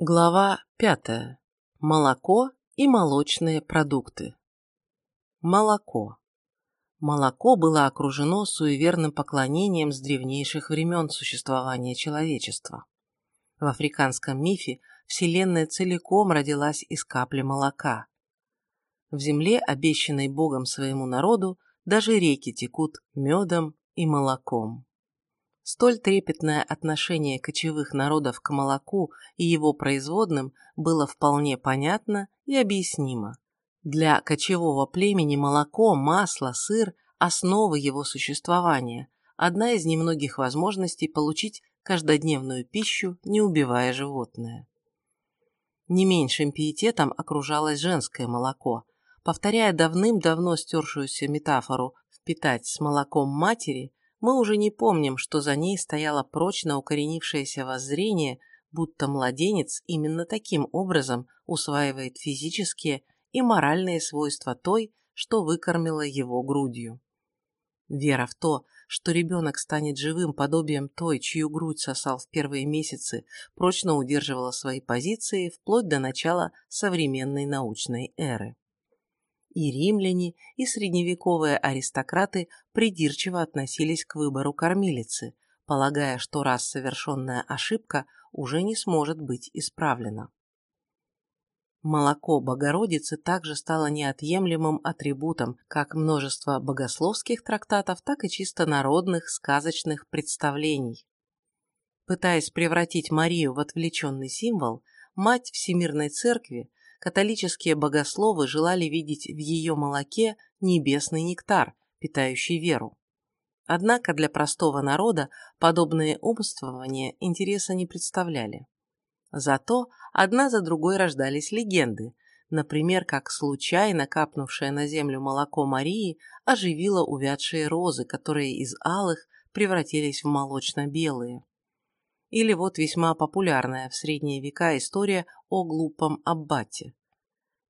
Глава пятая. Молоко и молочные продукты. Молоко. Молоко было окружено суеверным поклонением с древнейших времен существования человечества. В африканском мифе Вселенная целиком родилась из капли молока. В земле, обещанной Богом своему народу, даже реки текут медом и молоком. Столь трепетное отношение кочевых народов к молоку и его производным было вполне понятно и объяснимо. Для кочевого племени молоко, масло, сыр – основы его существования, одна из немногих возможностей получить каждодневную пищу, не убивая животное. Не меньшим пиететом окружалось женское молоко. Повторяя давным-давно стершуюся метафору «впитать с молоком матери», мы уже не помним, что за ней стояло прочно укоренившееся воззрение, будто младенец именно таким образом усваивает физические и моральные свойства той, что выкормила его грудью. Вера в то, что ребенок станет живым подобием той, чью грудь сосал в первые месяцы, прочно удерживала свои позиции вплоть до начала современной научной эры и римляне, и средневековые аристократы придирчиво относились к выбору кормилицы, полагая, что раз совершенная ошибка уже не сможет быть исправлена. Молоко Богородицы также стало неотъемлемым атрибутом как множества богословских трактатов, так и чисто народных сказочных представлений. Пытаясь превратить Марию в отвлеченный символ, мать Всемирной Церкви католические богословы желали видеть в ее молоке небесный нектар, питающий веру. Однако для простого народа подобные умствования интереса не представляли. Зато одна за другой рождались легенды, например, как случайно капнувшее на землю молоко Марии оживило увядшие розы, которые из алых превратились в молочно-белые. Или вот весьма популярная в средние века история о глупом аббате.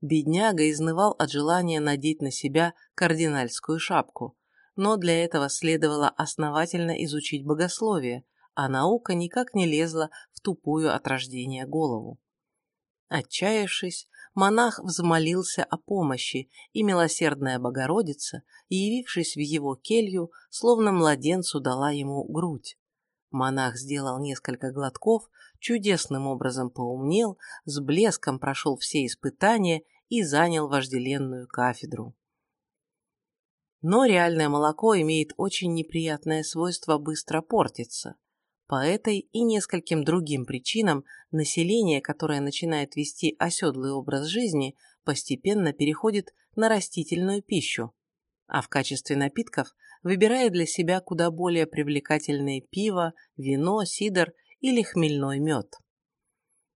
Бедняга изнывал от желания надеть на себя кардинальскую шапку, но для этого следовало основательно изучить богословие, а наука никак не лезла в тупую от рождения голову. Отчаявшись, монах взмолился о помощи, и милосердная Богородица, явившись в его келью, словно младенцу дала ему грудь. Монах сделал несколько глотков, чудесным образом поумнел, с блеском прошел все испытания и занял вожделенную кафедру. Но реальное молоко имеет очень неприятное свойство быстро портиться. По этой и нескольким другим причинам население, которое начинает вести оседлый образ жизни, постепенно переходит на растительную пищу, а в качестве напитков выбирает для себя куда более привлекательные пиво, вино, сидр или хмельной мед.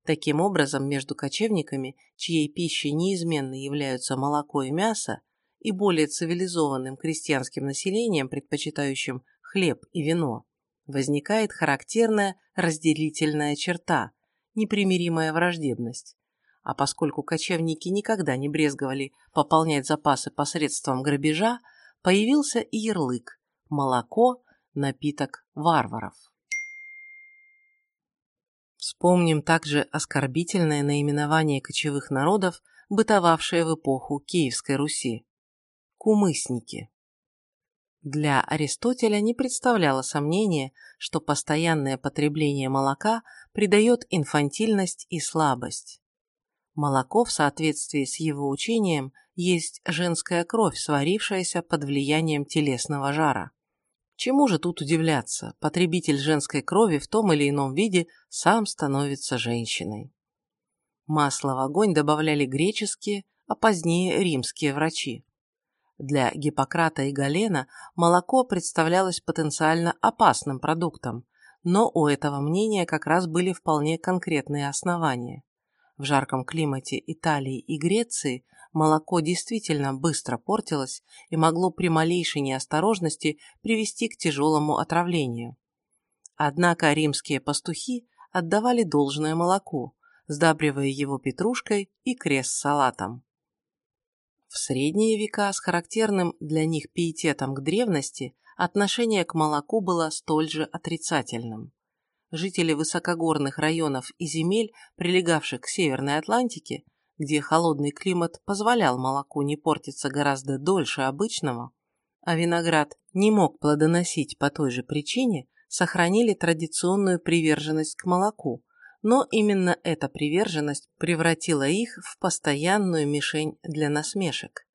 Таким образом, между кочевниками, чьей пищей неизменно являются молоко и мясо, и более цивилизованным крестьянским населением, предпочитающим хлеб и вино, возникает характерная разделительная черта – непримиримая враждебность. А поскольку кочевники никогда не брезговали пополнять запасы посредством грабежа, появился и ярлык – молоко – напиток варваров. Вспомним также оскорбительное наименование кочевых народов, бытовавшее в эпоху Киевской Руси – кумысники. Для Аристотеля не представляло сомнения, что постоянное потребление молока придает инфантильность и слабость. Молоко в соответствии с его учением есть женская кровь, сварившаяся под влиянием телесного жара. Чему же тут удивляться? Потребитель женской крови в том или ином виде сам становится женщиной. Масло в огонь добавляли греческие, а позднее римские врачи. Для Гиппократа и Галена молоко представлялось потенциально опасным продуктом, но у этого мнения как раз были вполне конкретные основания. В жарком климате Италии и Греции молоко действительно быстро портилось и могло при малейшей неосторожности привести к тяжелому отравлению. Однако римские пастухи отдавали должное молоку, сдабривая его петрушкой и крест-салатом. В средние века с характерным для них пиететом к древности отношение к молоку было столь же отрицательным. Жители высокогорных районов и земель, прилегавших к Северной Атлантике, где холодный климат позволял молоку не портиться гораздо дольше обычного, а виноград не мог плодоносить по той же причине, сохранили традиционную приверженность к молоку, но именно эта приверженность превратила их в постоянную мишень для насмешек.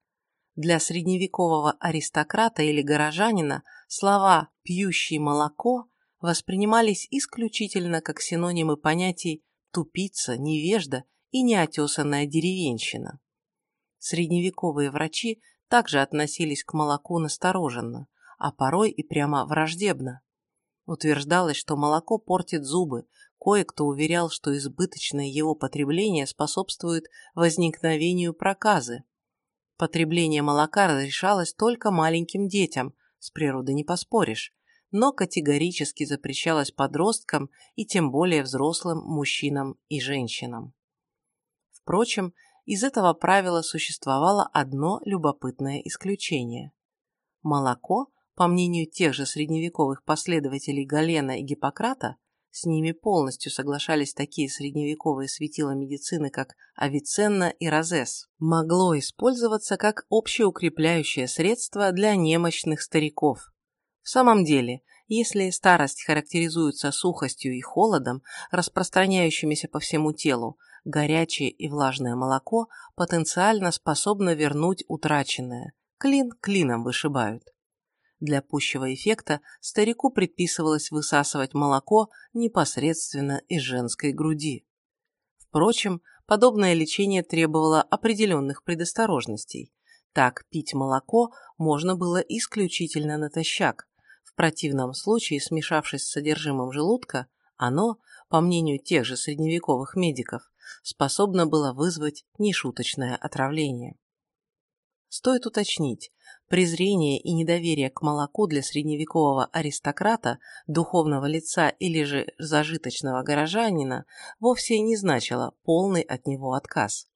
Для средневекового аристократа или горожанина слова «пьющий молоко» воспринимались исключительно как синонимы понятий «тупица», «невежда» и «неотесанная деревенщина». Средневековые врачи также относились к молоку настороженно, а порой и прямо враждебно. Утверждалось, что молоко портит зубы, кое-кто уверял, что избыточное его потребление способствует возникновению проказы. Потребление молока разрешалось только маленьким детям, с природы не поспоришь, но категорически запрещалось подросткам и тем более взрослым мужчинам и женщинам. Впрочем, из этого правила существовало одно любопытное исключение. Молоко, по мнению тех же средневековых последователей Галена и Гиппократа, с ними полностью соглашались такие средневековые светила медицины, как Авиценна и Розес, могло использоваться как общеукрепляющее средство для немощных стариков. В самом деле, если старость характеризуется сухостью и холодом, распространяющимися по всему телу, горячее и влажное молоко потенциально способно вернуть утраченное. Клин клином вышибают. Для пущего эффекта старику предписывалось высасывать молоко непосредственно из женской груди. Впрочем, подобное лечение требовало определенных предосторожностей. Так пить молоко можно было исключительно натощак. Противном случае, смешавшись с содержимым желудка, оно, по мнению тех же средневековых медиков, способно было вызвать нешуточное отравление. Стоит уточнить, презрение и недоверие к молоку для средневекового аристократа, духовного лица или же зажиточного горожанина вовсе не значило полный от него отказ.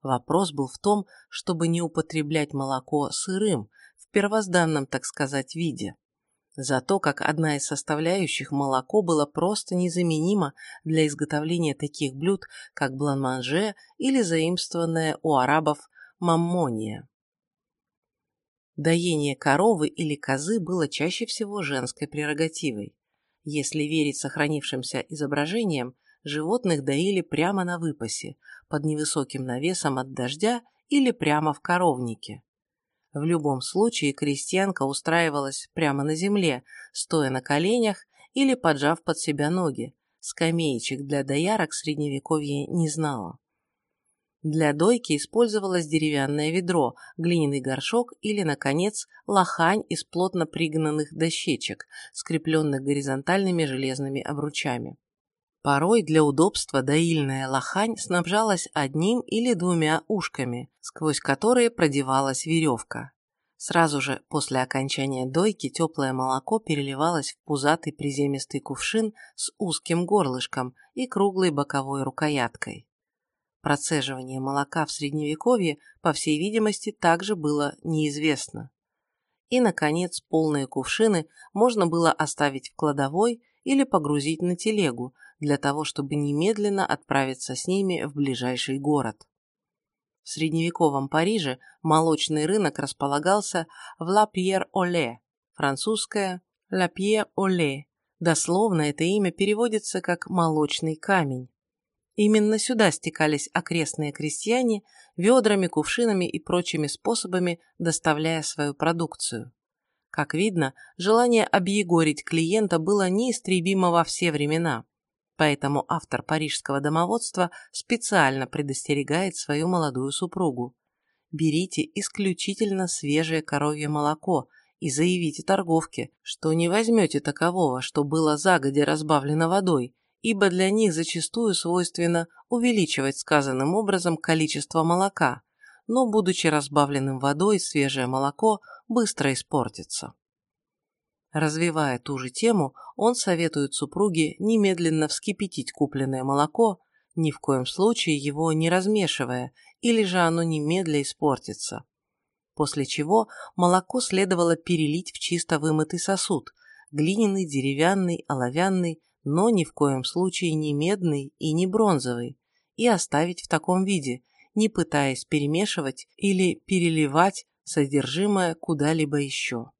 Вопрос был в том, чтобы не употреблять молоко сырым, в первозданном, так сказать, виде. Зато как одна из составляющих молоко было просто незаменимо для изготовления таких блюд, как бланманже или заимствованное у арабов маммония. Доение коровы или козы было чаще всего женской прерогативой. Если верить сохранившимся изображениям, животных доили прямо на выпасе, под невысоким навесом от дождя или прямо в коровнике. В любом случае крестьянка устраивалась прямо на земле, стоя на коленях или поджав под себя ноги. Скамеечек для доярок средневековье не знала. Для дойки использовалось деревянное ведро, глиняный горшок или, наконец, лохань из плотно пригнанных дощечек, скрепленных горизонтальными железными обручами. Порой для удобства доильная лохань снабжалась одним или двумя ушками, сквозь которые продевалась веревка. Сразу же после окончания дойки теплое молоко переливалось в пузатый приземистый кувшин с узким горлышком и круглой боковой рукояткой. Процеживание молока в Средневековье, по всей видимости, также было неизвестно. И, наконец, полные кувшины можно было оставить в кладовой или погрузить на телегу, для того, чтобы немедленно отправиться с ними в ближайший город. В средневековом Париже молочный рынок располагался в Ла-Пьер-Оле, французское «Ла-Пьер-Оле». Дословно это имя переводится как «молочный камень». Именно сюда стекались окрестные крестьяне ведрами, кувшинами и прочими способами, доставляя свою продукцию. Как видно, желание объегорить клиента было неистребимо во все времена. Поэтому автор парижского домоводства специально предостерегает свою молодую супругу. Берите исключительно свежее коровье молоко и заявите торговке, что не возьмете такового, что было загодя разбавлено водой, ибо для них зачастую свойственно увеличивать сказанным образом количество молока, но, будучи разбавленным водой, свежее молоко быстро испортится. Развивая ту же тему, он советует супруге немедленно вскипятить купленное молоко, ни в коем случае его не размешивая, или же оно немедля испортится. После чего молоко следовало перелить в чисто вымытый сосуд, глиняный, деревянный, оловянный, но ни в коем случае не медный и не бронзовый, и оставить в таком виде, не пытаясь перемешивать или переливать содержимое куда-либо еще.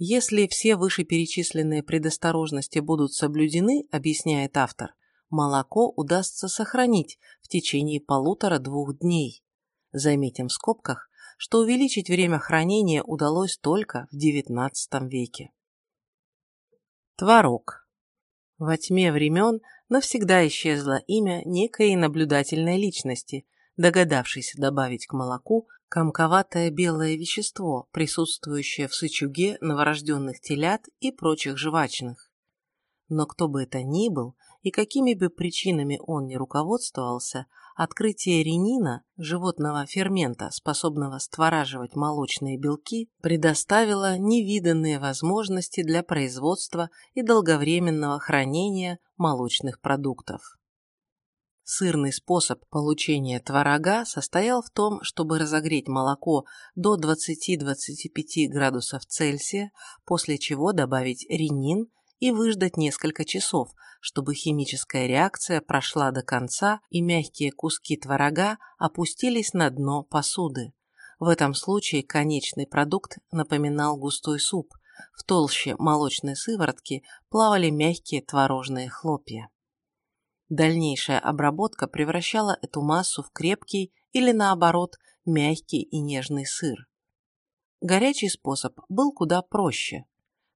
Если все вышеперечисленные предосторожности будут соблюдены, объясняет автор, молоко удастся сохранить в течение полутора-двух дней. Заметим в скобках, что увеличить время хранения удалось только в XIX веке. Творог. Во тьме времен навсегда исчезло имя некой наблюдательной личности, догадавшейся добавить к молоку комковатое белое вещество, присутствующее в сычуге новорожденных телят и прочих жвачных. Но кто бы это ни был и какими бы причинами он ни руководствовался, Открытие ренина, животного фермента, способного створаживать молочные белки, предоставило невиданные возможности для производства и долговременного хранения молочных продуктов. Сырный способ получения творога состоял в том, чтобы разогреть молоко до 20-25 градусов Цельсия, после чего добавить ренин и выждать несколько часов, чтобы химическая реакция прошла до конца и мягкие куски творога опустились на дно посуды. В этом случае конечный продукт напоминал густой суп. В толще молочной сыворотки плавали мягкие творожные хлопья. Дальнейшая обработка превращала эту массу в крепкий или, наоборот, мягкий и нежный сыр. Горячий способ был куда проще.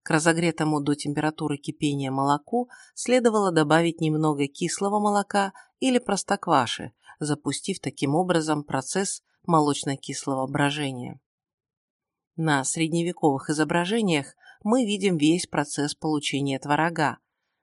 К разогретому до температуры кипения молоку следовало добавить немного кислого молока или простокваши, запустив таким образом процесс молочно-кислого брожения. На средневековых изображениях мы видим весь процесс получения творога.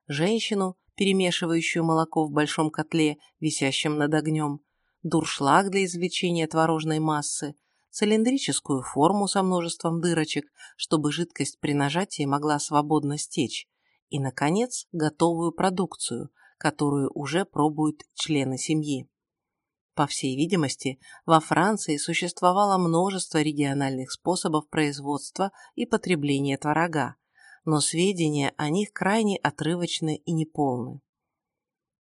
Женщину, перемешивающую молоко в большом котле, висящем над огнем, дуршлаг для извлечения творожной массы, цилиндрическую форму со множеством дырочек, чтобы жидкость при нажатии могла свободно стечь, и, наконец, готовую продукцию, которую уже пробуют члены семьи. По всей видимости, во Франции существовало множество региональных способов производства и потребления творога, но сведения о них крайне отрывочны и неполны.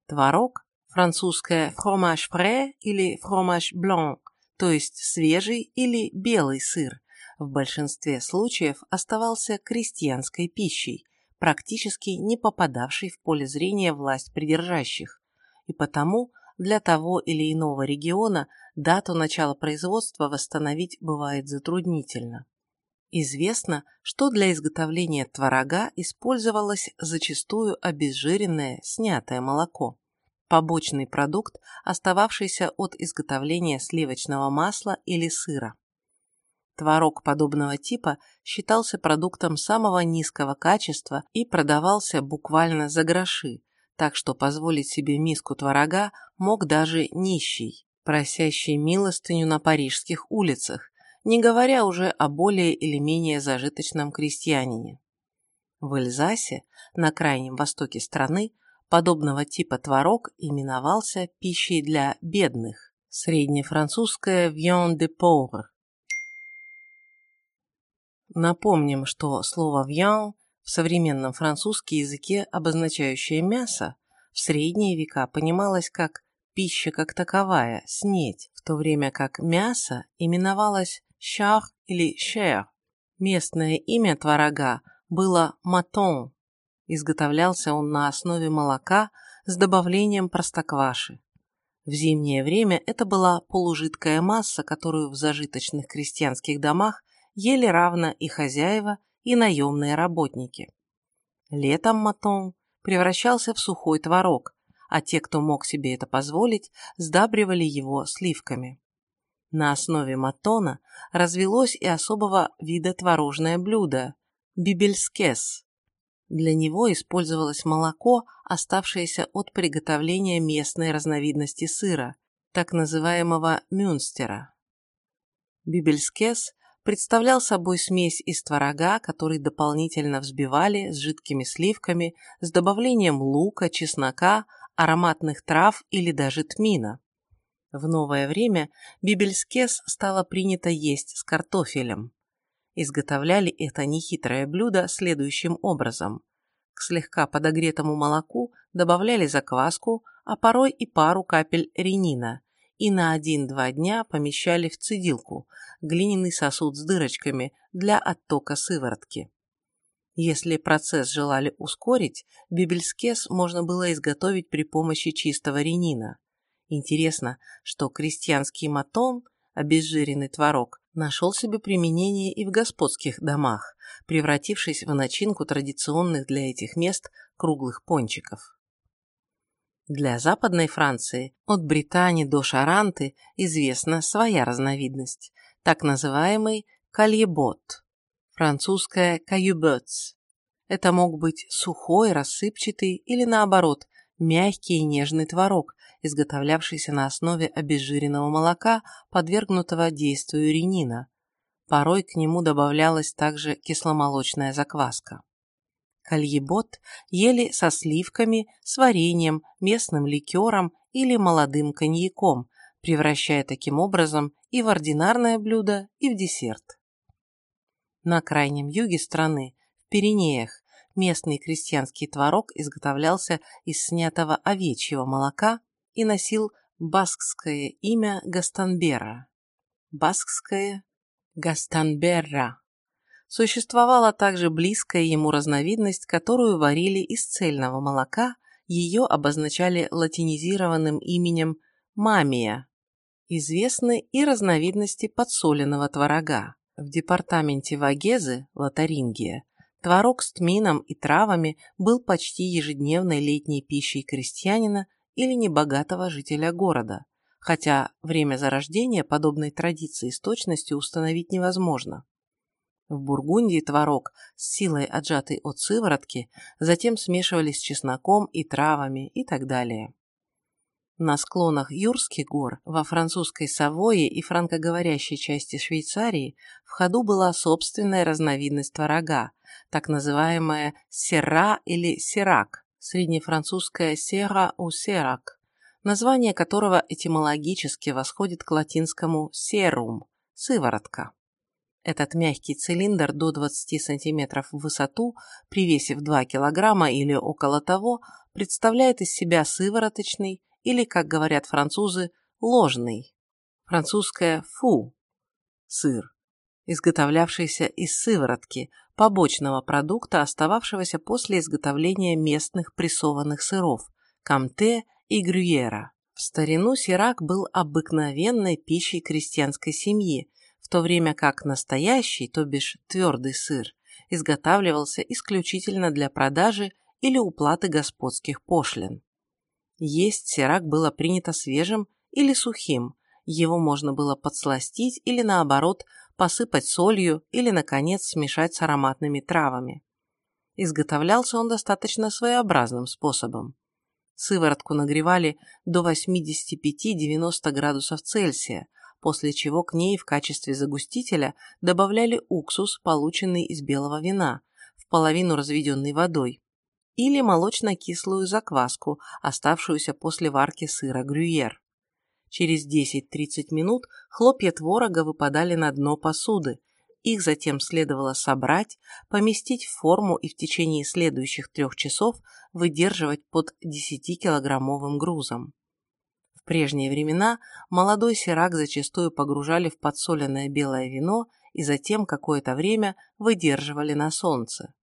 Творог, французское fromage frais или fromage blanc, то есть свежий или белый сыр, в большинстве случаев оставался крестьянской пищей, практически не попадавшей в поле зрения власть придержащих, и потому для того или иного региона дату начала производства восстановить бывает затруднительно. Известно, что для изготовления творога использовалось зачастую обезжиренное снятое молоко побочный продукт, остававшийся от изготовления сливочного масла или сыра. Творог подобного типа считался продуктом самого низкого качества и продавался буквально за гроши, так что позволить себе миску творога мог даже нищий, просящий милостыню на парижских улицах, не говоря уже о более или менее зажиточном крестьянине. В Эльзасе, на крайнем востоке страны, Подобного типа творог именовался пищей для бедных, среднефранцузское viande de pauvre. Напомним, что слово viande в современном французском языке, обозначающее мясо, в средние века понималось как пища как таковая, снеть, в то время как мясо именовалось char или chair. Местное имя творога было матон, Изготовлялся он на основе молока с добавлением простокваши. В зимнее время это была полужидкая масса, которую в зажиточных крестьянских домах ели равно и хозяева, и наемные работники. Летом матон превращался в сухой творог, а те, кто мог себе это позволить, сдабривали его сливками. На основе матона развелось и особого вида творожное блюдо – бибельскес, для него использовалось молоко, оставшееся от приготовления местной разновидности сыра, так называемого мюнстера. Бибельскес представлял собой смесь из творога, который дополнительно взбивали с жидкими сливками, с добавлением лука, чеснока, ароматных трав или даже тмина. В новое время бибельскес стало принято есть с картофелем. Изготовляли это нехитрое блюдо следующим образом. К слегка подогретому молоку добавляли закваску, а порой и пару капель ренина, и на 1-2 дня помещали в цедилку, глиняный сосуд с дырочками для оттока сыворотки. Если процесс желали ускорить, бибельскес можно было изготовить при помощи чистого ренина. Интересно, что крестьянский матон, обезжиренный творог, нашел себе применение и в господских домах, превратившись в начинку традиционных для этих мест круглых пончиков. Для Западной Франции от Британии до Шаранты известна своя разновидность, так называемый кальебот, французское каюбетс. Это мог быть сухой, рассыпчатый или наоборот, мягкий и нежный творог, изготовлявшийся на основе обезжиренного молока, подвергнутого действию ренина. Порой к нему добавлялась также кисломолочная закваска. Кальебот ели со сливками, с вареньем, местным ликером или молодым коньяком, превращая таким образом и в ординарное блюдо, и в десерт. На крайнем юге страны, в Пиренеях, местный крестьянский творог изготовлялся из снятого овечьего молока и носил баскское имя Гастанбера. Баскское Гастанберра. Существовала также близкая ему разновидность, которую варили из цельного молока, ее обозначали латинизированным именем мамия. Известны и разновидности подсоленного творога. В департаменте Вагезы, Лотарингия, творог с тмином и травами был почти ежедневной летней пищей крестьянина или небогатого жителя города, хотя время зарождения подобной традиции с точностью установить невозможно. В Бургундии творог с силой отжатый от сыворотки затем смешивали с чесноком и травами и так далее. На склонах Юрских гор, во французской Савое и франкоговорящей части Швейцарии в ходу была собственная разновидность творога, так называемая сера или сирак, среднефранцузское сера у серак, название которого этимологически восходит к латинскому серум – сыворотка. Этот мягкий цилиндр до 20 см в высоту, при весе в 2 кг или около того, представляет из себя сывороточный или, как говорят французы, ложный. Французское «фу» – сыр, изготовлявшийся из сыворотки, побочного продукта, остававшегося после изготовления местных прессованных сыров – камте и грюера. В старину сирак был обыкновенной пищей крестьянской семьи, в то время как настоящий, то бишь твердый сыр, изготавливался исключительно для продажи или уплаты господских пошлин. Есть сирак было принято свежим или сухим, его можно было подсластить или наоборот посыпать солью или, наконец, смешать с ароматными травами. Изготовлялся он достаточно своеобразным способом. Сыворотку нагревали до 85-90 градусов Цельсия, после чего к ней в качестве загустителя добавляли уксус, полученный из белого вина, в половину разведенный водой, или молочно-кислую закваску, оставшуюся после варки сыра грюйер. Через 10-30 минут хлопья творога выпадали на дно посуды. Их затем следовало собрать, поместить в форму и в течение следующих трех часов выдерживать под 10-килограммовым грузом. В прежние времена молодой сирак зачастую погружали в подсоленное белое вино и затем какое-то время выдерживали на солнце.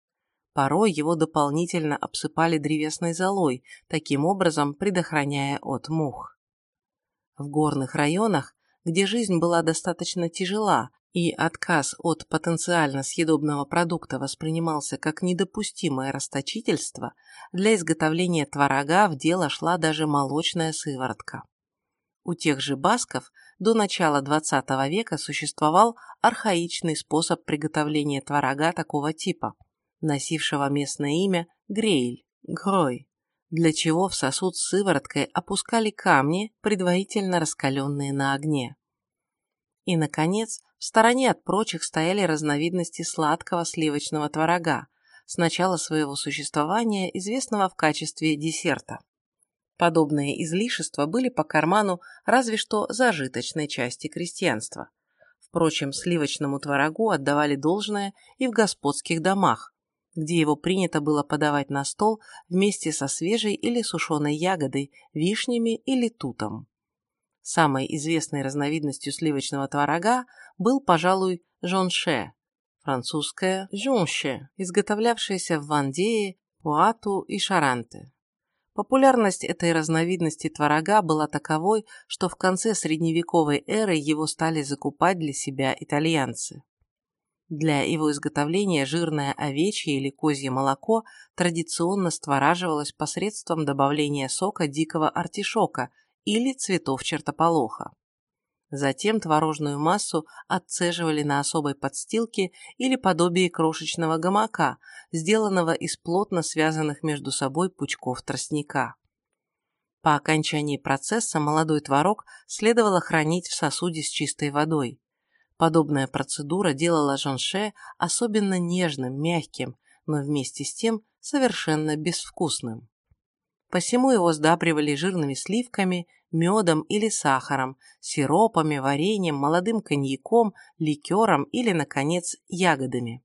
Порой его дополнительно обсыпали древесной золой, таким образом предохраняя от мух. В горных районах, где жизнь была достаточно тяжела и отказ от потенциально съедобного продукта воспринимался как недопустимое расточительство, для изготовления творога в дело шла даже молочная сыворотка. У тех же басков до начала XX века существовал архаичный способ приготовления творога такого типа, носившего местное имя грейль, грой для чего в сосуд с сывороткой опускали камни, предварительно раскаленные на огне. И, наконец, в стороне от прочих стояли разновидности сладкого сливочного творога, с начала своего существования известного в качестве десерта. Подобные излишества были по карману разве что зажиточной части крестьянства. Впрочем, сливочному творогу отдавали должное и в господских домах, где его принято было подавать на стол вместе со свежей или сушеной ягодой, вишнями или тутом. Самой известной разновидностью сливочного творога был, пожалуй, жонше, французское жонше, изготовлявшееся в Вандее, Пуату и Шаранте. Популярность этой разновидности творога была таковой, что в конце средневековой эры его стали закупать для себя итальянцы. Для его изготовления жирное овечье или козье молоко традиционно створаживалось посредством добавления сока дикого артишока или цветов чертополоха. Затем творожную массу отцеживали на особой подстилке или подобии крошечного гамака, сделанного из плотно связанных между собой пучков тростника. По окончании процесса молодой творог следовало хранить в сосуде с чистой водой. Подобная процедура делала жанше особенно нежным, мягким, но вместе с тем совершенно безвкусным. Посему его сдабривали жирными сливками, медом или сахаром, сиропами, вареньем, молодым коньяком, ликером или, наконец, ягодами.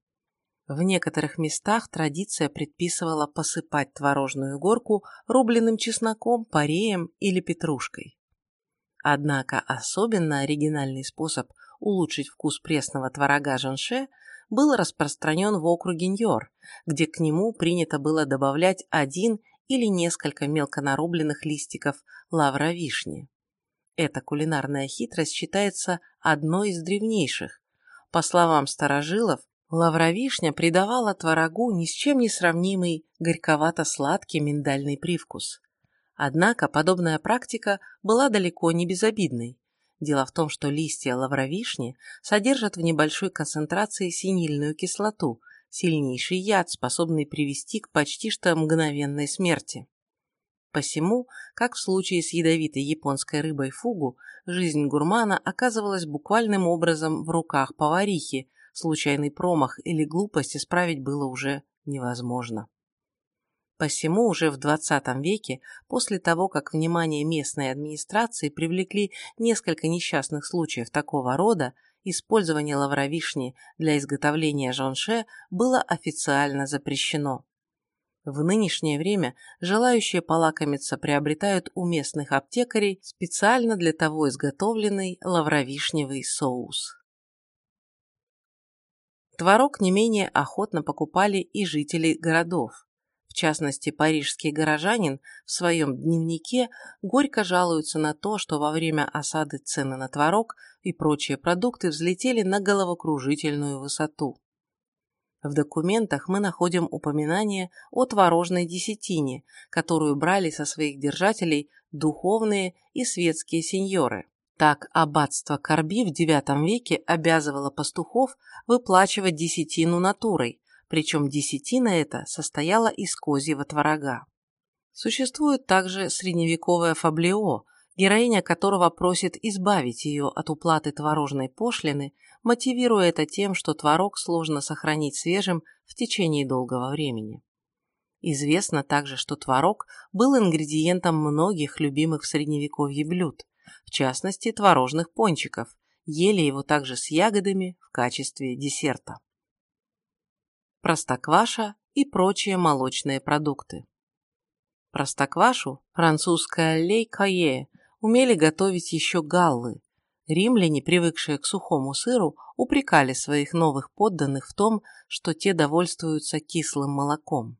В некоторых местах традиция предписывала посыпать творожную горку рубленым чесноком, пареем или петрушкой. Однако особенно оригинальный способ улучшить вкус пресного творога жанше был распространен в округе Ньор, где к нему принято было добавлять один или несколько мелко нарубленных листиков лавра вишни. Эта кулинарная хитрость считается одной из древнейших. По словам старожилов, лавровишня придавала творогу ни с чем не сравнимый горьковато-сладкий миндальный привкус. Однако подобная практика была далеко не безобидной. Дело в том, что листья лавровишни содержат в небольшой концентрации синильную кислоту, сильнейший яд, способный привести к почти что мгновенной смерти. Посему, как в случае с ядовитой японской рыбой фугу, жизнь гурмана оказывалась буквальным образом в руках поварихи, случайный промах или глупость исправить было уже невозможно. Посему уже в XX веке, после того, как внимание местной администрации привлекли несколько несчастных случаев такого рода, использование лавровишни для изготовления жонше было официально запрещено. В нынешнее время желающие полакомиться приобретают у местных аптекарей специально для того изготовленный лавровишневый соус. Творог не менее охотно покупали и жители городов. В частности, парижский горожанин в своем дневнике горько жалуется на то, что во время осады цены на творог и прочие продукты взлетели на головокружительную высоту. В документах мы находим упоминание о творожной десятине, которую брали со своих держателей духовные и светские сеньоры. Так аббатство Корби в IX веке обязывало пастухов выплачивать десятину натурой, причем десятина эта состояла из козьего творога. Существует также средневековое фаблио, героиня которого просит избавить ее от уплаты творожной пошлины, мотивируя это тем, что творог сложно сохранить свежим в течение долгого времени. Известно также, что творог был ингредиентом многих любимых в средневековье блюд, в частности творожных пончиков, ели его также с ягодами в качестве десерта простокваша и прочие молочные продукты. Простоквашу, французское лей-кае, умели готовить еще галлы. Римляне, привыкшие к сухому сыру, упрекали своих новых подданных в том, что те довольствуются кислым молоком.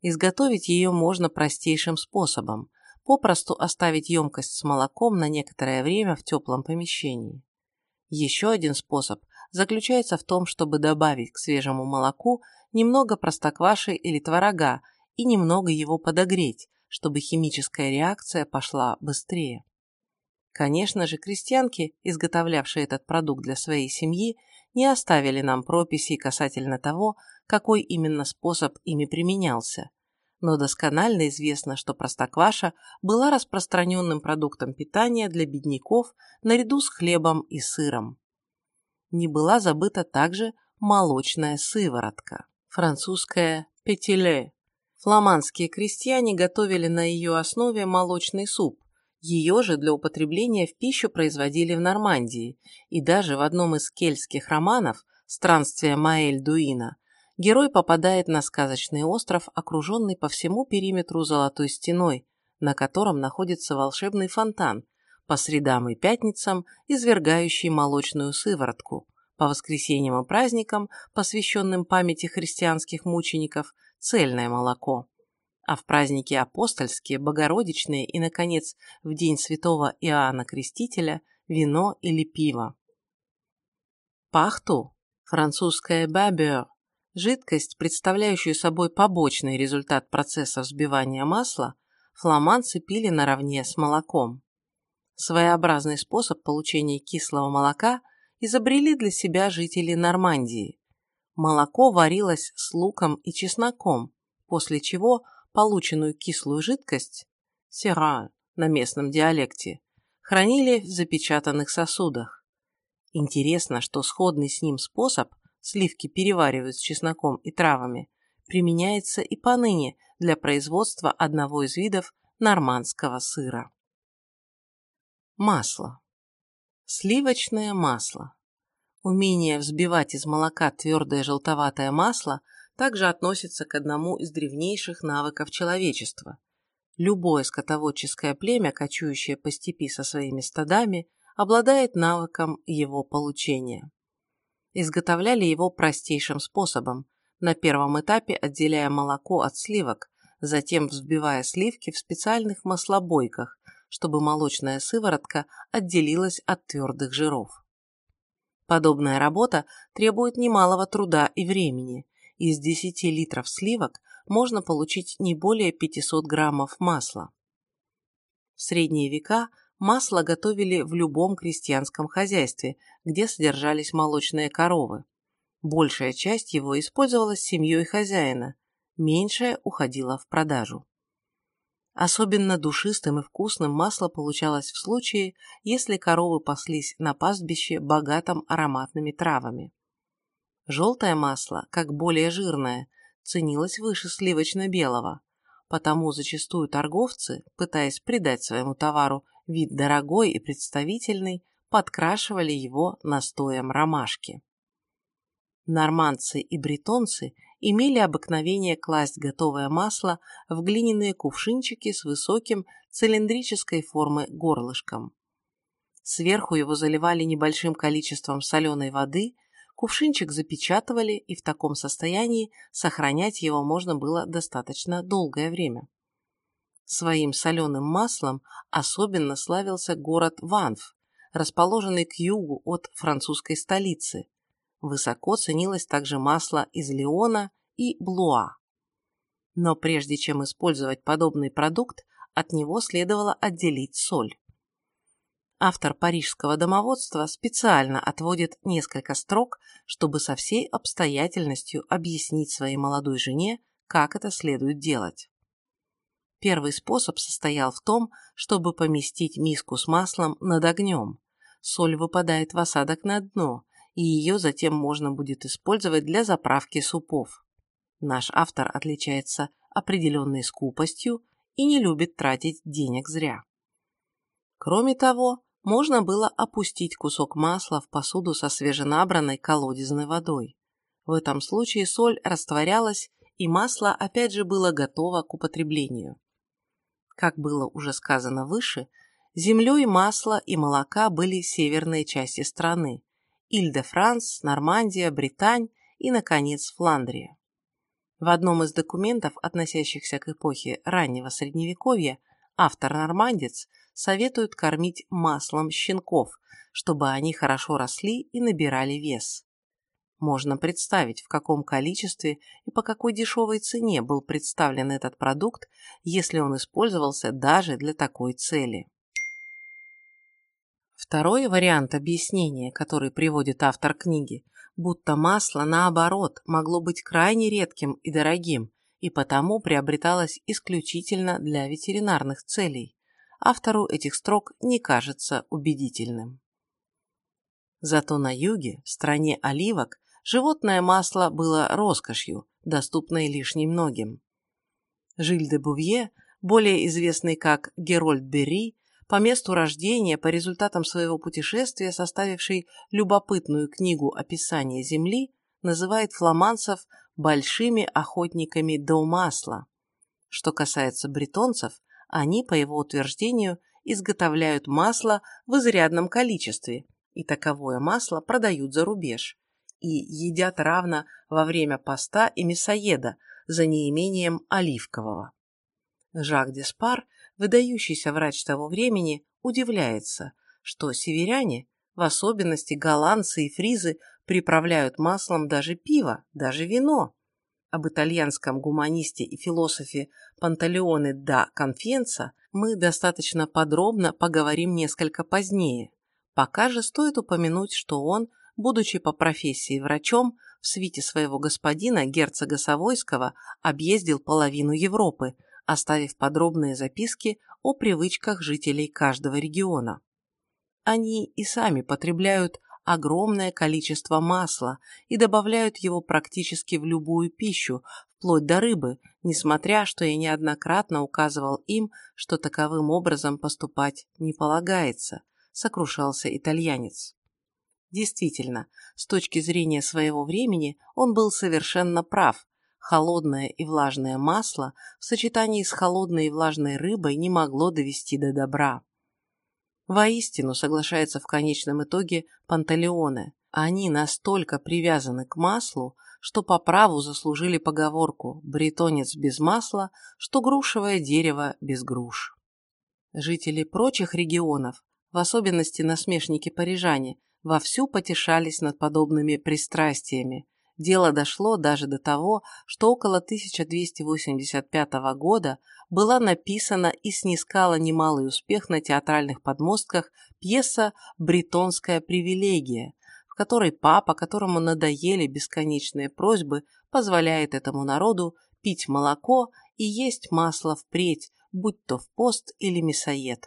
Изготовить ее можно простейшим способом – попросту оставить емкость с молоком на некоторое время в теплом помещении. Еще один способ заключается в том, чтобы добавить к свежему молоку немного простокваши или творога и немного его подогреть, чтобы химическая реакция пошла быстрее. Конечно же, крестьянки, изготовлявшие этот продукт для своей семьи, не оставили нам прописей касательно того, какой именно способ ими применялся. Но досконально известно, что простокваша была распространенным продуктом питания для бедняков наряду с хлебом и сыром не была забыта также молочная сыворотка, французская петиле. Фламандские крестьяне готовили на ее основе молочный суп, ее же для употребления в пищу производили в Нормандии, и даже в одном из кельтских романов «Странствия Маэль Дуина» герой попадает на сказочный остров, окруженный по всему периметру золотой стеной, на котором находится волшебный фонтан, по средам и пятницам извергающий молочную сыворотку, по воскресеньям и праздникам, посвященным памяти христианских мучеников, цельное молоко. А в праздники апостольские, богородичные и, наконец, в день святого Иоанна Крестителя – вино или пиво. Пахту, французская бабер, жидкость, представляющую собой побочный результат процесса взбивания масла, фламандцы пили наравне с молоком. Своеобразный способ получения кислого молока изобрели для себя жители Нормандии. Молоко варилось с луком и чесноком, после чего полученную кислую жидкость сера на местном диалекте хранили в запечатанных сосудах. Интересно, что сходный с ним способ сливки переваривают с чесноком и травами применяется и поныне для производства одного из видов нормандского сыра. Масло. Сливочное масло. Умение взбивать из молока твердое желтоватое масло также относится к одному из древнейших навыков человечества. Любое скотоводческое племя, кочующее по степи со своими стадами, обладает навыком его получения. Изготовляли его простейшим способом, на первом этапе отделяя молоко от сливок, затем взбивая сливки в специальных маслобойках, чтобы молочная сыворотка отделилась от твердых жиров. Подобная работа требует немалого труда и времени. Из 10 литров сливок можно получить не более 500 граммов масла. В средние века масло готовили в любом крестьянском хозяйстве, где содержались молочные коровы. Большая часть его использовалась семьей хозяина, меньшая уходила в продажу. Особенно душистым и вкусным масло получалось в случае, если коровы паслись на пастбище, богатом ароматными травами. Желтое масло, как более жирное, ценилось выше сливочно-белого, потому зачастую торговцы, пытаясь придать своему товару вид дорогой и представительный, подкрашивали его настоем ромашки. Нормандцы и бретонцы имели обыкновение класть готовое масло в глиняные кувшинчики с высоким цилиндрической формы горлышком. Сверху его заливали небольшим количеством соленой воды, кувшинчик запечатывали, и в таком состоянии сохранять его можно было достаточно долгое время. Своим соленым маслом особенно славился город Ванф, расположенный к югу от французской столицы, Высоко ценилось также масло из Леона и Блуа. Но прежде чем использовать подобный продукт, от него следовало отделить соль. Автор парижского домоводства специально отводит несколько строк, чтобы со всей обстоятельностью объяснить своей молодой жене, как это следует делать. Первый способ состоял в том, чтобы поместить миску с маслом над огнем. Соль выпадает в осадок на дно, и ее затем можно будет использовать для заправки супов. Наш автор отличается определенной скупостью и не любит тратить денег зря. Кроме того, можно было опустить кусок масла в посуду со свеженабранной колодезной водой. В этом случае соль растворялась, и масло опять же было готово к употреблению. Как было уже сказано выше, землей масла и молока были северные части страны, Иль-де-Франс, Нормандия, Британь и, наконец, Фландрия. В одном из документов, относящихся к эпохе раннего Средневековья, автор-нормандец советует кормить маслом щенков, чтобы они хорошо росли и набирали вес. Можно представить, в каком количестве и по какой дешевой цене был представлен этот продукт, если он использовался даже для такой цели. Второй вариант объяснения, который приводит автор книги, будто масло, наоборот, могло быть крайне редким и дорогим, и потому приобреталось исключительно для ветеринарных целей. Автору этих строк не кажется убедительным. Зато на юге, в стране оливок, животное масло было роскошью, доступной лишь немногим. Жиль де Бувье, более известный как Герольд Берри, по месту рождения, по результатам своего путешествия, составивший любопытную книгу описания Земли, называет фламандцев большими охотниками до масла. Что касается бретонцев, они, по его утверждению, изготовляют масло в изрядном количестве, и таковое масло продают за рубеж, и едят равно во время поста и мясоеда за неимением оливкового. Жак Деспар, выдающийся врач того времени, удивляется, что северяне, в особенности голландцы и фризы, приправляют маслом даже пиво, даже вино. Об итальянском гуманисте и философе Панталеоне да Конфенца мы достаточно подробно поговорим несколько позднее. Пока же стоит упомянуть, что он, будучи по профессии врачом, в свите своего господина, герцога Савойского, объездил половину Европы, оставив подробные записки о привычках жителей каждого региона. Они и сами потребляют огромное количество масла и добавляют его практически в любую пищу, вплоть до рыбы, несмотря, что я неоднократно указывал им, что таковым образом поступать не полагается, сокрушался итальянец. Действительно, с точки зрения своего времени он был совершенно прав. Холодное и влажное масло в сочетании с холодной и влажной рыбой не могло довести до добра. Воистину, соглашается в конечном итоге Пантелеоне, они настолько привязаны к маслу, что по праву заслужили поговорку «бретонец без масла, что грушевое дерево без груш». Жители прочих регионов, в особенности насмешники-парижане, вовсю потешались над подобными пристрастиями. Дело дошло даже до того, что около 1285 года была написана и снискала немалый успех на театральных подмостках пьеса «Бретонская привилегия», в которой папа, которому надоели бесконечные просьбы, позволяет этому народу пить молоко и есть масло впредь, будь то в пост или мясоед.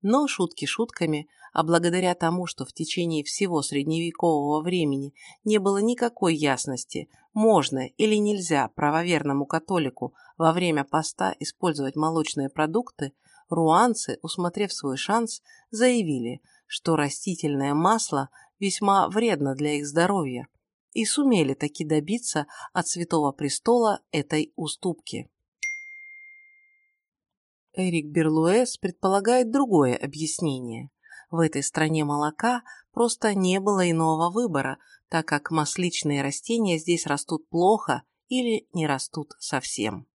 Но шутки шутками, а благодаря тому, что в течение всего средневекового времени не было никакой ясности, можно или нельзя правоверному католику во время поста использовать молочные продукты, руанцы, усмотрев свой шанс, заявили, что растительное масло весьма вредно для их здоровья, и сумели таки добиться от Святого Престола этой уступки. Эрик Берлуэс предполагает другое объяснение. В этой стране молока просто не было иного выбора, так как масличные растения здесь растут плохо или не растут совсем.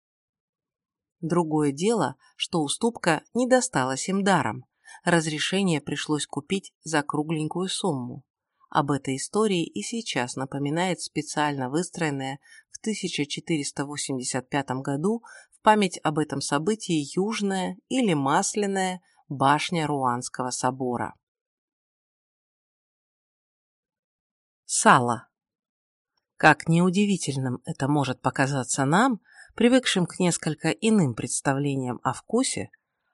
Другое дело, что уступка не досталась им даром. Разрешение пришлось купить за кругленькую сумму. Об этой истории и сейчас напоминает специально выстроенная в 1485 году в память об этом событии Южная или Масляная башня Руанского собора. Сало. Как неудивительным это может показаться нам, привыкшим к несколько иным представлениям о вкусе,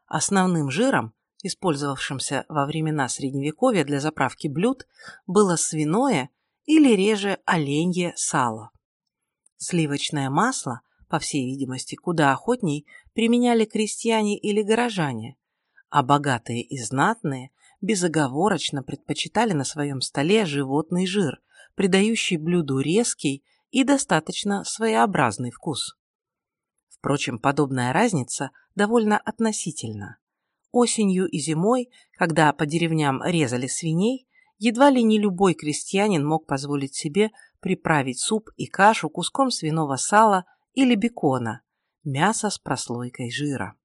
основным жиром, использовавшимся во времена Средневековья для заправки блюд, было свиное или реже оленье сало. Сливочное масло – по всей видимости, куда охотней применяли крестьяне или горожане, а богатые и знатные безоговорочно предпочитали на своем столе животный жир, придающий блюду резкий и достаточно своеобразный вкус. Впрочем, подобная разница довольно относительна. Осенью и зимой, когда по деревням резали свиней, едва ли не любой крестьянин мог позволить себе приправить суп и кашу куском свиного сала или бекона, мясо с прослойкой жира.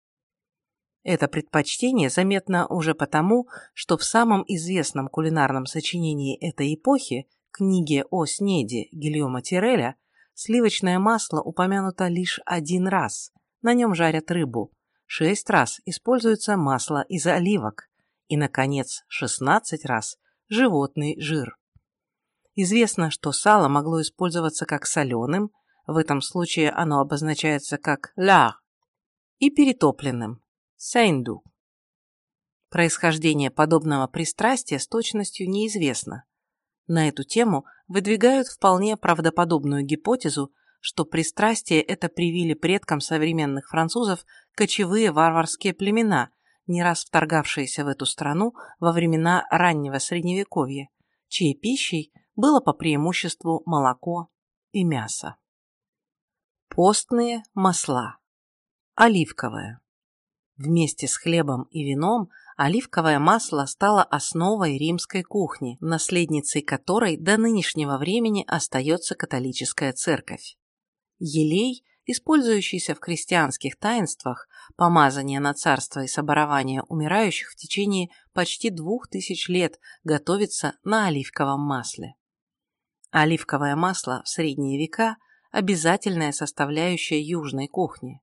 Это предпочтение заметно уже потому, что в самом известном кулинарном сочинении этой эпохи, книге о снеде Гильома Тиреля, сливочное масло упомянуто лишь один раз. На нем жарят рыбу. Шесть раз используется масло из оливок. И, наконец, 16 раз – животный жир. Известно, что сало могло использоваться как соленым, в этом случае оно обозначается как «ля» и перетопленным «сэнду». Происхождение подобного пристрастия с точностью неизвестно. На эту тему выдвигают вполне правдоподобную гипотезу, что пристрастие это привили предкам современных французов кочевые варварские племена, не раз вторгавшиеся в эту страну во времена раннего Средневековья, чьей пищей было по преимуществу молоко и мясо. Постные масла. Оливковое. Вместе с хлебом и вином оливковое масло стало основой римской кухни, наследницей которой до нынешнего времени остается католическая церковь. Елей, использующийся в крестьянских таинствах, помазание на царство и соборование умирающих в течение почти двух тысяч лет готовится на оливковом масле. Оливковое масло в средние века – обязательная составляющая южной кухни.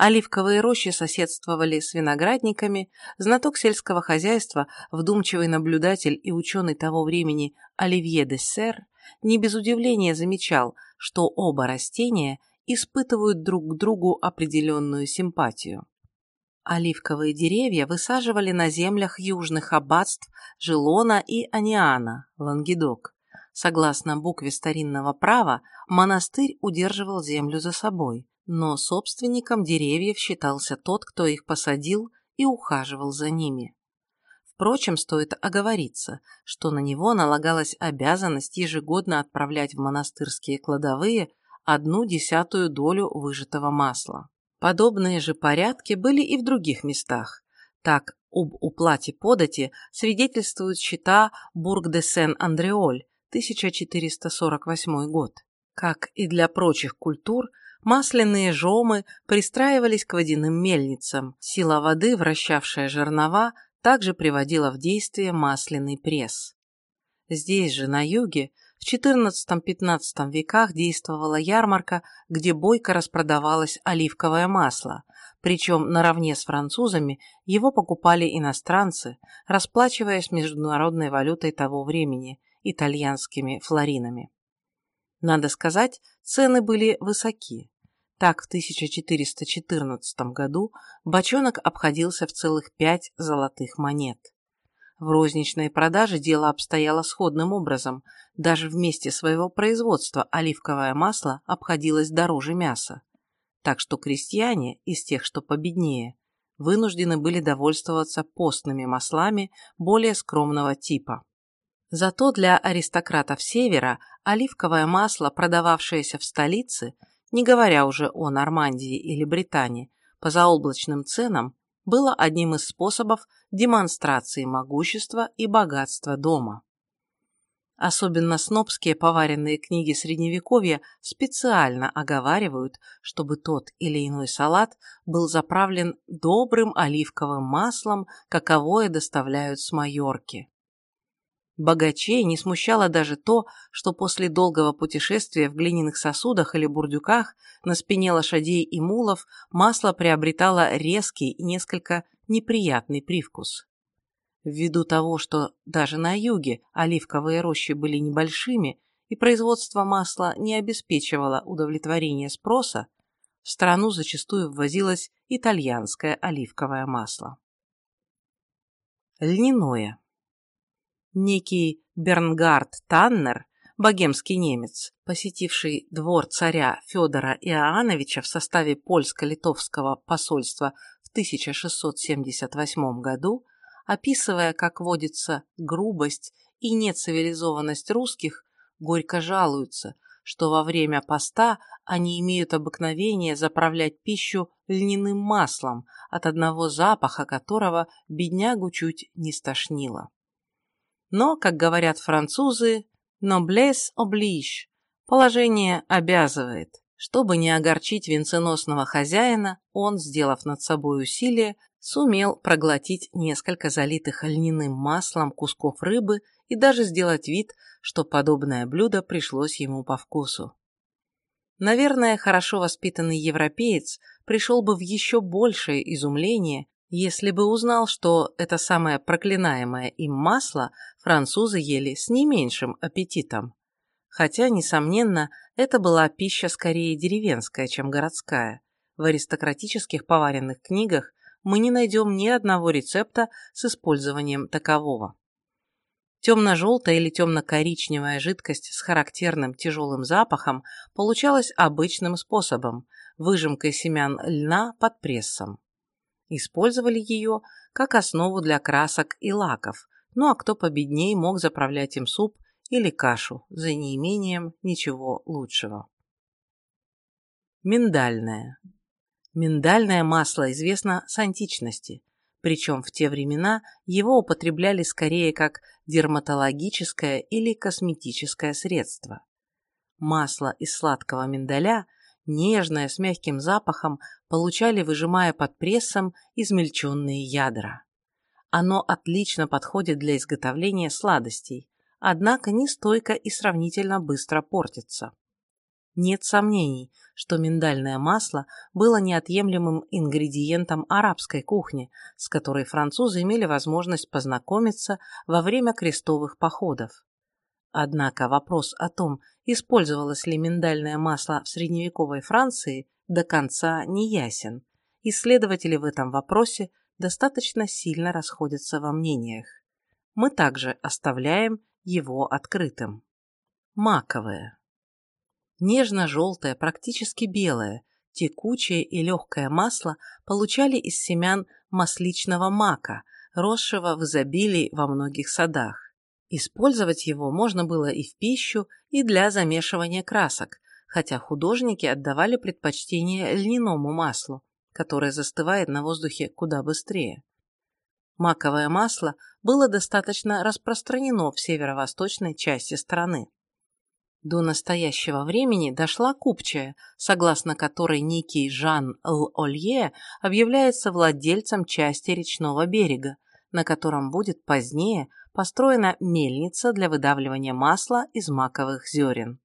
Оливковые рощи соседствовали с виноградниками, знаток сельского хозяйства, вдумчивый наблюдатель и ученый того времени Оливье де Сер не без удивления замечал, что оба растения испытывают друг к другу определенную симпатию. Оливковые деревья высаживали на землях южных аббатств Желона и Аниана, Лангедок. Согласно букве старинного права, монастырь удерживал землю за собой, но собственником деревьев считался тот, кто их посадил и ухаживал за ними. Впрочем, стоит оговориться, что на него налагалась обязанность ежегодно отправлять в монастырские кладовые одну десятую долю выжатого масла. Подобные же порядки были и в других местах. Так, об уплате подати свидетельствует счета Бург де Сен-Андреоль, 1448 год. Как и для прочих культур, Масляные жомы пристраивались к водяным мельницам. Сила воды, вращавшая жернова, также приводила в действие масляный пресс. Здесь же, на юге, в XIV-XV веках действовала ярмарка, где бойко распродавалось оливковое масло, причем наравне с французами его покупали иностранцы, расплачиваясь международной валютой того времени – итальянскими флоринами. Надо сказать, цены были высоки. Так, в 1414 году бочонок обходился в целых пять золотых монет. В розничной продаже дело обстояло сходным образом. Даже в месте своего производства оливковое масло обходилось дороже мяса. Так что крестьяне, из тех, что победнее, вынуждены были довольствоваться постными маслами более скромного типа. Зато для аристократов Севера оливковое масло, продававшееся в столице, не говоря уже о Нормандии или Британии, по заоблачным ценам, было одним из способов демонстрации могущества и богатства дома. Особенно снобские поваренные книги Средневековья специально оговаривают, чтобы тот или иной салат был заправлен добрым оливковым маслом, каковое доставляют с Майорки. Богачей не смущало даже то, что после долгого путешествия в глиняных сосудах или бурдюках на спине лошадей и мулов масло приобретало резкий и несколько неприятный привкус. Ввиду того, что даже на юге оливковые рощи были небольшими и производство масла не обеспечивало удовлетворения спроса, в страну зачастую ввозилось итальянское оливковое масло. Льняное некий Бернгард Таннер, богемский немец, посетивший двор царя Федора Иоанновича в составе польско-литовского посольства в 1678 году, описывая, как водится грубость и нецивилизованность русских, горько жалуются, что во время поста они имеют обыкновение заправлять пищу льняным маслом, от одного запаха которого беднягу чуть не стошнило. Но, как говорят французы, «noblesse oblige» – положение обязывает. Чтобы не огорчить венценосного хозяина, он, сделав над собой усилие, сумел проглотить несколько залитых льняным маслом кусков рыбы и даже сделать вид, что подобное блюдо пришлось ему по вкусу. Наверное, хорошо воспитанный европеец пришел бы в еще большее изумление, если бы узнал, что это самое проклинаемое им масло французы ели с не меньшим аппетитом. Хотя, несомненно, это была пища скорее деревенская, чем городская. В аристократических поваренных книгах мы не найдем ни одного рецепта с использованием такового. Темно-желтая или темно-коричневая жидкость с характерным тяжелым запахом получалась обычным способом – выжимкой семян льна под прессом. Использовали ее как основу для красок и лаков, ну а кто победнее мог заправлять им суп или кашу за неимением ничего лучшего. Миндальное. Миндальное масло известно с античности, причем в те времена его употребляли скорее как дерматологическое или косметическое средство. Масло из сладкого миндаля, нежное, с мягким запахом, получали, выжимая под прессом измельченные ядра. Оно отлично подходит для изготовления сладостей, однако нестойко и сравнительно быстро портится. Нет сомнений, что миндальное масло было неотъемлемым ингредиентом арабской кухни, с которой французы имели возможность познакомиться во время крестовых походов. Однако вопрос о том, использовалось ли миндальное масло в средневековой Франции, до конца не ясен. Исследователи в этом вопросе достаточно сильно расходятся во мнениях. Мы также оставляем его открытым. Маковое. Нежно-желтое, практически белое, текучее и легкое масло получали из семян масличного мака, росшего в изобилии во многих садах. Использовать его можно было и в пищу, и для замешивания красок, хотя художники отдавали предпочтение льняному маслу, которое застывает на воздухе куда быстрее. Маковое масло было достаточно распространено в северо-восточной части страны. До настоящего времени дошла купчая, согласно которой некий Жан Л. объявляется владельцем части речного берега, на котором будет позднее построена мельница для выдавливания масла из маковых зерен.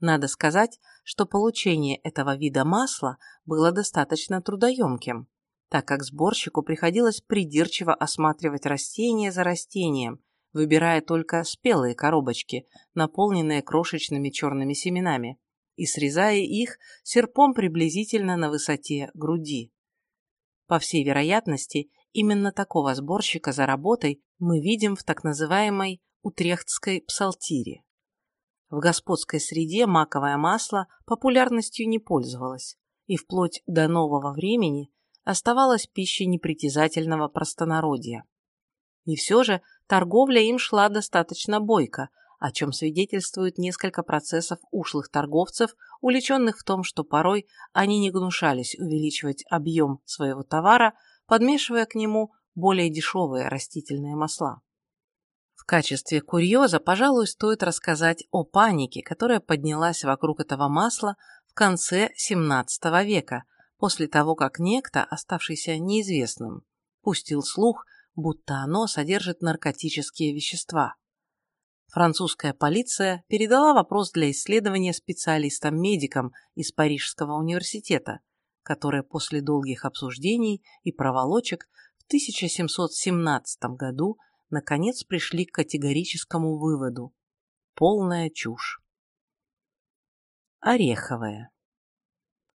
Надо сказать, что получение этого вида масла было достаточно трудоемким так как сборщику приходилось придирчиво осматривать растение за растением, выбирая только спелые коробочки, наполненные крошечными черными семенами, и срезая их серпом приблизительно на высоте груди. По всей вероятности, именно такого сборщика за работой мы видим в так называемой Утрехтской псалтире. В господской среде маковое масло популярностью не пользовалось, и вплоть до нового времени оставалась пищей непритязательного простонародья. И все же торговля им шла достаточно бойко, о чем свидетельствует несколько процессов ушлых торговцев, увлеченных в том, что порой они не гнушались увеличивать объем своего товара, подмешивая к нему более дешевые растительные масла. В качестве курьеза, пожалуй, стоит рассказать о панике, которая поднялась вокруг этого масла в конце XVII века – после того, как некто, оставшийся неизвестным, пустил слух, будто оно содержит наркотические вещества. Французская полиция передала вопрос для исследования специалистам-медикам из Парижского университета, которые после долгих обсуждений и проволочек 1717 году наконец пришли к категорическому выводу – полная чушь. Ореховая.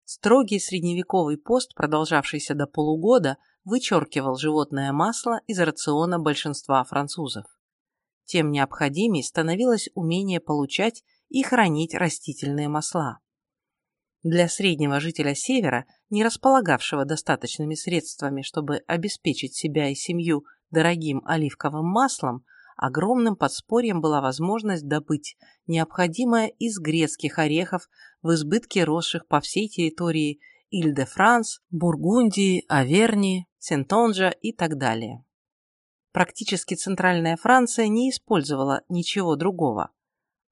Строгий средневековый пост, продолжавшийся до полугода, вычеркивал животное масло из рациона большинства французов. Тем необходимей становилось умение получать и хранить растительные масла. Для среднего жителя Севера, не располагавшего достаточными средствами, чтобы обеспечить себя и семью дорогим оливковым маслом, огромным подспорьем была возможность добыть необходимое из грецких орехов в избытке росших по всей территории Иль-де-Франс, Бургундии, Аверни, Сентонжа и так далее. Практически центральная Франция не использовала ничего другого.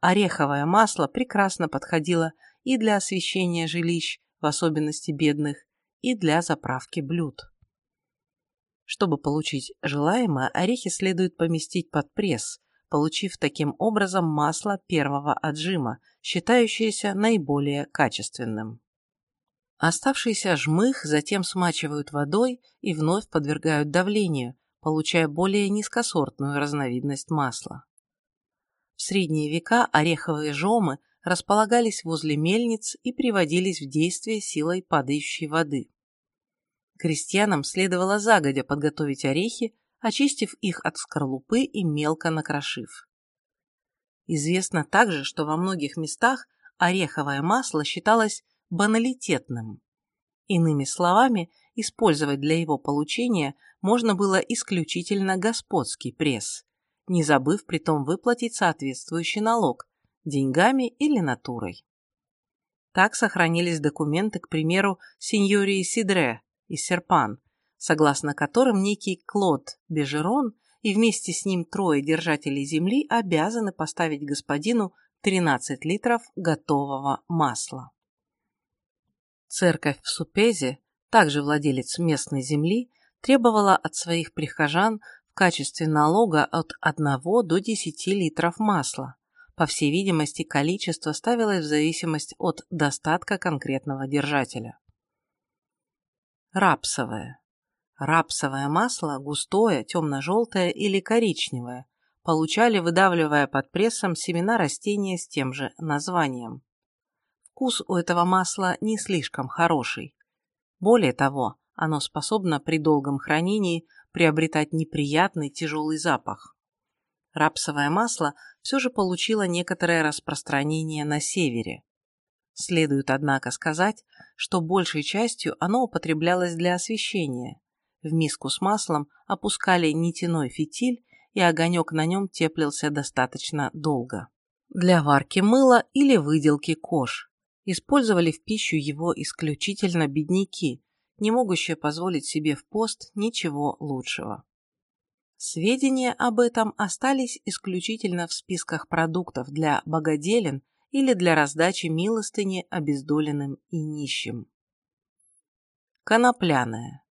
Ореховое масло прекрасно подходило и для освещения жилищ, в особенности бедных, и для заправки блюд. Чтобы получить желаемое, орехи следует поместить под пресс, получив таким образом масло первого отжима, считающееся наиболее качественным. Оставшийся жмых затем смачивают водой и вновь подвергают давлению, получая более низкосортную разновидность масла. В средние века ореховые жомы располагались возле мельниц и приводились в действие силой падающей воды. Крестьянам следовало загодя подготовить орехи, очистив их от скорлупы и мелко накрошив. Известно также, что во многих местах ореховое масло считалось баналитетным. Иными словами, использовать для его получения можно было исключительно господский пресс, не забыв при том выплатить соответствующий налог – деньгами или натурой. Так сохранились документы, к примеру, сеньории Сидре из Серпан, согласно которым некий Клод Бежерон и вместе с ним трое держателей земли обязаны поставить господину 13 литров готового масла. Церковь в Супезе, также владелец местной земли, требовала от своих прихожан в качестве налога от 1 до 10 литров масла. По всей видимости, количество ставилось в зависимость от достатка конкретного держателя. Рапсовое. Рапсовое масло густое, темно-желтое или коричневое, получали, выдавливая под прессом семена растения с тем же названием. Вкус у этого масла не слишком хороший. Более того, оно способно при долгом хранении приобретать неприятный тяжелый запах. Рапсовое масло все же получило некоторое распространение на севере. Следует, однако, сказать, что большей частью оно употреблялось для освещения. В миску с маслом опускали нитяной фитиль, и огонек на нем теплился достаточно долго. Для варки мыла или выделки кож. Использовали в пищу его исключительно бедняки, не могущие позволить себе в пост ничего лучшего. Сведения об этом остались исключительно в списках продуктов для богоделен или для раздачи милостыни обездоленным и нищим. Конопляная.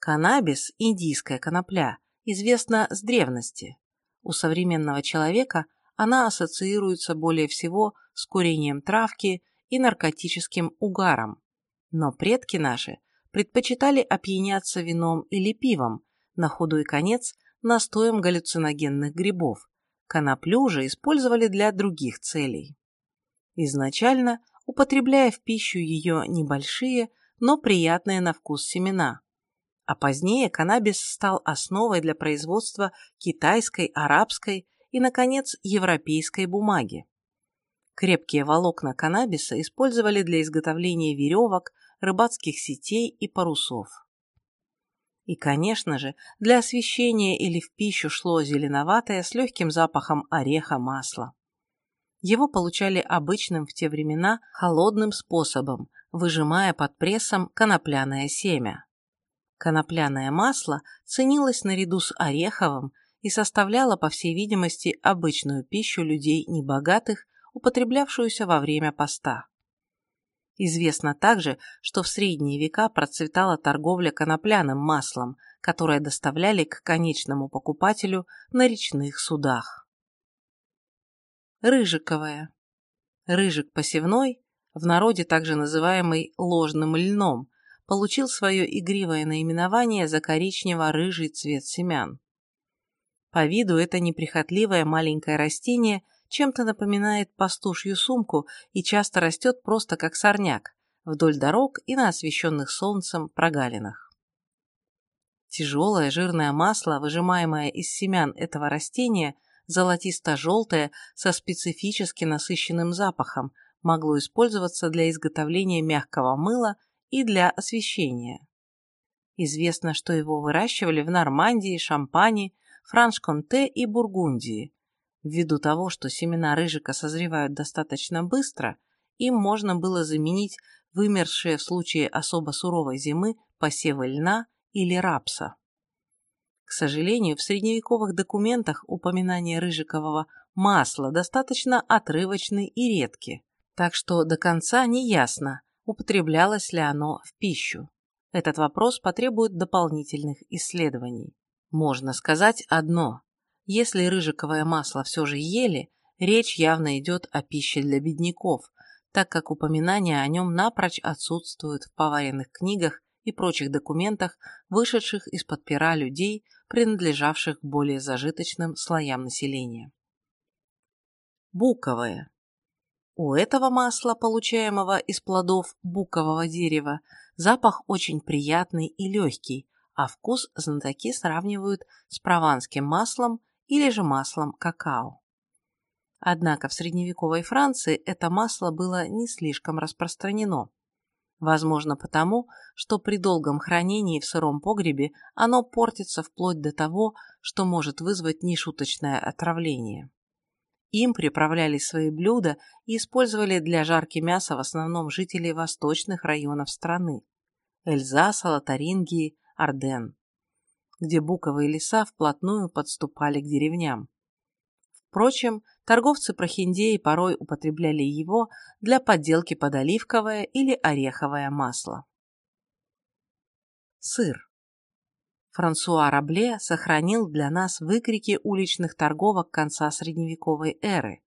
Каннабис, индийская конопля, известна с древности. У современного человека она ассоциируется более всего с курением травки и наркотическим угаром. Но предки наши предпочитали опьяняться вином или пивом, на худой конец настоем галлюциногенных грибов. Коноплю же использовали для других целей. Изначально употребляя в пищу ее небольшие, но приятные на вкус семена. А позднее каннабис стал основой для производства китайской, арабской и, наконец, европейской бумаги. Крепкие волокна каннабиса использовали для изготовления веревок, рыбацких сетей и парусов. И, конечно же, для освещения или в пищу шло зеленоватое с легким запахом ореха масло. Его получали обычным в те времена холодным способом, выжимая под прессом конопляное семя. Конопляное масло ценилось наряду с ореховым и составляло, по всей видимости, обычную пищу людей небогатых, употреблявшуюся во время поста. Известно также, что в средние века процветала торговля конопляным маслом, которое доставляли к конечному покупателю на речных судах. Рыжиковая. Рыжик посевной, в народе также называемый ложным льном, получил свое игривое наименование за коричнево-рыжий цвет семян. По виду это неприхотливое маленькое растение – чем-то напоминает пастушью сумку и часто растет просто как сорняк, вдоль дорог и на освещенных солнцем прогалинах. Тяжелое жирное масло, выжимаемое из семян этого растения, золотисто-желтое, со специфически насыщенным запахом, могло использоваться для изготовления мягкого мыла и для освещения. Известно, что его выращивали в Нормандии, Шампани, Франш-Конте и Бургундии, Ввиду того, что семена рыжика созревают достаточно быстро, им можно было заменить вымершие в случае особо суровой зимы посевы льна или рапса. К сожалению, в средневековых документах упоминания рыжикового масла достаточно отрывочны и редки, так что до конца не ясно, употреблялось ли оно в пищу. Этот вопрос потребует дополнительных исследований. Можно сказать одно. Если рыжиковое масло все же ели, речь явно идет о пище для бедняков, так как упоминания о нем напрочь отсутствуют в поваренных книгах и прочих документах, вышедших из-под пера людей, принадлежавших к более зажиточным слоям населения. Буковое. У этого масла, получаемого из плодов букового дерева, запах очень приятный и легкий, а вкус знатоки сравнивают с прованским маслом или же маслом какао. Однако в средневековой Франции это масло было не слишком распространено. Возможно потому, что при долгом хранении в сыром погребе оно портится вплоть до того, что может вызвать нешуточное отравление. Им приправляли свои блюда и использовали для жарки мяса в основном жители восточных районов страны – Эльзаса, Лотарингии, Арден, где буковые леса вплотную подступали к деревням. Впрочем, торговцы прохиндеи порой употребляли его для подделки под оливковое или ореховое масло. Сыр. Франсуа Рабле сохранил для нас выкрики уличных торговок конца средневековой эры.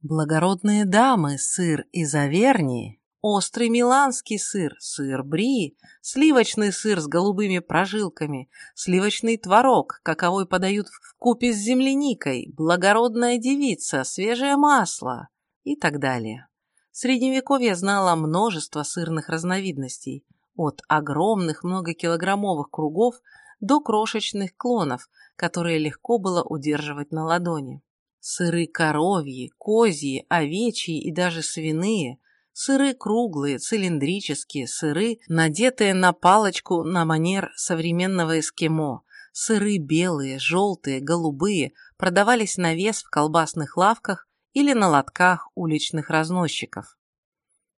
Благородные дамы, сыр из Авернии, острый миланский сыр, сыр бри, сливочный сыр с голубыми прожилками, сливочный творог, каковой подают в купе с земляникой, благородная девица, свежее масло и так далее. Средневековье знало множество сырных разновидностей, от огромных многокилограммовых кругов до крошечных клонов, которые легко было удерживать на ладони. Сыры коровьи, козьи, овечьи и даже свиные, сыры круглые, цилиндрические, сыры, надетые на палочку на манер современного эскимо, сыры белые, желтые, голубые продавались на вес в колбасных лавках или на лотках уличных разносчиков.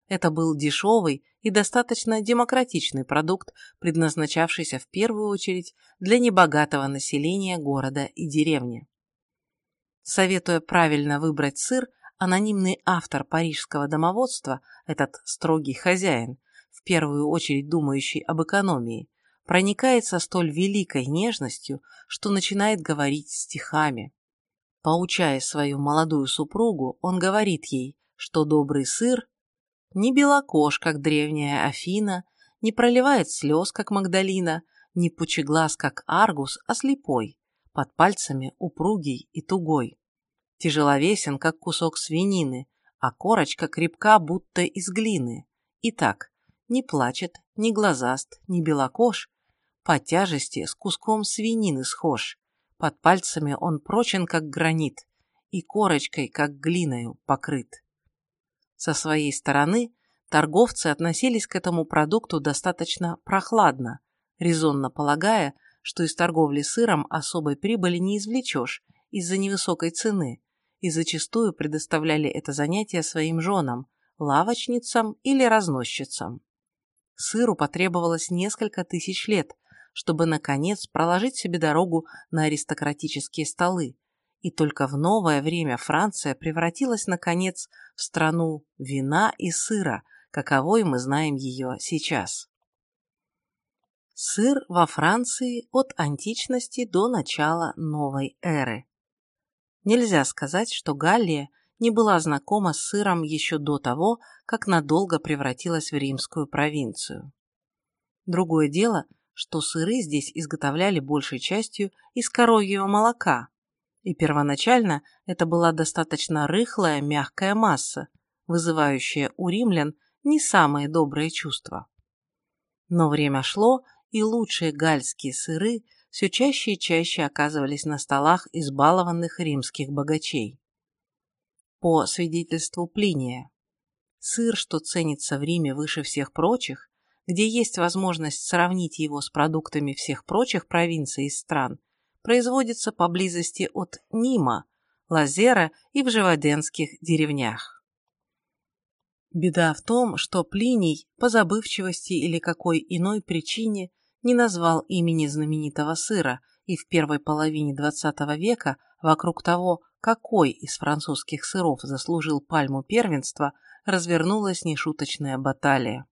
Это был дешевый и достаточно демократичный продукт, предназначавшийся в первую очередь для небогатого населения города и деревни. Советуя правильно выбрать сыр, анонимный автор парижского домоводства, этот строгий хозяин, в первую очередь думающий об экономии, проникается столь великой нежностью, что начинает говорить стихами. Поучая свою молодую супругу, он говорит ей, что добрый сыр не белокож, как древняя Афина, не проливает слез, как Магдалина, не пучеглаз, как Аргус, а слепой, под пальцами упругий и тугой. Тяжеловесен, как кусок свинины, а корочка крепка, будто из глины. Итак, не плачет, не глазаст, не белокож, по тяжести с куском свинины схож. Под пальцами он прочен, как гранит, и корочкой, как глиною, покрыт. Со своей стороны торговцы относились к этому продукту достаточно прохладно, резонно полагая, что из торговли сыром особой прибыли не извлечешь из-за невысокой цены, и зачастую предоставляли это занятие своим женам, лавочницам или разносчицам. Сыру потребовалось несколько тысяч лет, чтобы, наконец, проложить себе дорогу на аристократические столы, и только в новое время Франция превратилась, наконец, в страну вина и сыра, каковой мы знаем ее сейчас. Сыр во Франции от античности до начала новой эры. Нельзя сказать, что Галлия не была знакома с сыром еще до того, как надолго превратилась в римскую провинцию. Другое дело, что сыры здесь изготовляли большей частью из коровьего молока, и первоначально это была достаточно рыхлая, мягкая масса, вызывающая у римлян не самые добрые чувства. Но время шло, и лучшие гальские сыры все чаще и чаще оказывались на столах избалованных римских богачей. По свидетельству Плиния, сыр, что ценится в Риме выше всех прочих, где есть возможность сравнить его с продуктами всех прочих провинций и стран, производится поблизости от Нима, Лазера и в живоденских деревнях. Беда в том, что Плиний по забывчивости или какой иной причине не назвал имени знаменитого сыра, и в первой половине XX века вокруг того, какой из французских сыров заслужил пальму первенства, развернулась нешуточная баталия.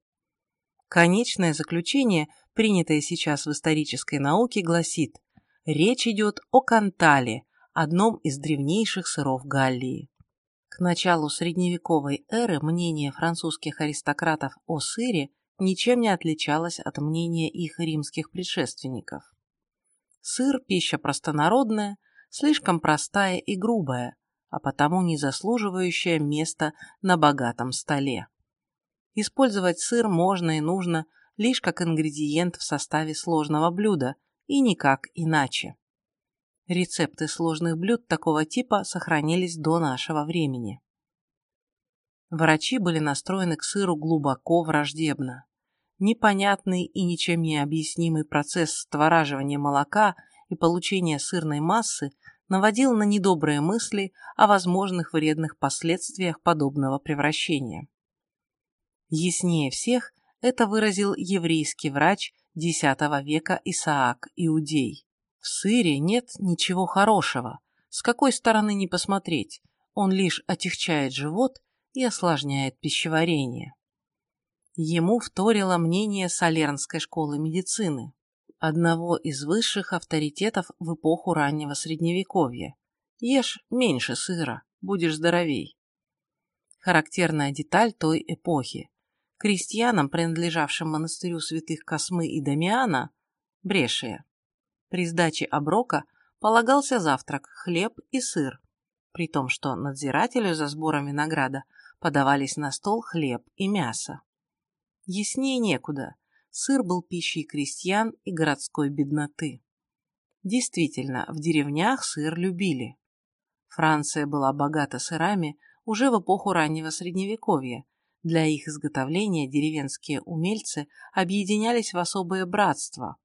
Конечное заключение, принятое сейчас в исторической науке, гласит Речь идет о кантале, одном из древнейших сыров Галлии. К началу средневековой эры мнение французских аристократов о сыре ничем не отличалось от мнения их римских предшественников. Сыр – пища простонародная, слишком простая и грубая, а потому не заслуживающая места на богатом столе. Использовать сыр можно и нужно лишь как ингредиент в составе сложного блюда – и никак иначе. Рецепты сложных блюд такого типа сохранились до нашего времени. Врачи были настроены к сыру глубоко враждебно. Непонятный и ничем не объяснимый процесс створаживания молока и получения сырной массы наводил на недобрые мысли о возможных вредных последствиях подобного превращения. Яснее всех это выразил еврейский врач X века Исаак Иудей. В сыре нет ничего хорошего, с какой стороны не посмотреть, он лишь отягчает живот и осложняет пищеварение. Ему вторило мнение Солернской школы медицины, одного из высших авторитетов в эпоху раннего средневековья. Ешь меньше сыра, будешь здоровей. Характерная деталь той эпохи. Крестьянам, принадлежавшим монастырю святых Космы и Дамиана, брешия, при сдаче оброка полагался завтрак, хлеб и сыр, при том, что надзирателю за сбором винограда подавались на стол хлеб и мясо. Яснее некуда. Сыр был пищей крестьян и городской бедноты. Действительно, в деревнях сыр любили. Франция была богата сырами уже в эпоху раннего Средневековья. Для их изготовления деревенские умельцы объединялись в особое братство,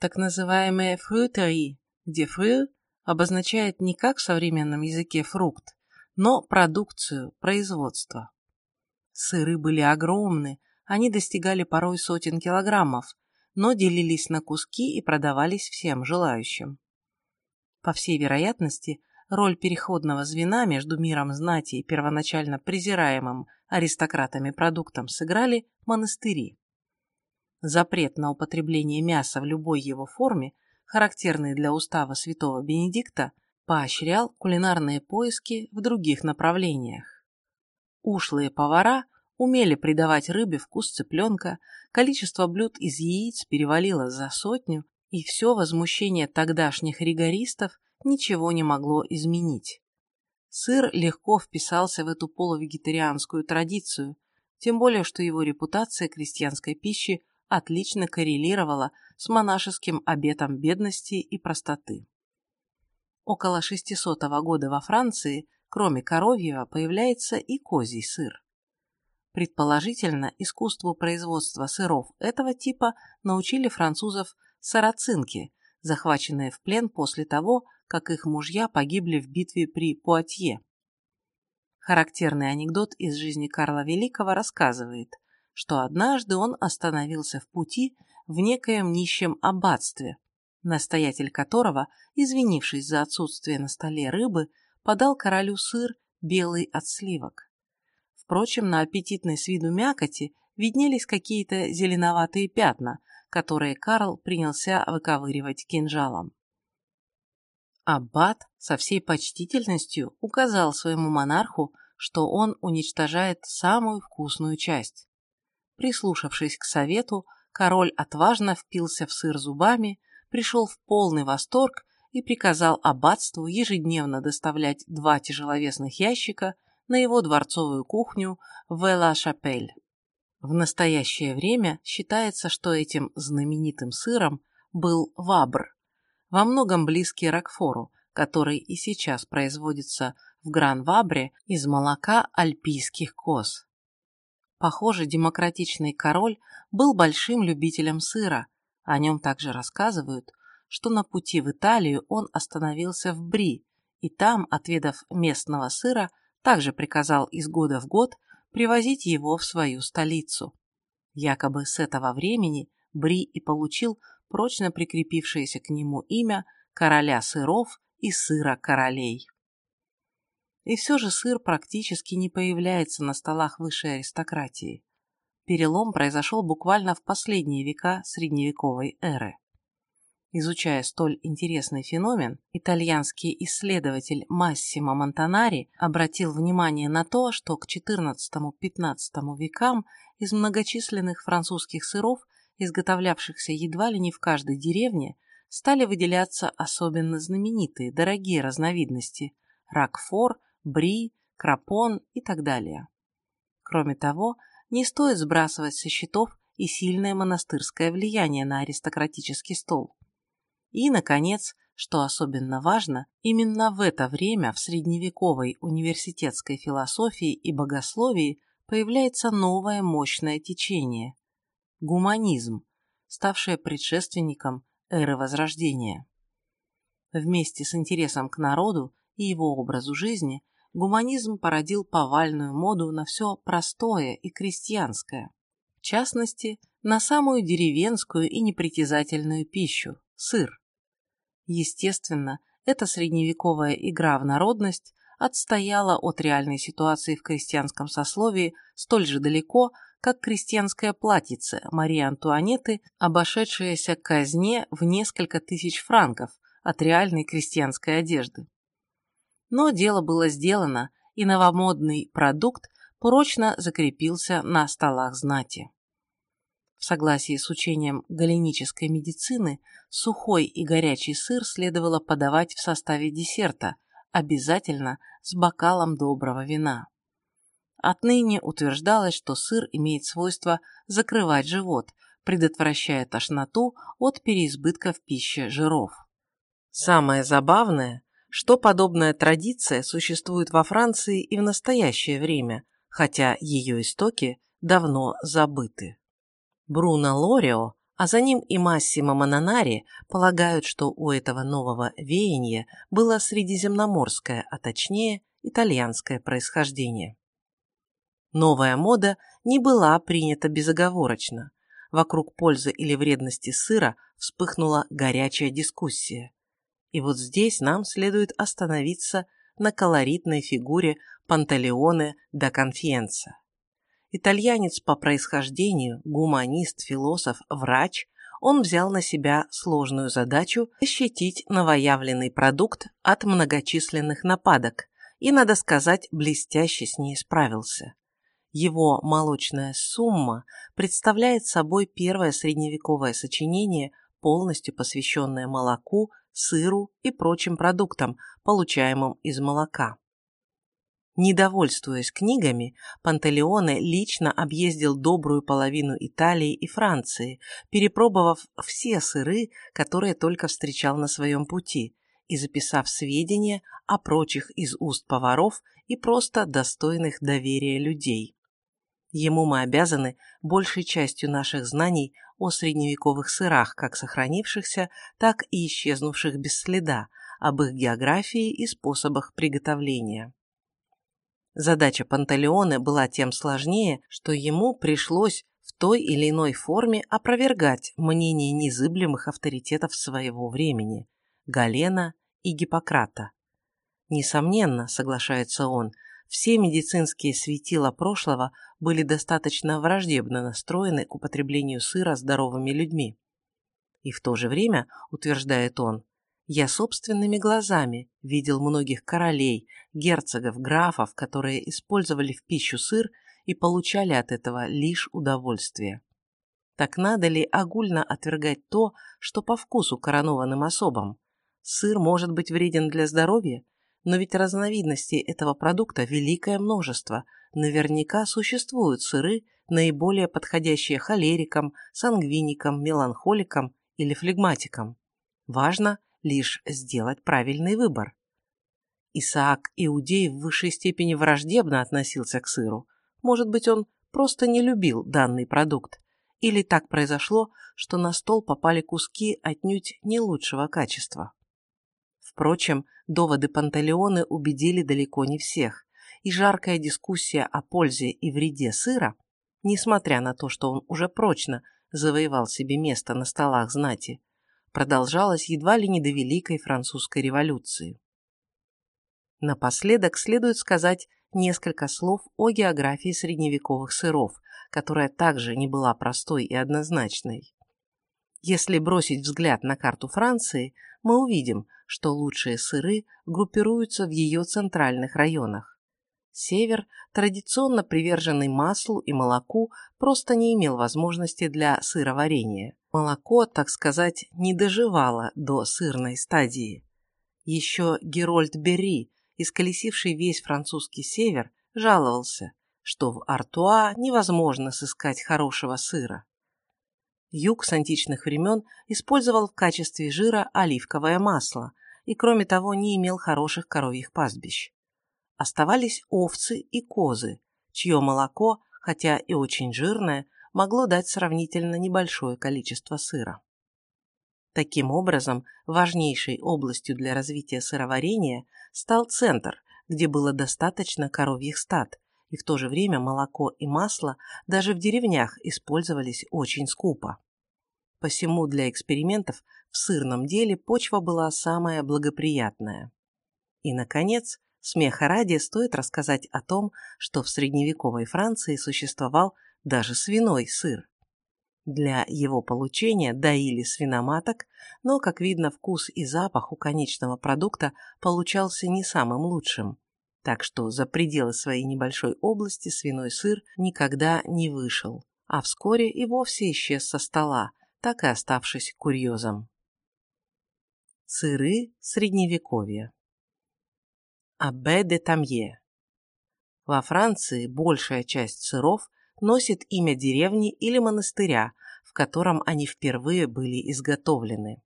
так называемые фрутерии, где фрю обозначает не как в современном языке фрукт, но продукцию, производство. Сыры были огромны, они достигали порой сотен килограммов, но делились на куски и продавались всем желающим. По всей вероятности, роль переходного звена между миром знати и первоначально презираемым аристократами продуктом сыграли монастыри. Запрет на употребление мяса в любой его форме, характерный для устава святого Бенедикта, поощрял кулинарные поиски в других направлениях. Ушлые повара умели придавать рыбе вкус цыпленка, количество блюд из яиц перевалило за сотню, и все возмущение тогдашних ригористов ничего не могло изменить. Сыр легко вписался в эту полувегетарианскую традицию, тем более что его репутация крестьянской пищи отлично коррелировала с монашеским обетом бедности и простоты. Около 600 года во Франции, кроме коровьего, появляется и козий сыр. Предположительно, искусству производства сыров этого типа научили французов сарацинки, захваченные в плен после того, как их мужья погибли в битве при Пуатье. Характерный анекдот из жизни Карла Великого рассказывает, что однажды он остановился в пути в некоем нищем аббатстве, настоятель которого, извинившись за отсутствие на столе рыбы, подал королю сыр белый от сливок. Впрочем, на аппетитной с виду мякоти виднелись какие-то зеленоватые пятна, которые Карл принялся выковыривать кинжалом. Аббат со всей почтительностью указал своему монарху, что он уничтожает самую вкусную часть. Прислушавшись к совету, король отважно впился в сыр зубами, пришел в полный восторг и приказал аббатству ежедневно доставлять два тяжеловесных ящика на его дворцовую кухню в Эла-Шапель. В настоящее время считается, что этим знаменитым сыром был вабр, во многом близкий Рокфору, который и сейчас производится в Гран-Вабре из молока альпийских коз. Похоже, демократичный король был большим любителем сыра, о нем также рассказывают, что на пути в Италию он остановился в Бри, и там, отведав местного сыра, также приказал из года в год привозить его в свою столицу. Якобы с этого времени Бри и получил прочно прикрепившееся к нему имя короля сыров и сыра королей. И все же сыр практически не появляется на столах высшей аристократии. Перелом произошел буквально в последние века средневековой эры. Изучая столь интересный феномен, итальянский исследователь Массимо Монтанари обратил внимание на то, что к XIV-XV векам из многочисленных французских сыров, изготовлявшихся едва ли не в каждой деревне, стали выделяться особенно знаменитые, дорогие разновидности – ракфор, бри, крапон и так далее. Кроме того, не стоит сбрасывать со счетов и сильное монастырское влияние на аристократический стол. И, наконец, что особенно важно, именно в это время в средневековой университетской философии и богословии появляется новое мощное течение – гуманизм, ставшее предшественником эры Возрождения. Вместе с интересом к народу и его образу жизни гуманизм породил повальную моду на все простое и крестьянское, в частности, на самую деревенскую и непритязательную пищу – сыр. Естественно, эта средневековая игра в народность отстояла от реальной ситуации в крестьянском сословии столь же далеко, как крестьянское платьице Марии Антуанетты, обошедшееся казне в несколько тысяч франков от реальной крестьянской одежды. Но дело было сделано, и новомодный продукт прочно закрепился на столах знати. В согласии с учением галенической медицины, сухой и горячий сыр следовало подавать в составе десерта, обязательно с бокалом доброго вина. Отныне утверждалось, что сыр имеет свойство закрывать живот, предотвращая тошноту от переизбытка в пище жиров. Самое забавное, что подобная традиция существует во Франции и в настоящее время, хотя ее истоки давно забыты. Бруно Лорио, а за ним и Массимо Мононари полагают, что у этого нового веяния было средиземноморское, а точнее итальянское происхождение. Новая мода не была принята безоговорочно. Вокруг пользы или вредности сыра вспыхнула горячая дискуссия. И вот здесь нам следует остановиться на колоритной фигуре Панталеоне да Конфиенца. Итальянец по происхождению, гуманист, философ, врач, он взял на себя сложную задачу защитить новоявленный продукт от многочисленных нападок и, надо сказать, блестяще с ней справился. Его «Молочная сумма» представляет собой первое средневековое сочинение, полностью посвященное молоку, сыру и прочим продуктам, получаемым из молока. Недовольствуясь книгами, Пантелеоне лично объездил добрую половину Италии и Франции, перепробовав все сыры, которые только встречал на своем пути, и записав сведения о прочих из уст поваров и просто достойных доверия людей. Ему мы обязаны большей частью наших знаний о средневековых сырах, как сохранившихся, так и исчезнувших без следа, об их географии и способах приготовления. Задача Пантелеоне была тем сложнее, что ему пришлось в той или иной форме опровергать мнение незыблемых авторитетов своего времени – Галена и Гиппократа. Несомненно, соглашается он, все медицинские светила прошлого были достаточно враждебно настроены к употреблению сыра здоровыми людьми. И в то же время, утверждает он, я собственными глазами видел многих королей, герцогов, графов, которые использовали в пищу сыр и получали от этого лишь удовольствие. Так надо ли огульно отвергать то, что по вкусу коронованным особам? Сыр может быть вреден для здоровья, но ведь разновидностей этого продукта великое множество. Наверняка существуют сыры, наиболее подходящие холерикам, сангвиникам, меланхоликам или флегматикам. Важно лишь сделать правильный выбор. Исаак Иудей в высшей степени враждебно относился к сыру. Может быть, он просто не любил данный продукт. Или так произошло, что на стол попали куски отнюдь не лучшего качества. Впрочем, доводы Пантелеоны убедили далеко не всех, и жаркая дискуссия о пользе и вреде сыра, несмотря на то, что он уже прочно завоевал себе место на столах знати, продолжалась едва ли не до Великой Французской революции. Напоследок следует сказать несколько слов о географии средневековых сыров, которая также не была простой и однозначной. Если бросить взгляд на карту Франции, мы увидим, что лучшие сыры группируются в ее центральных районах. Север, традиционно приверженный маслу и молоку, просто не имел возможности для сыроварения. Молоко, так сказать, не доживало до сырной стадии. Еще Герольд Берри, исколесивший весь французский север, жаловался, что в Артуа невозможно сыскать хорошего сыра. Юг с античных времен использовал в качестве жира оливковое масло и, кроме того, не имел хороших коровьих пастбищ. Оставались овцы и козы, чье молоко, хотя и очень жирное, могло дать сравнительно небольшое количество сыра. Таким образом, важнейшей областью для развития сыроварения стал центр, где было достаточно коровьих стад, и в то же время молоко и масло даже в деревнях использовались очень скупо. Посему для экспериментов в сырном деле почва была самая благоприятная. И, наконец, смеха ради стоит рассказать о том, что в средневековой Франции существовал даже свиной сыр. Для его получения доили свиноматок, но, как видно, вкус и запах у конечного продукта получался не самым лучшим. Так что за пределы своей небольшой области свиной сыр никогда не вышел, а вскоре и вовсе исчез со стола, так и оставшись курьезом. Сыры Средневековья Аббе де Тамье Во Франции большая часть сыров носит имя деревни или монастыря, в котором они впервые были изготовлены.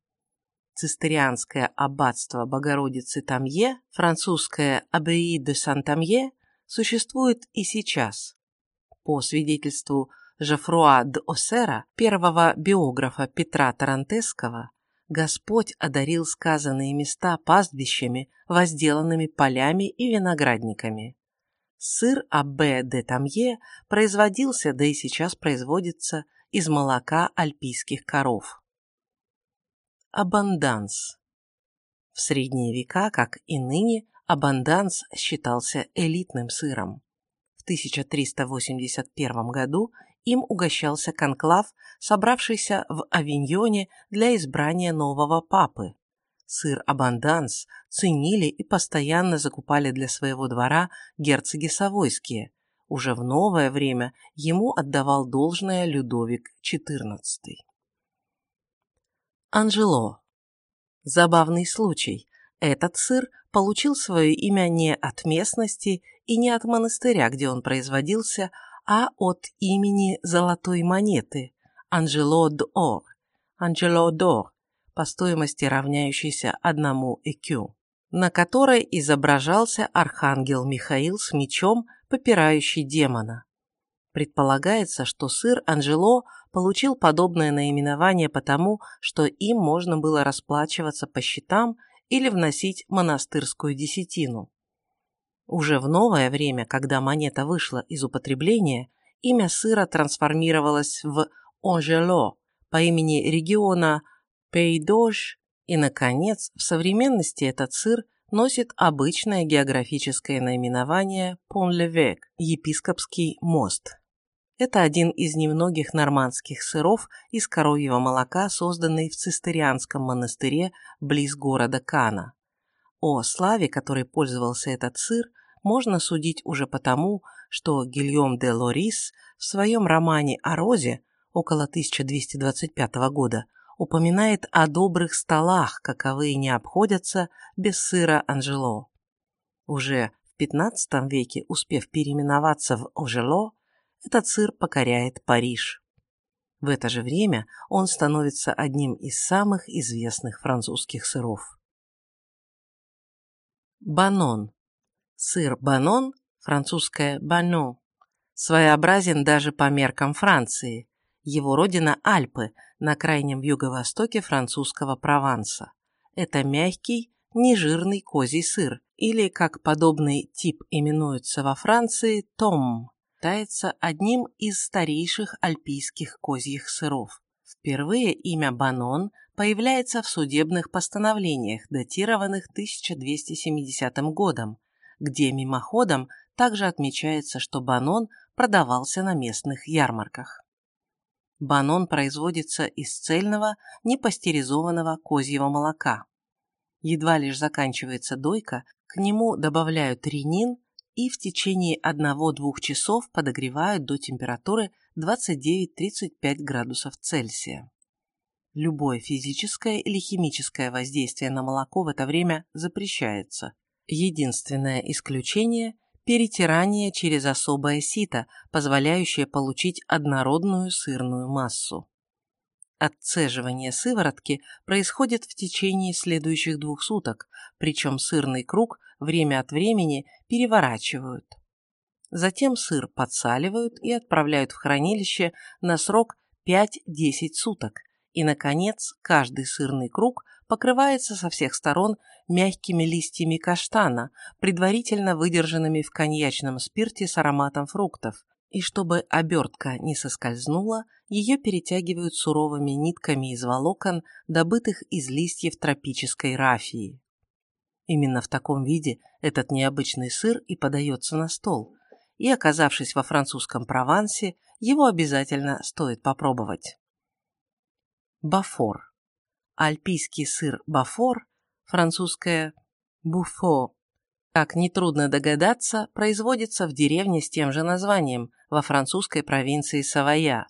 Цистерианское аббатство Богородицы Тамье, французское Аббеи де Сан-Тамье, существует и сейчас. По свидетельству Жафруа де Осера, первого биографа Петра Тарантесского, Господь одарил сказанные места пастбищами, возделанными полями и виноградниками. Сыр Аббе де Тамье производился, да и сейчас производится, из молока альпийских коров. Абанданс В средние века, как и ныне, абанданс считался элитным сыром. В 1381 году им угощался конклав, собравшийся в Авиньоне для избрания нового папы. Сыр Абанданс ценили и постоянно закупали для своего двора герцоги Савойские. Уже в новое время ему отдавал должное Людовик XIV. Анжело. Забавный случай. Этот сыр получил свое имя не от местности и не от монастыря, где он производился, а от имени золотой монеты Анжело d'Or, Анжело d'Or, по стоимости равняющейся одному экю, на которой изображался архангел Михаил с мечом, попирающий демона. Предполагается, что сыр Анжело получил подобное наименование потому, что им можно было расплачиваться по счетам или вносить монастырскую десятину. Уже в новое время, когда монета вышла из употребления, имя сыра трансформировалось в Анжело по имени региона Пейдож, и, наконец, в современности этот сыр носит обычное географическое наименование Пон-Левек – епископский мост. Это один из немногих нормандских сыров из коровьего молока, созданный в цистерианском монастыре близ города Кана. О славе, которой пользовался этот сыр, можно судить уже потому, что Гильом де Лорис в своем романе о Розе около 1225 года упоминает о добрых столах, каковые не обходятся без сыра Анжело. Уже в XV веке, успев переименоваться в Ожело, этот сыр покоряет Париж. В это же время он становится одним из самых известных французских сыров. Банон. Сыр банон, французское банон, своеобразен даже по меркам Франции. Его родина Альпы, на крайнем юго-востоке французского Прованса. Это мягкий, нежирный козий сыр, или, как подобный тип именуется во Франции, том, считается одним из старейших альпийских козьих сыров. Впервые имя Банон появляется в судебных постановлениях, датированных 1270 годом, где мимоходом также отмечается, что банон продавался на местных ярмарках. Банон производится из цельного, непастеризованного козьего молока. Едва лишь заканчивается дойка, к нему добавляют ренин и в течение 1-2 часов подогревают до температуры 29-35 градусов Цельсия. Любое физическое или химическое воздействие на молоко в это время запрещается. Единственное исключение – перетирание через особое сито, позволяющее получить однородную сырную массу. Отцеживание сыворотки происходит в течение следующих двух суток, причем сырный круг время от времени переворачивают. Затем сыр подсаливают и отправляют в хранилище на срок 5-10 суток, И, наконец, каждый сырный круг покрывается со всех сторон мягкими листьями каштана, предварительно выдержанными в коньячном спирте с ароматом фруктов, и чтобы обертка не соскользнула, ее перетягивают суровыми нитками из волокон, добытых из листьев тропической рафии. Именно в таком виде этот необычный сыр и подается на стол, и, оказавшись во французском Провансе, его обязательно стоит попробовать. Бафор. Альпийский сыр бафор, французское буфо, как нетрудно догадаться, производится в деревне с тем же названием во французской провинции Савоя.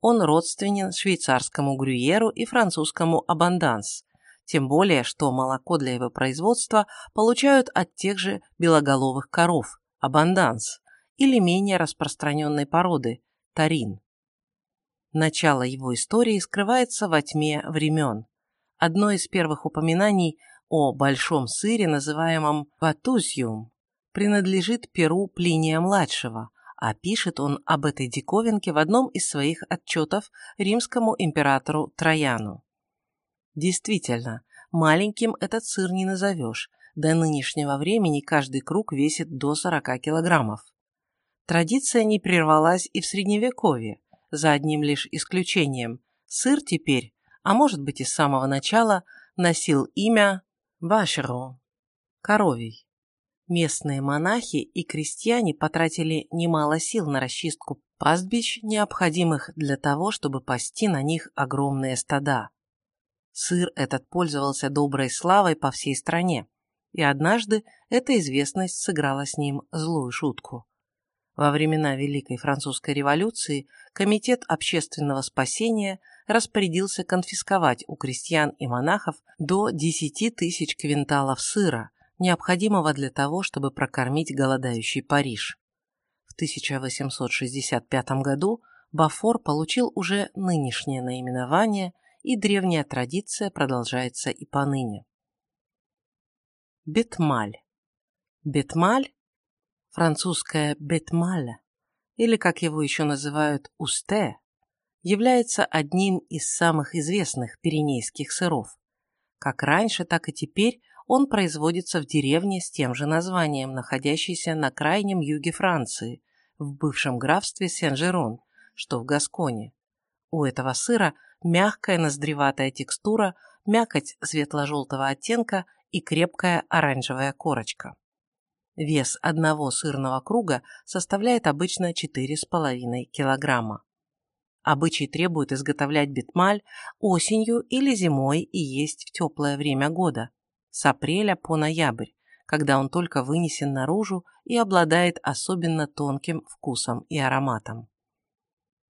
Он родственен швейцарскому грюеру и французскому абанданс, тем более, что молоко для его производства получают от тех же белоголовых коров – абанданс, или менее распространенной породы – тарин. Начало его истории скрывается во тьме времен. Одно из первых упоминаний о большом сыре, называемом ватузиум, принадлежит Перу Плиния-младшего, а пишет он об этой диковинке в одном из своих отчетов римскому императору Трояну. Действительно, маленьким этот сыр не назовешь, до нынешнего времени каждый круг весит до 40 килограммов. Традиция не прервалась и в Средневековье, за одним лишь исключением. Сыр теперь, а может быть и с самого начала, носил имя Вашеру – коровий. Местные монахи и крестьяне потратили немало сил на расчистку пастбищ, необходимых для того, чтобы пасти на них огромные стада. Сыр этот пользовался доброй славой по всей стране, и однажды эта известность сыграла с ним злую шутку. Во времена Великой Французской революции Комитет общественного спасения распорядился конфисковать у крестьян и монахов до 10 тысяч квинталов сыра, необходимого для того, чтобы прокормить голодающий Париж. В 1865 году Бафор получил уже нынешнее наименование, и древняя традиция продолжается и поныне. Бетмаль. Бетмаль французское «бетмаль», или, как его еще называют, «усте», является одним из самых известных пиренейских сыров. Как раньше, так и теперь он производится в деревне с тем же названием, находящейся на крайнем юге Франции, в бывшем графстве Сен-Жерон, что в Гасконе. У этого сыра мягкая ноздреватая текстура, мякоть светло-желтого оттенка и крепкая оранжевая корочка. Вес одного сырного круга составляет обычно 4,5 кг. Обычай требует изготовлять бетмаль осенью или зимой и есть в теплое время года, с апреля по ноябрь, когда он только вынесен наружу и обладает особенно тонким вкусом и ароматом.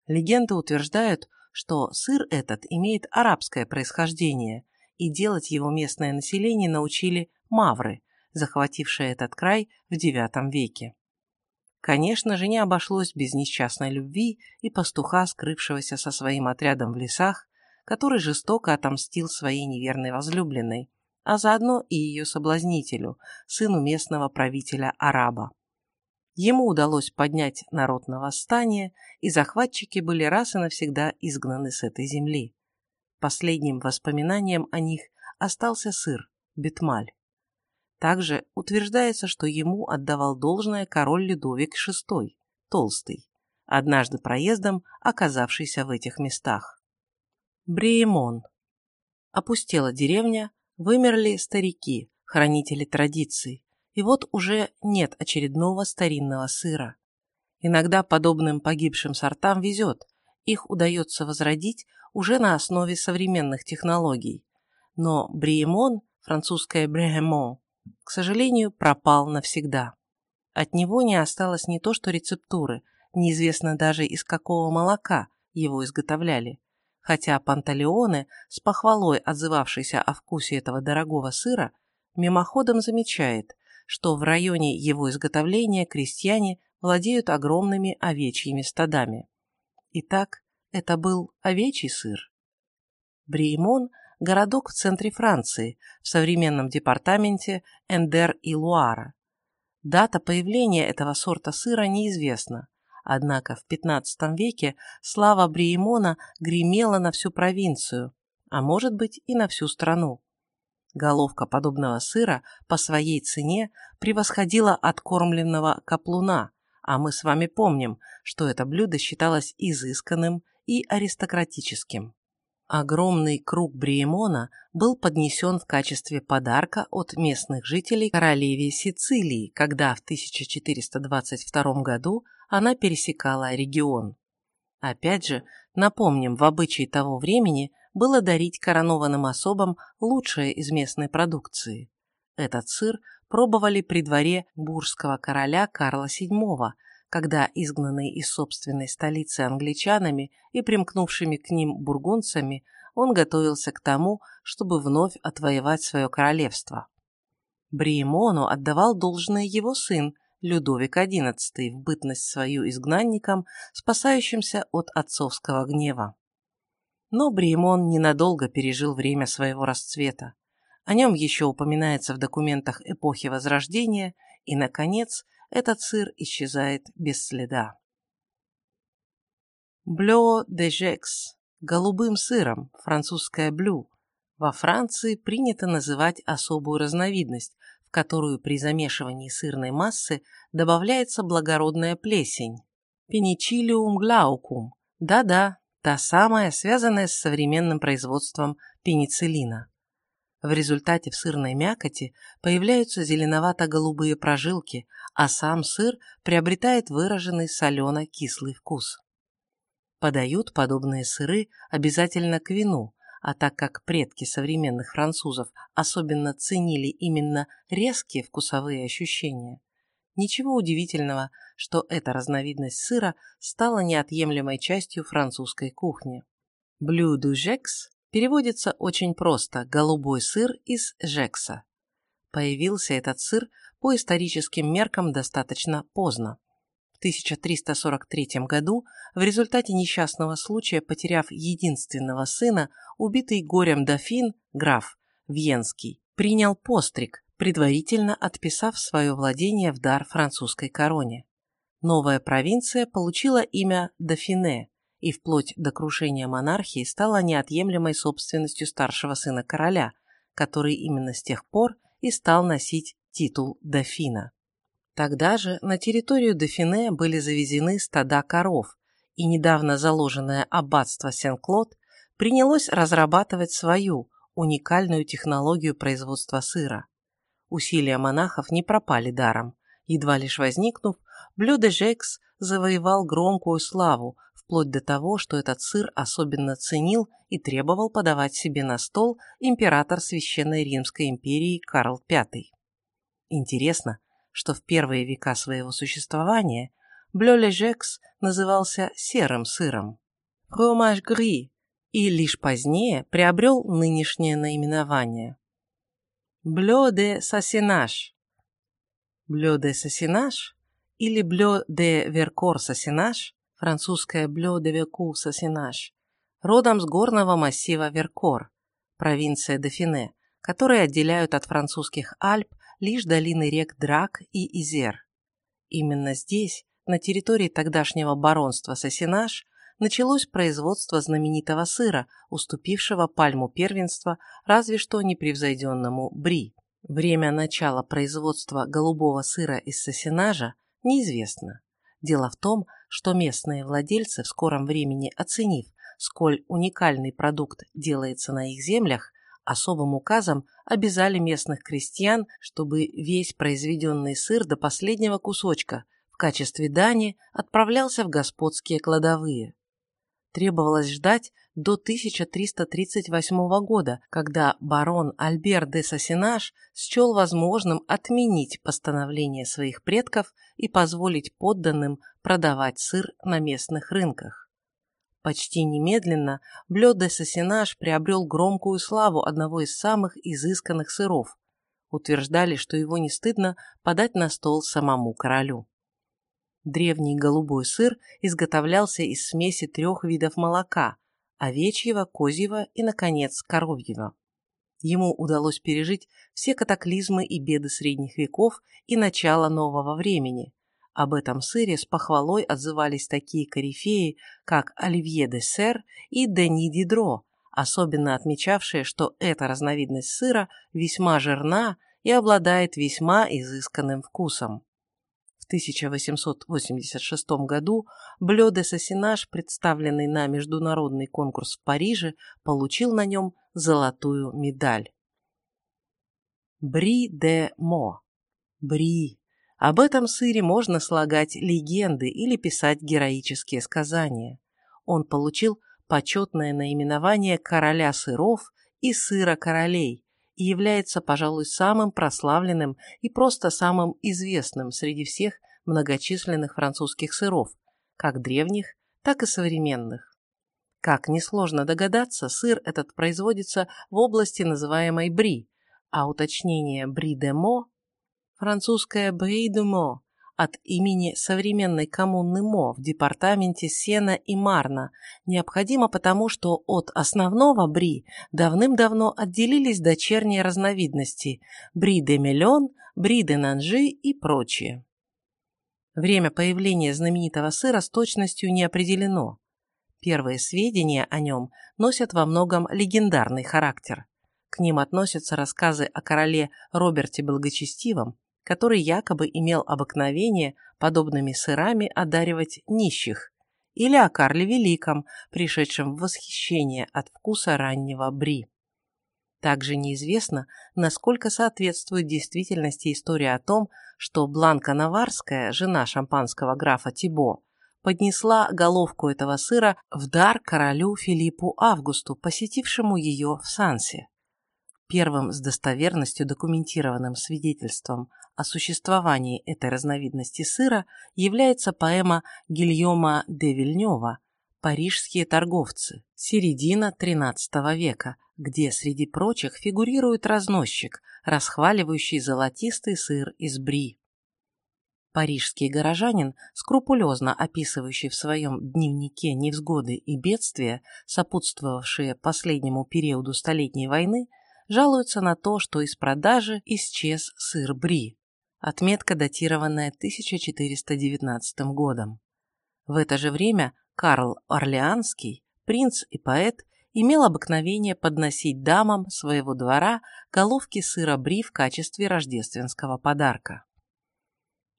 Легенды утверждают, что сыр этот имеет арабское происхождение, и делать его местное население научили мавры, захватившая этот край в IX веке. Конечно же, не обошлось без несчастной любви и пастуха, скрывшегося со своим отрядом в лесах, который жестоко отомстил своей неверной возлюбленной, а заодно и ее соблазнителю, сыну местного правителя араба. Ему удалось поднять народ на восстание, и захватчики были раз и навсегда изгнаны с этой земли. Последним воспоминанием о них остался сыр, бетмаль. Также утверждается, что ему отдавал должное король Людовик VI, Толстый, однажды проездом оказавшийся в этих местах. Бриемон. Опустела деревня, вымерли старики, хранители традиций, и вот уже нет очередного старинного сыра. Иногда подобным погибшим сортам везет, их удается возродить уже на основе современных технологий. Но бриемон, французское бреемон, к сожалению, пропал навсегда. От него не осталось не то что рецептуры, неизвестно даже из какого молока его изготовляли, хотя Панталеоне, с похвалой отзывавшийся о вкусе этого дорогого сыра, мимоходом замечает, что в районе его изготовления крестьяне владеют огромными овечьими стадами. Итак, это был овечий сыр. Бриемон городок в центре Франции, в современном департаменте Эндер и Луара. Дата появления этого сорта сыра неизвестна, Однако в XV веке слава Бриемона гремела на всю провинцию, а может быть и на всю страну. Головка подобного сыра по своей цене превосходила откормленного каплуна, а мы с вами помним, что это блюдо считалось изысканным и аристократическим. Огромный круг Бриемона был поднесен в качестве подарка от местных жителей королеве Сицилии, когда в 1422 году она пересекала регион. Опять же, напомним, в обычае того времени было дарить коронованным особам лучшее из местной продукции. Этот сыр пробовали при дворе бурского короля Карла VII, когда изгнанный из собственной столицы англичанами и примкнувшими к ним бургунцами, он готовился к тому, чтобы вновь отвоевать свое королевство. Бриемону отдавал должное его сын, Людовик XI, в бытность свою изгнанником, спасающимся от отцовского гнева. Но Бриемон ненадолго пережил время своего расцвета. О нем еще упоминается в документах эпохи Возрождения, и, наконец, этот сыр исчезает без следа. Блё де Жекс – голубым сыром, французское блю. Во Франции принято называть особую разновидность, в которую при замешивании сырной массы добавляется благородная плесень – пенициллиум глаукум. Да-да, та самая, связанная с современным производством пенициллина. В результате в сырной мякоти появляются зеленовато-голубые прожилки, а сам сыр приобретает выраженный солено-кислый вкус. Подают подобные сыры обязательно к вину, а так как предки современных французов особенно ценили именно резкие вкусовые ощущения, ничего удивительного, что эта разновидность сыра стала неотъемлемой частью французской кухни. Блю du Жекс переводится очень просто «голубой сыр из Жекса». Появился этот сыр по историческим меркам достаточно поздно. В 1343 году, в результате несчастного случая, потеряв единственного сына, убитый горем дофин, граф Венский, принял постриг, предварительно отписав свое владение в дар французской короне. Новая провинция получила имя Дофине и вплоть до крушения монархии стала неотъемлемой собственностью старшего сына короля, который именно с тех пор и стал носить титул дофина. Тогда же на территорию Дофине были завезены стада коров, и недавно заложенное аббатство Сен-Клод принялось разрабатывать свою уникальную технологию производства сыра. Усилия монахов не пропали даром. Едва лишь возникнув, блюдо Жекс завоевал громкую славу, вплоть до того, что этот сыр особенно ценил и требовал подавать себе на стол император Священной Римской империи Карл V. Интересно, что в первые века своего существования Блё-Лежекс назывался серым сыром – fromage gris, и лишь позднее приобрел нынешнее наименование. Блё де сосинаж. Блё де сосинаж или блё де веркор сосинаж, французское блё де веку сосинаж, родом с горного массива Веркор, провинция Дофине, которые отделяют от французских Альп лишь долины рек Драк и Изер. Именно здесь, на территории тогдашнего баронства Сосинаж, началось производство знаменитого сыра, уступившего пальму первенства разве что непревзойденному Бри. Время начала производства голубого сыра из сосинажа неизвестно. Дело в том, что местные владельцы в скором времени оценив, сколь уникальный продукт делается на их землях, особым указом обязали местных крестьян, чтобы весь произведенный сыр до последнего кусочка в качестве дани отправлялся в господские кладовые. Требовалось ждать до 1338 года, когда барон Альбер де Сосинаж счел возможным отменить постановление своих предков и позволить подданным продавать сыр на местных рынках. Почти немедленно Блё де Сосинаж приобрел громкую славу одного из самых изысканных сыров. Утверждали, что его не стыдно подать на стол самому королю. Древний голубой сыр изготовлялся из смеси трех видов молока – овечьего, козьего и, наконец, коровьего. Ему удалось пережить все катаклизмы и беды средних веков и начала нового времени, Об этом сыре с похвалой отзывались такие корифеи, как Оливье де Сер и Дени Дидро, особенно отмечавшие, что эта разновидность сыра весьма жирна и обладает весьма изысканным вкусом. В 1886 году Блё де Сосинаж, представленный на международный конкурс в Париже, получил на нем золотую медаль. Бри де Мо. Бри. Об этом сыре можно слагать легенды или писать героические сказания. Он получил почетное наименование короля сыров и сыра королей и является, пожалуй, самым прославленным и просто самым известным среди всех многочисленных французских сыров, как древних, так и современных. Как несложно догадаться, сыр этот производится в области, называемой Бри, а уточнение Бри-де-Мо – французское Бри-де-Мо от имени современной коммуны Мо в департаменте Сена и Марна необходимо потому, что от основного Бри давным-давно отделились дочерние разновидности Бри-де-Мелен, Бри-де-Нанжи и прочие. Время появления знаменитого сыра с точностью не определено. Первые сведения о нем носят во многом легендарный характер. К ним относятся рассказы о короле Роберте Благочестивом, который якобы имел обыкновение подобными сырами одаривать нищих, или о Карле Великом, пришедшем в восхищение от вкуса раннего бри. Также неизвестно, насколько соответствует действительности история о том, что Бланка Наварская, жена шампанского графа Тибо, поднесла головку этого сыра в дар королю Филиппу Августу, посетившему ее в Сансе. Первым с достоверностью документированным свидетельством о существовании этой разновидности сыра является поэма Гильома де Вильнева «Парижские торговцы», середина XIII века, где среди прочих фигурирует разносчик, расхваливающий золотистый сыр из бри. Парижский горожанин, скрупулезно описывающий в своем дневнике невзгоды и бедствия, сопутствовавшие последнему периоду Столетней войны, жалуются на то, что из продажи исчез сыр бри. Отметка, датированная 1419 годом. В это же время Карл Орлеанский, принц и поэт, имел обыкновение подносить дамам своего двора головки сыра бри в качестве рождественского подарка.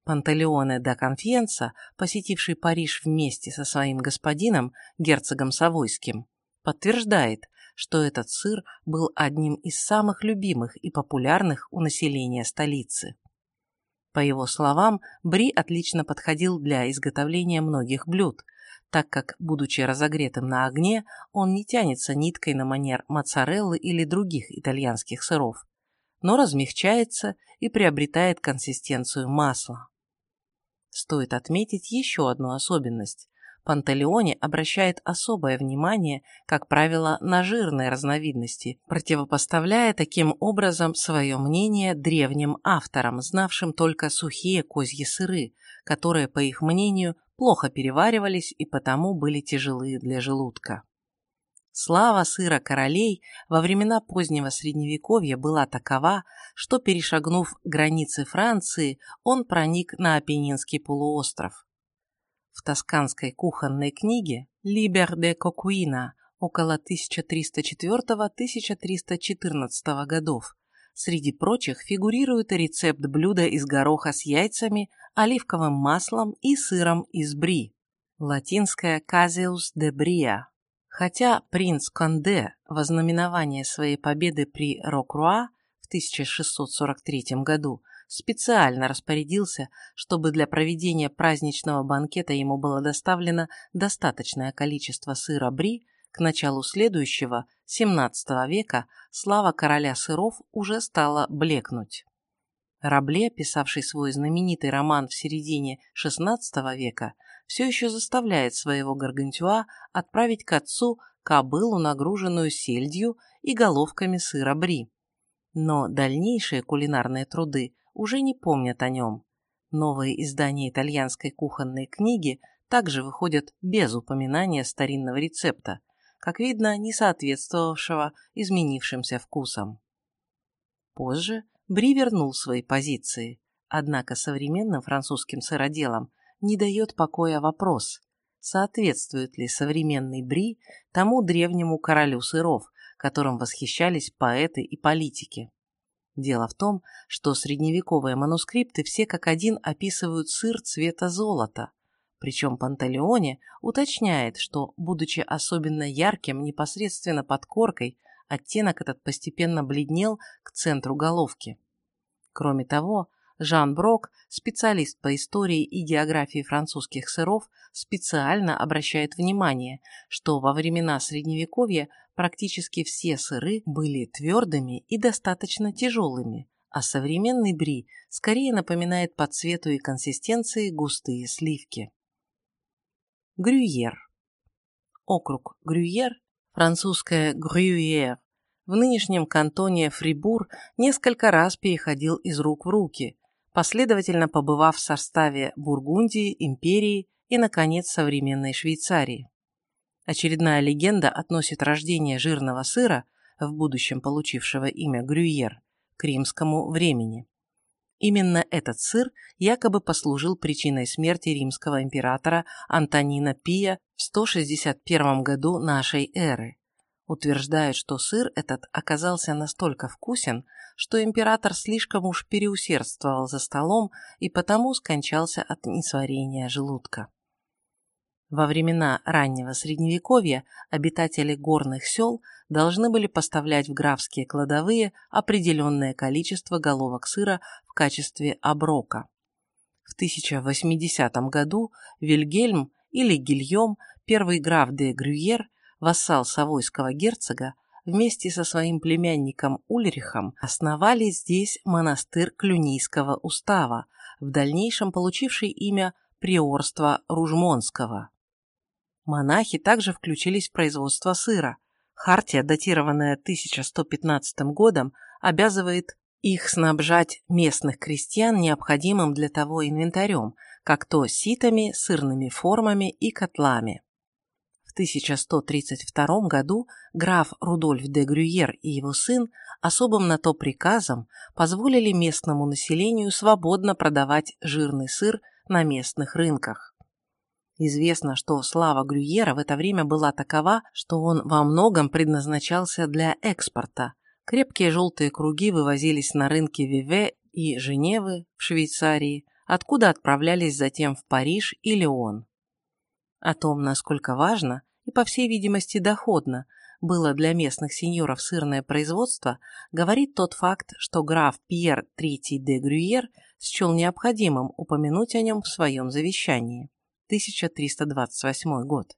Пантелеоне да Конфьенца, посетивший Париж вместе со своим господином, герцогом Савойским, подтверждает, что этот сыр был одним из самых любимых и популярных у населения столицы. По его словам, бри отлично подходил для изготовления многих блюд, так как, будучи разогретым на огне, он не тянется ниткой на манер моцареллы или других итальянских сыров, но размягчается и приобретает консистенцию масла. Стоит отметить еще одну особенность. Пантелеоне обращает особое внимание, как правило, на жирные разновидности, противопоставляя таким образом свое мнение древним авторам, знавшим только сухие козьи сыры, которые, по их мнению, плохо переваривались и потому были тяжелые для желудка. Слава сыра королей во времена позднего Средневековья была такова, что, перешагнув границы Франции, он проник на Апеннинский полуостров. В тосканской кухонной книге «Либер де Кокуина» около 1304-1314 годов среди прочих фигурирует рецепт блюда из гороха с яйцами, оливковым маслом и сыром из бри. Латинское «caseus de bria». Хотя принц Конде во знаменование своей победы при Рокруа в 1643 году специально распорядился, чтобы для проведения праздничного банкета ему было доставлено достаточное количество сыра бри, к началу следующего, XVII века, слава короля сыров уже стала блекнуть. Рабле, писавший свой знаменитый роман в середине XVI века, все еще заставляет своего Гаргантюа отправить к отцу кобылу, нагруженную сельдью и головками сыра бри. Но дальнейшие кулинарные труды уже не помнят о нем. Новые издания итальянской кухонной книги также выходят без упоминания старинного рецепта, как видно, не соответствовавшего изменившимся вкусам. Позже Бри вернул свои позиции. Однако современным французским сыроделам не дает покоя вопрос, соответствует ли современный бри тому древнему королю сыров, которым восхищались поэты и политики. Дело в том, что средневековые манускрипты все как один описывают сыр цвета золота, причем Пантелеоне уточняет, что, будучи особенно ярким непосредственно под коркой, оттенок этот постепенно бледнел к центру головки. Кроме того, Жан Брок, специалист по истории и географии французских сыров, специально обращает внимание, что во времена Средневековья практически все сыры были твердыми и достаточно тяжелыми, а современный бри скорее напоминает по цвету и консистенции густые сливки. Грюйер. Округ Грюйер, французское Грюйер, в нынешнем кантоне Фрибур несколько раз переходил из рук в руки, последовательно побывав в составе Бургундии, Империи и, наконец, современной Швейцарии. Очередная легенда относит рождение жирного сыра, в будущем получившего имя Грюйер, к римскому времени. Именно этот сыр якобы послужил причиной смерти римского императора Антонина Пия в 161 году нашей эры. Утверждают, что сыр этот оказался настолько вкусен, что император слишком уж переусердствовал за столом и потому скончался от несварения желудка. Во времена раннего Средневековья обитатели горных сел должны были поставлять в графские кладовые определенное количество головок сыра в качестве оброка. В 1080 году Вильгельм или Гильем, первый граф де Грюйер, вассал Савойского герцога, вместе со своим племянником Ульрихом основали здесь монастырь Клюнийского устава, в дальнейшем получивший имя Приорства Ружмонского. Монахи также включились в производство сыра. Хартия, датированная 1115 годом, обязывает их снабжать местных крестьян необходимым для того инвентарем, как то ситами, сырными формами и котлами. В 1132 году граф Рудольф де Грюйер и его сын особым на то приказом позволили местному населению свободно продавать жирный сыр на местных рынках. Известно, что слава Грюйера в это время была такова, что он во многом предназначался для экспорта. Крепкие желтые круги вывозились на рынки Виве и Женевы в Швейцарии, откуда отправлялись затем в Париж и Леон. О том, насколько важно и, по всей видимости, доходно было для местных сеньоров сырное производство, говорит тот факт, что граф Пьер III де Грюйер счел необходимым упомянуть о нем в своем завещании. 1328 год.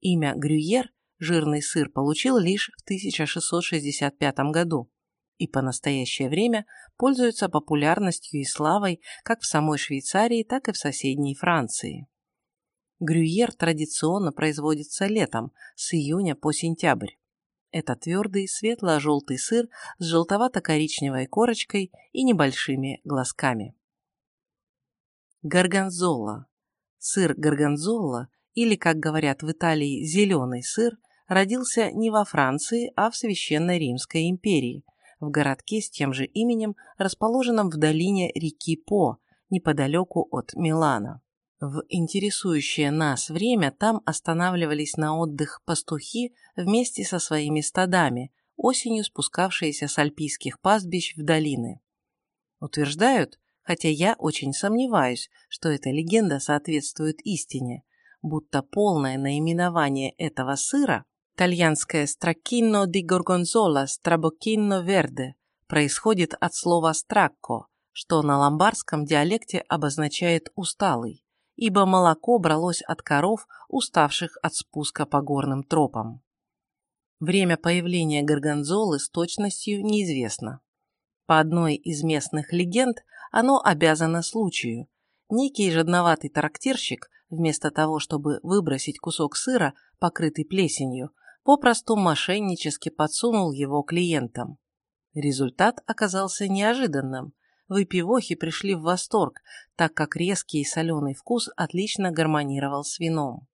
Имя Грюйер жирный сыр получил лишь в 1665 году и по настоящее время пользуется популярностью и славой как в самой Швейцарии, так и в соседней Франции. Грюйер традиционно производится летом, с июня по сентябрь. Это твердый светло-желтый сыр с желтовато-коричневой корочкой и небольшими глазками. Горгонзола. Сыр горгонзола, или, как говорят в Италии, зеленый сыр, родился не во Франции, а в Священной Римской империи, в городке с тем же именем, расположенном в долине реки По, неподалеку от Милана. В интересующее нас время там останавливались на отдых пастухи вместе со своими стадами, осенью спускавшиеся с альпийских пастбищ в долины. Утверждают, хотя я очень сомневаюсь, что эта легенда соответствует истине, будто полное наименование этого сыра, итальянское «stracchino di gorgonzola strabocchino verde», происходит от слова «stracco», что на ломбардском диалекте обозначает «усталый» ибо молоко бралось от коров, уставших от спуска по горным тропам. Время появления горгонзолы с точностью неизвестно. По одной из местных легенд оно обязано случаю. Некий жадноватый трактирщик, вместо того, чтобы выбросить кусок сыра, покрытый плесенью, попросту мошеннически подсунул его клиентам. Результат оказался неожиданным выпивохи пришли в восторг, так как резкий и соленый вкус отлично гармонировал с вином.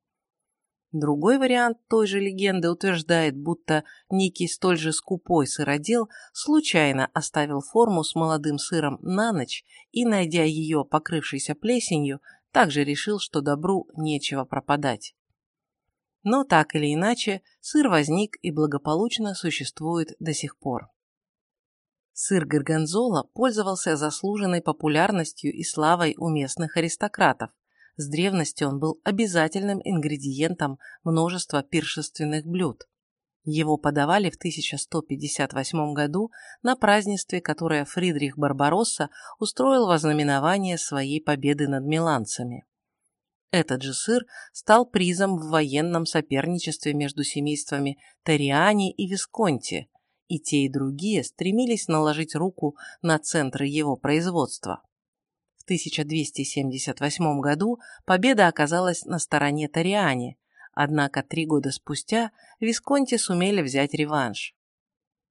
Другой вариант той же легенды утверждает, будто некий столь же скупой сыродел случайно оставил форму с молодым сыром на ночь и, найдя ее покрывшейся плесенью, также решил, что добру нечего пропадать. Но так или иначе, сыр возник и благополучно существует до сих пор. Сыр горгонзола пользовался заслуженной популярностью и славой у местных аристократов, с древности он был обязательным ингредиентом множества пиршественных блюд. Его подавали в 1158 году на празднестве, которое Фридрих Барбаросса устроил во знаменование своей победы над миланцами. Этот же сыр стал призом в военном соперничестве между семействами Ториани и Висконти, и те и другие стремились наложить руку на центры его производства. В 1278 году победа оказалась на стороне Ториани, однако три года спустя Висконти сумели взять реванш.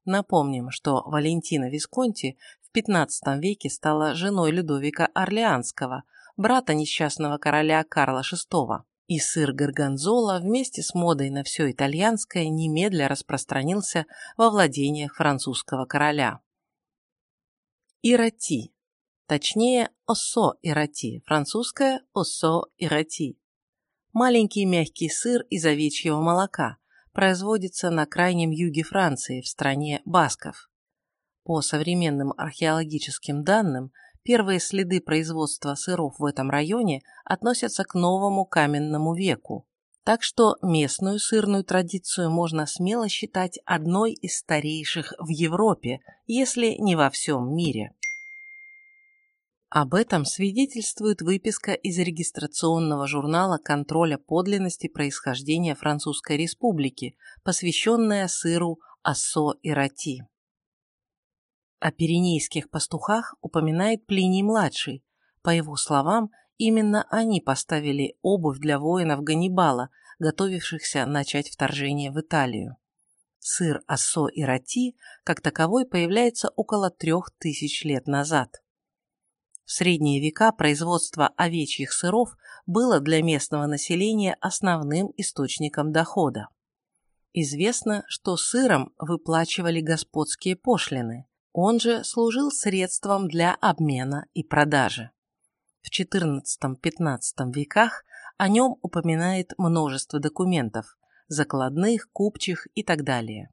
Напомним, что Валентина Висконти в XV веке стала женой Людовика Орлеанского, брата несчастного короля Карла VI, и сыр горгонзола вместе с модой на все итальянское немедля распространился во владениях французского короля. Ирати Точнее, осо ирати, французское осо ирати. Маленький мягкий сыр из овечьего молока производится на крайнем юге Франции, в стране басков. По современным археологическим данным, первые следы производства сыров в этом районе относятся к новому каменному веку, так что местную сырную традицию можно смело считать одной из старейших в Европе, если не во всем мире. Об этом свидетельствует выписка из регистрационного журнала контроля подлинности происхождения Французской Республики, посвященная сыру Ассо и Рати. О пиренейских пастухах упоминает Плиний-младший. По его словам, именно они поставили обувь для воинов Ганнибала, готовившихся начать вторжение в Италию. Сыр Ассо и Рати как таковой появляется около трех тысяч лет назад. В средние века производство овечьих сыров было для местного населения основным источником дохода. Известно, что сыром выплачивали господские пошлины, он же служил средством для обмена и продажи. В XIV-XV веках о нем упоминает множество документов, закладных, купчих и так далее.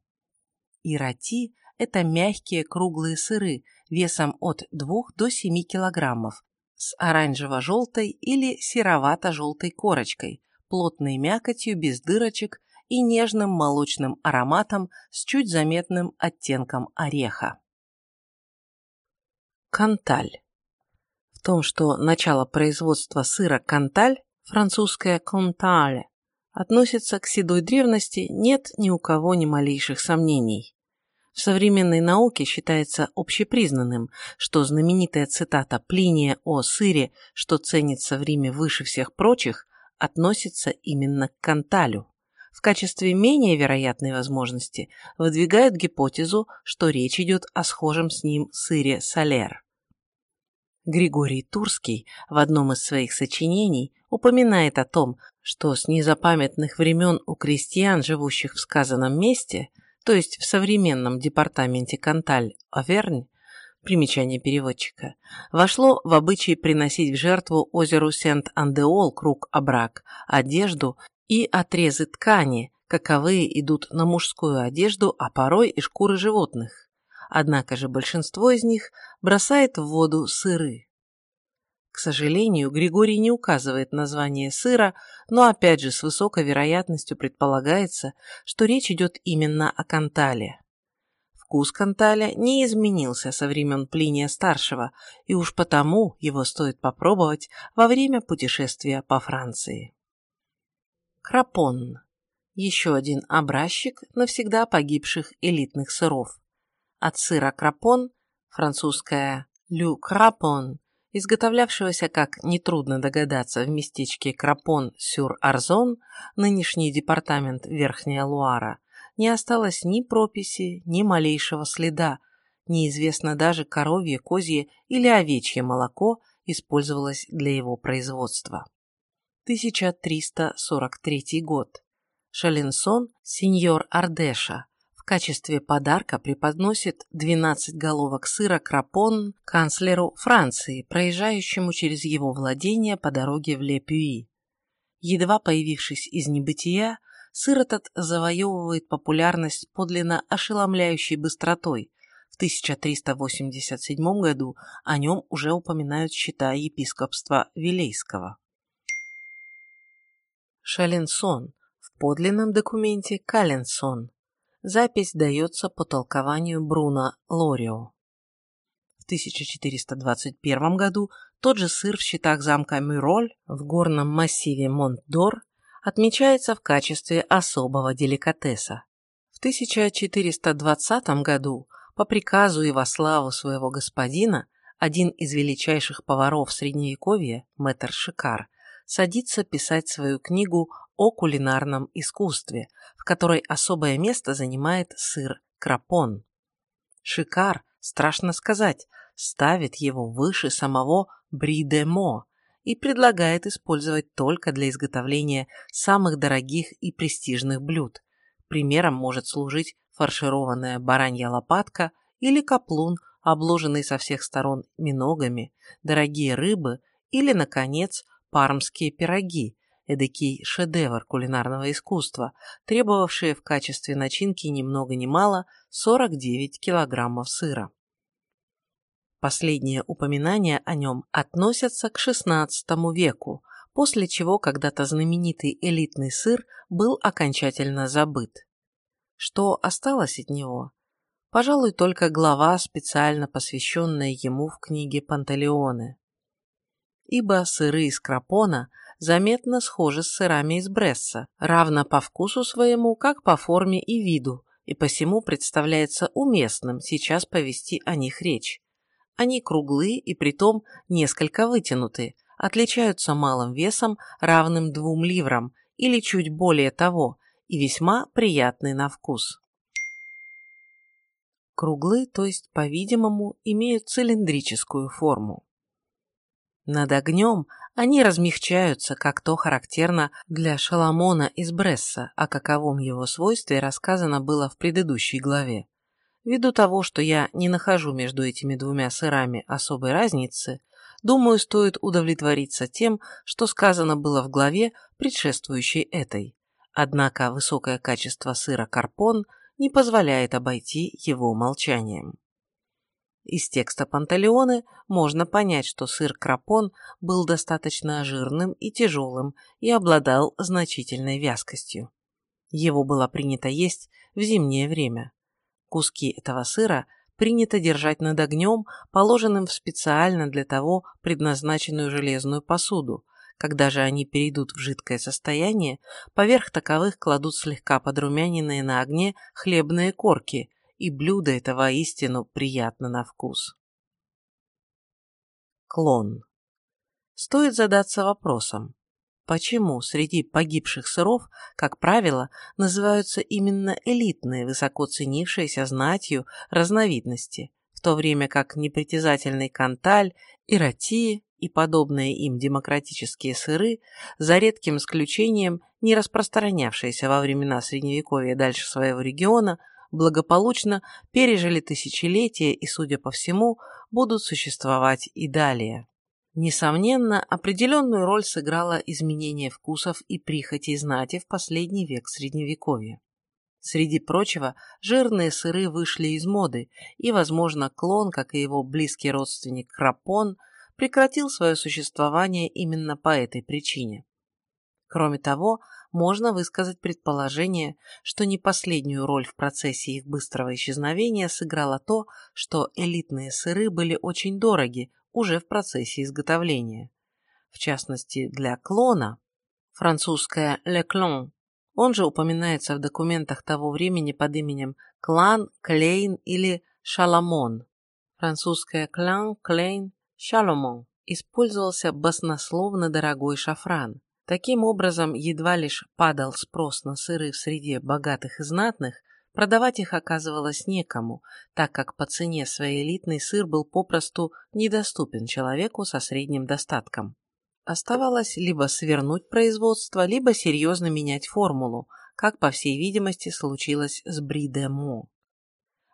Ирати – это мягкие круглые сыры, весом от 2 до 7 кг, с оранжево-желтой или серовато-желтой корочкой, плотной мякотью без дырочек и нежным молочным ароматом с чуть заметным оттенком ореха. Канталь. В том, что начало производства сыра канталь, французское «контале», относится к седой древности, нет ни у кого ни малейших сомнений. В современной науке считается общепризнанным, что знаменитая цитата Плиния о сыре, что ценится в Риме выше всех прочих, относится именно к Канталю. В качестве менее вероятной возможности выдвигают гипотезу, что речь идет о схожем с ним сыре Солер. Григорий Турский в одном из своих сочинений упоминает о том, что с незапамятных времен у крестьян, живущих в сказанном месте, то есть в современном департаменте Канталь-Овернь, примечание переводчика, вошло в обычай приносить в жертву озеру Сент-Андеол круг обрак, одежду и отрезы ткани, каковые идут на мужскую одежду, а порой и шкуры животных. Однако же большинство из них бросает в воду сыры. К сожалению, Григорий не указывает название сыра, но опять же с высокой вероятностью предполагается, что речь идет именно о кантале. Вкус канталя не изменился со времен Плиния Старшего, и уж потому его стоит попробовать во время путешествия по Франции. Крапон. Еще один образчик навсегда погибших элитных сыров. От сыра крапон, французское «лю крапон», изготовлявшегося, как нетрудно догадаться, в местечке Крапон-сюр-Арзон, нынешний департамент Верхняя Луара, не осталось ни прописи, ни малейшего следа, неизвестно даже коровье, козье или овечье молоко использовалось для его производства. 1343 год. Шаленсон, сеньор Ардеша, качестве подарка преподносит 12 головок сыра крапон канцлеру Франции, проезжающему через его владение по дороге в Ле-Пюи. Едва появившись из небытия, сыр этот завоевывает популярность подлинно ошеломляющей быстротой. В 1387 году о нем уже упоминают счета епископства Вилейского. Шаленсон. В подлинном документе Каленсон. Запись дается по толкованию Бруно Лорио. В 1421 году тот же сыр в счетах замка Мюроль в горном массиве Монт-Дор отмечается в качестве особого деликатеса. В 1420 году по приказу и во славу своего господина один из величайших поваров Средневековья, мэтр Шикар, садится писать свою книгу о кулинарном искусстве, в которой особое место занимает сыр крапон. Шикар, страшно сказать, ставит его выше самого бридемо, и предлагает использовать только для изготовления самых дорогих и престижных блюд. Примером может служить фаршированная баранья лопатка или каплун, обложенный со всех сторон миногами, дорогие рыбы или, наконец, пармские пироги, эдакий шедевр кулинарного искусства, требовавшие в качестве начинки ни много ни мало 49 килограммов сыра. Последние упоминания о нем относятся к XVI веку, после чего когда-то знаменитый элитный сыр был окончательно забыт. Что осталось от него? Пожалуй, только глава, специально посвященная ему в книге Пантелеоне. Ибо сыры из Крапона заметно схожи с сырами из Бресса, равно по вкусу своему, как по форме и виду, и посему представляется уместным сейчас повести о них речь. Они круглые и притом несколько вытянуты, отличаются малым весом, равным двум ливрам, или чуть более того, и весьма приятны на вкус. Круглы, то есть, по-видимому, имеют цилиндрическую форму. Над огнем они размягчаются, как то характерно для Шаламона из Бресса, о каковом его свойстве рассказано было в предыдущей главе. Ввиду того, что я не нахожу между этими двумя сырами особой разницы, думаю, стоит удовлетвориться тем, что сказано было в главе, предшествующей этой. Однако высокое качество сыра карпон не позволяет обойти его молчанием. Из текста Пантелеоны можно понять, что сыр крапон был достаточно жирным и тяжелым и обладал значительной вязкостью. Его было принято есть в зимнее время. Куски этого сыра принято держать над огнем, положенным в специально для того предназначенную железную посуду. Когда же они перейдут в жидкое состояние, поверх таковых кладут слегка подрумяненные на огне хлебные корки, и блюдо это воистину приятно на вкус. Клон. Стоит задаться вопросом, Почему среди погибших сыров, как правило, называются именно элитные, высоко ценившиеся знатью разновидности, в то время как непритязательный канталь, ирати и подобные им демократические сыры, за редким исключением не распространявшиеся во времена Средневековья дальше своего региона, благополучно пережили тысячелетия и, судя по всему, будут существовать и далее. Несомненно, определенную роль сыграло изменение вкусов и прихотей знати в последний век Средневековья. Среди прочего, жирные сыры вышли из моды, и, возможно, клон, как и его близкий родственник крапон, прекратил свое существование именно по этой причине. Кроме того, можно высказать предположение, что не последнюю роль в процессе их быстрого исчезновения сыграло то, что элитные сыры были очень дороги уже в процессе изготовления. В частности, для клона, французское «le clon», он же упоминается в документах того времени под именем Клан, Клейн или Шаламон. Французское Клан, Клейн, Шаломон использовался баснословно дорогой шафран. Таким образом, едва лишь падал спрос на сыры в среде богатых и знатных, Продавать их оказывалось некому, так как по цене своей элитный сыр был попросту недоступен человеку со средним достатком. Оставалось либо свернуть производство, либо серьезно менять формулу, как, по всей видимости, случилось с Бри-де-Мо.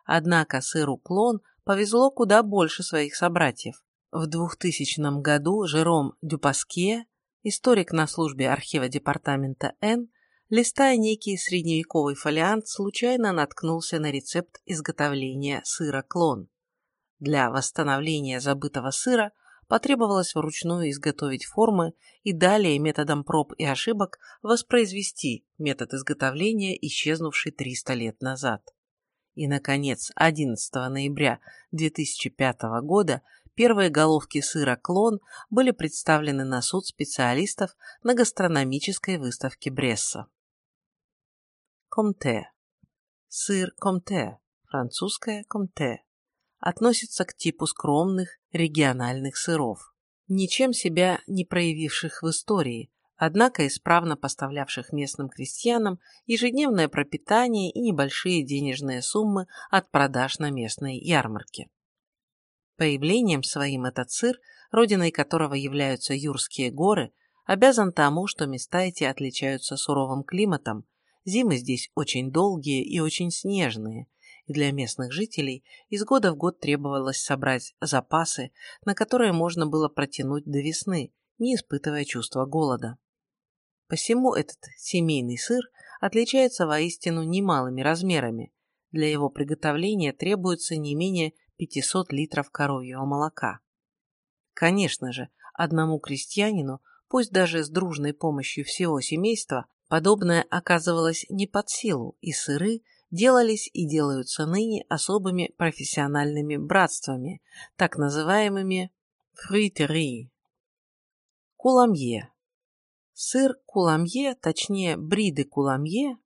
Однако сыру клон повезло куда больше своих собратьев. В 2000 году Жером Дюпаске, историк на службе архива департамента Н, листая некий средневековый фолиант, случайно наткнулся на рецепт изготовления сыра клон. Для восстановления забытого сыра потребовалось вручную изготовить формы и далее методом проб и ошибок воспроизвести метод изготовления, исчезнувший 300 лет назад. И, наконец, 11 ноября 2005 года первые головки сыра «Клон» были представлены на суд специалистов на гастрономической выставке Бресса. Комте. Сыр Комте. Французское Комте. Относится к типу скромных региональных сыров, ничем себя не проявивших в истории, однако исправно поставлявших местным крестьянам ежедневное пропитание и небольшие денежные суммы от продаж на местной ярмарке. Появлением своим этот сыр, родиной которого являются Юрские горы, обязан тому, что места эти отличаются суровым климатом, зимы здесь очень долгие и очень снежные, и для местных жителей из года в год требовалось собрать запасы, на которые можно было протянуть до весны, не испытывая чувства голода. Посему этот семейный сыр отличается воистину немалыми размерами. Для его приготовления требуется не менее 500 литров коровьего молока. Конечно же, одному крестьянину, пусть даже с дружной помощью всего семейства, подобное оказывалось не под силу, и сыры делались и делаются ныне особыми профессиональными братствами, так называемыми фруитерии. Куламье. Сыр куламье, точнее бри де куламье,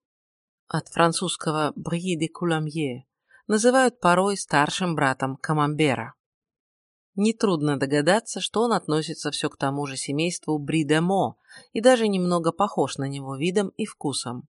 от французского бри де куламье, называют порой старшим братом камамбера. Нетрудно догадаться, что он относится все к тому же семейству бри де мо и даже немного похож на него видом и вкусом.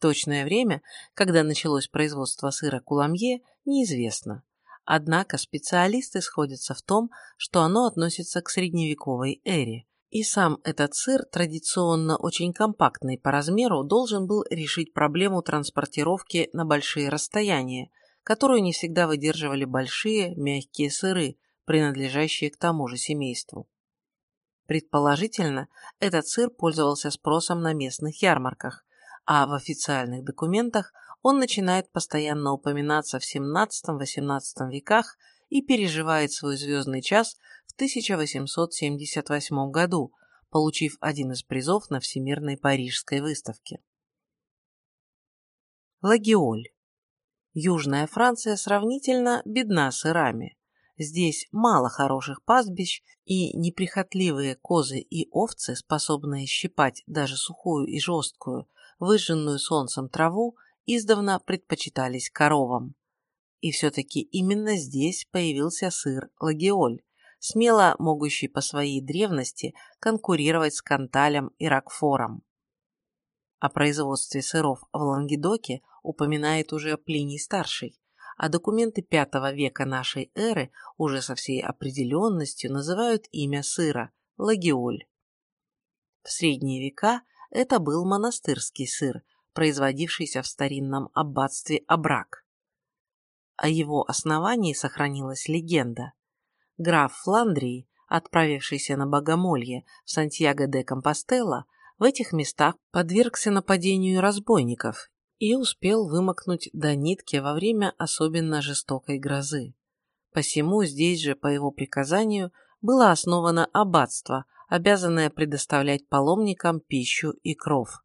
Точное время, когда началось производство сыра куламье, неизвестно. Однако специалисты сходятся в том, что оно относится к средневековой эре, и сам этот сыр, традиционно очень компактный по размеру, должен был решить проблему транспортировки на большие расстояния, которую не всегда выдерживали большие мягкие сыры, принадлежащие к тому же семейству. Предположительно, этот сыр пользовался спросом на местных ярмарках, а в официальных документах он начинает постоянно упоминаться в XVII-XVIII веках и переживает свой звездный час в 1878 году, получив один из призов на Всемирной Парижской выставке. Лагиоль. Южная Франция сравнительно бедна сырами. Здесь мало хороших пастбищ, и неприхотливые козы и овцы, способные щипать даже сухую и жесткую, выжженную солнцем траву, издавна предпочитались коровам. И все-таки именно здесь появился сыр лагиоль, смело могущий по своей древности конкурировать с канталем и ракфором. О производстве сыров в Лангедоке упоминает уже Плиний-старший, а документы V века нашей эры уже со всей определенностью называют имя сыра – лагиоль. В средние века это был монастырский сыр, производившийся в старинном аббатстве Абрак. О его основании сохранилась легенда. Граф Фландрии, отправившийся на богомолье в Сантьяго де Компостела, в этих местах подвергся нападению разбойников и успел вымокнуть до нитки во время особенно жестокой грозы. Посему здесь же, по его приказанию, было основано аббатство, обязанное предоставлять паломникам пищу и кров.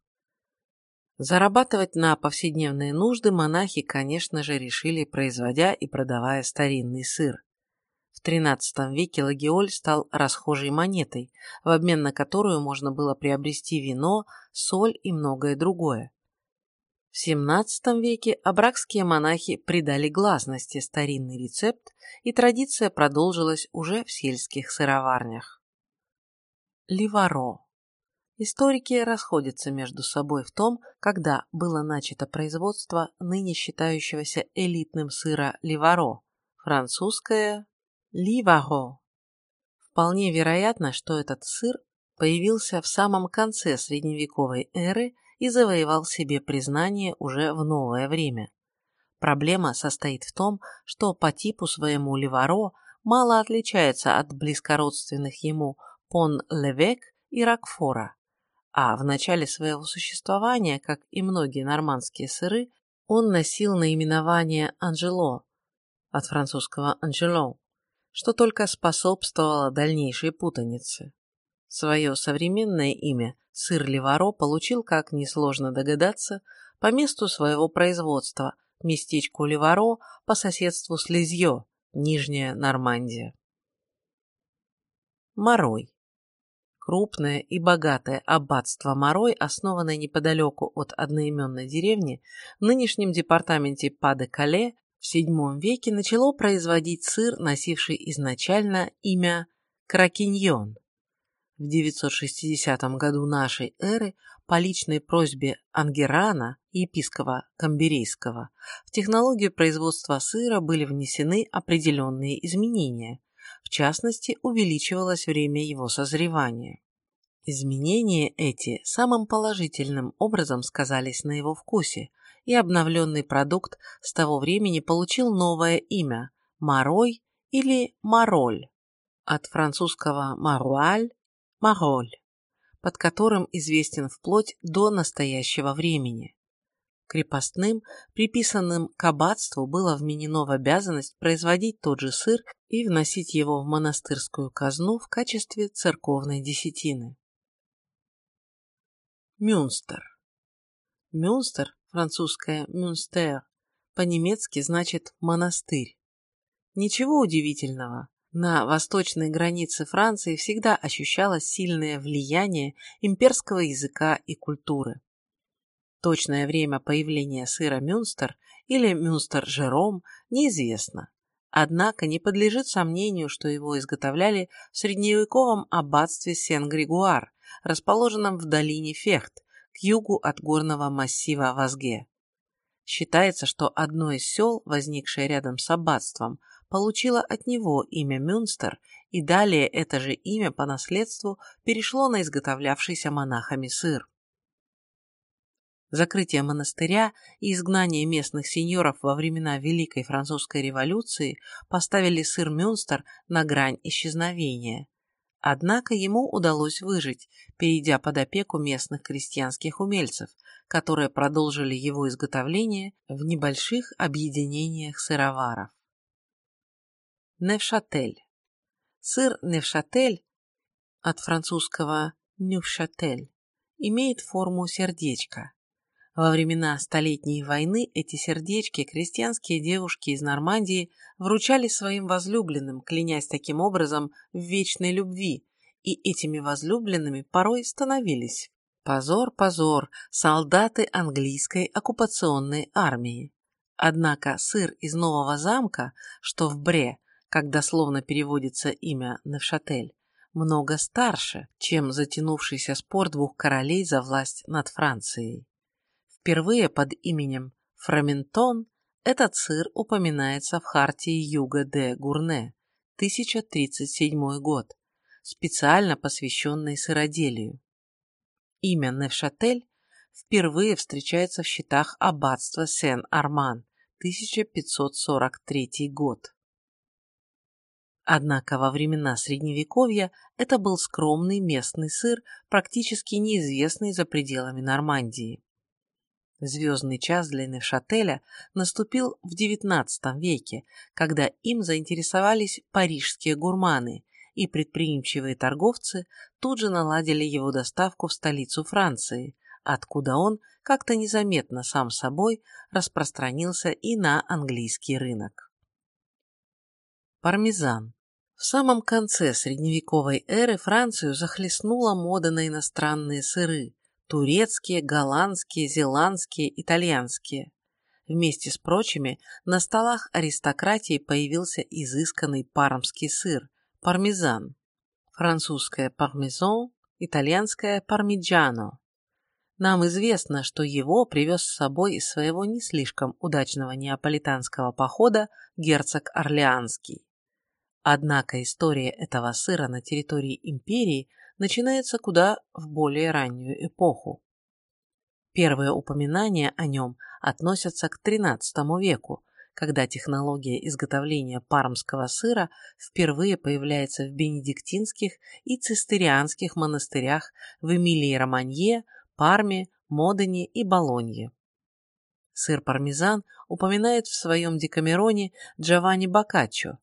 Зарабатывать на повседневные нужды монахи, конечно же, решили, производя и продавая старинный сыр. В XIII веке лагиоль стал расхожей монетой, в обмен на которую можно было приобрести вино, соль и многое другое. В XVII веке абракские монахи придали гласности старинный рецепт, и традиция продолжилась уже в сельских сыроварнях. Ливаро. Историки расходятся между собой в том, когда было начато производство ныне считающегося элитным сыра ливаро, французское ливаро. Вполне вероятно, что этот сыр появился в самом конце средневековой эры и завоевал себе признание уже в новое время. Проблема состоит в том, что по типу своему Леваро мало отличается от близкородственных ему Пон-Левек и Рокфора, а в начале своего существования, как и многие нормандские сыры, он носил наименование Анжело, от французского «Анжело», что только способствовало дальнейшей путанице. Свое современное имя сыр Леваро получил, как несложно догадаться, по месту своего производства, местечку Леваро по соседству с Лизьё, Нижняя Нормандия. Морой. Крупное и богатое аббатство Морой, основанное неподалеку от одноименной деревни, в нынешнем департаменте Па-де-Кале в VII веке начало производить сыр, носивший изначально имя Кракиньон. В 960 году нашей эры по личной просьбе Ангерана, епископа Камберейского, в технологию производства сыра были внесены определенные изменения. В частности, увеличивалось время его созревания. Изменения эти самым положительным образом сказались на его вкусе, и обновленный продукт с того времени получил новое имя – Марой или Мароль, от французского «маруаль» Мароль, под которым известен вплоть до настоящего времени. Крепостным, приписанным к аббатству, было вменено в обязанность производить тот же сыр и вносить его в монастырскую казну в качестве церковной десятины. Мюнстер. Мюнстер, французское «мюнстер», по-немецки значит «монастырь». Ничего удивительного, на восточной границе Франции всегда ощущалось сильное влияние имперского языка и культуры. Точное время появления сыра Мюнстер или Мюнстер-Жером неизвестно. Однако не подлежит сомнению, что его изготовляли в средневековом аббатстве Сен-Григуар, расположенном в долине Фехт, к югу от горного массива Вазге. Считается, что одно из сел, возникшее рядом с аббатством, получила от него имя Мюнстер, и далее это же имя по наследству перешло на изготовлявшийся монахами сыр. Закрытие монастыря и изгнание местных сеньоров во времена Великой Французской революции поставили сыр Мюнстер на грань исчезновения. Однако ему удалось выжить, перейдя под опеку местных крестьянских умельцев, которые продолжили его изготовление в небольших объединениях сыроваров. Невшатель. Сыр Невшатель от французского Нюфшатель имеет форму сердечка. Во времена Столетней войны эти сердечки крестьянские девушки из Нормандии вручали своим возлюбленным, клянясь таким образом в вечной любви, и этими возлюбленными порой становились. Позор, позор, солдаты английской оккупационной армии. Однако сыр из Нового замка, что в Бре, как дословно переводится имя Невшатель, много старше, чем затянувшийся спор двух королей за власть над Францией. Впервые под именем Фраментон этот сыр упоминается в хартии Юга де Гурне, 1037 год, специально посвященной сыроделию. Имя Невшатель впервые встречается в счетах аббатства Сен-Арман, 1543 год. Однако во времена Средневековья это был скромный местный сыр, практически неизвестный за пределами Нормандии. Звездный час для Невшателя наступил в XIX веке, когда им заинтересовались парижские гурманы, и предприимчивые торговцы тут же наладили его доставку в столицу Франции, откуда он как-то незаметно сам собой распространился и на английский рынок. Пармезан в самом конце средневековой эры Францию захлестнула мода на иностранные сыры – турецкие, голландские, зеландские, итальянские. Вместе с прочими на столах аристократии появился изысканный пармский сыр – пармезан, французское пармезон, итальянское пармиджано. Нам известно, что его привез с собой из своего не слишком удачного неаполитанского похода герцог Орлеанский. Однако история этого сыра на территории империи начинается куда в более раннюю эпоху. Первые упоминания о нем относятся к XIII веку, когда технология изготовления пармского сыра впервые появляется в бенедиктинских и цистерианских монастырях в Эмилии-Романье, Парме, Модене и Болонье. Сыр пармезан упоминает в своем Декамероне Джованни Боккаччо.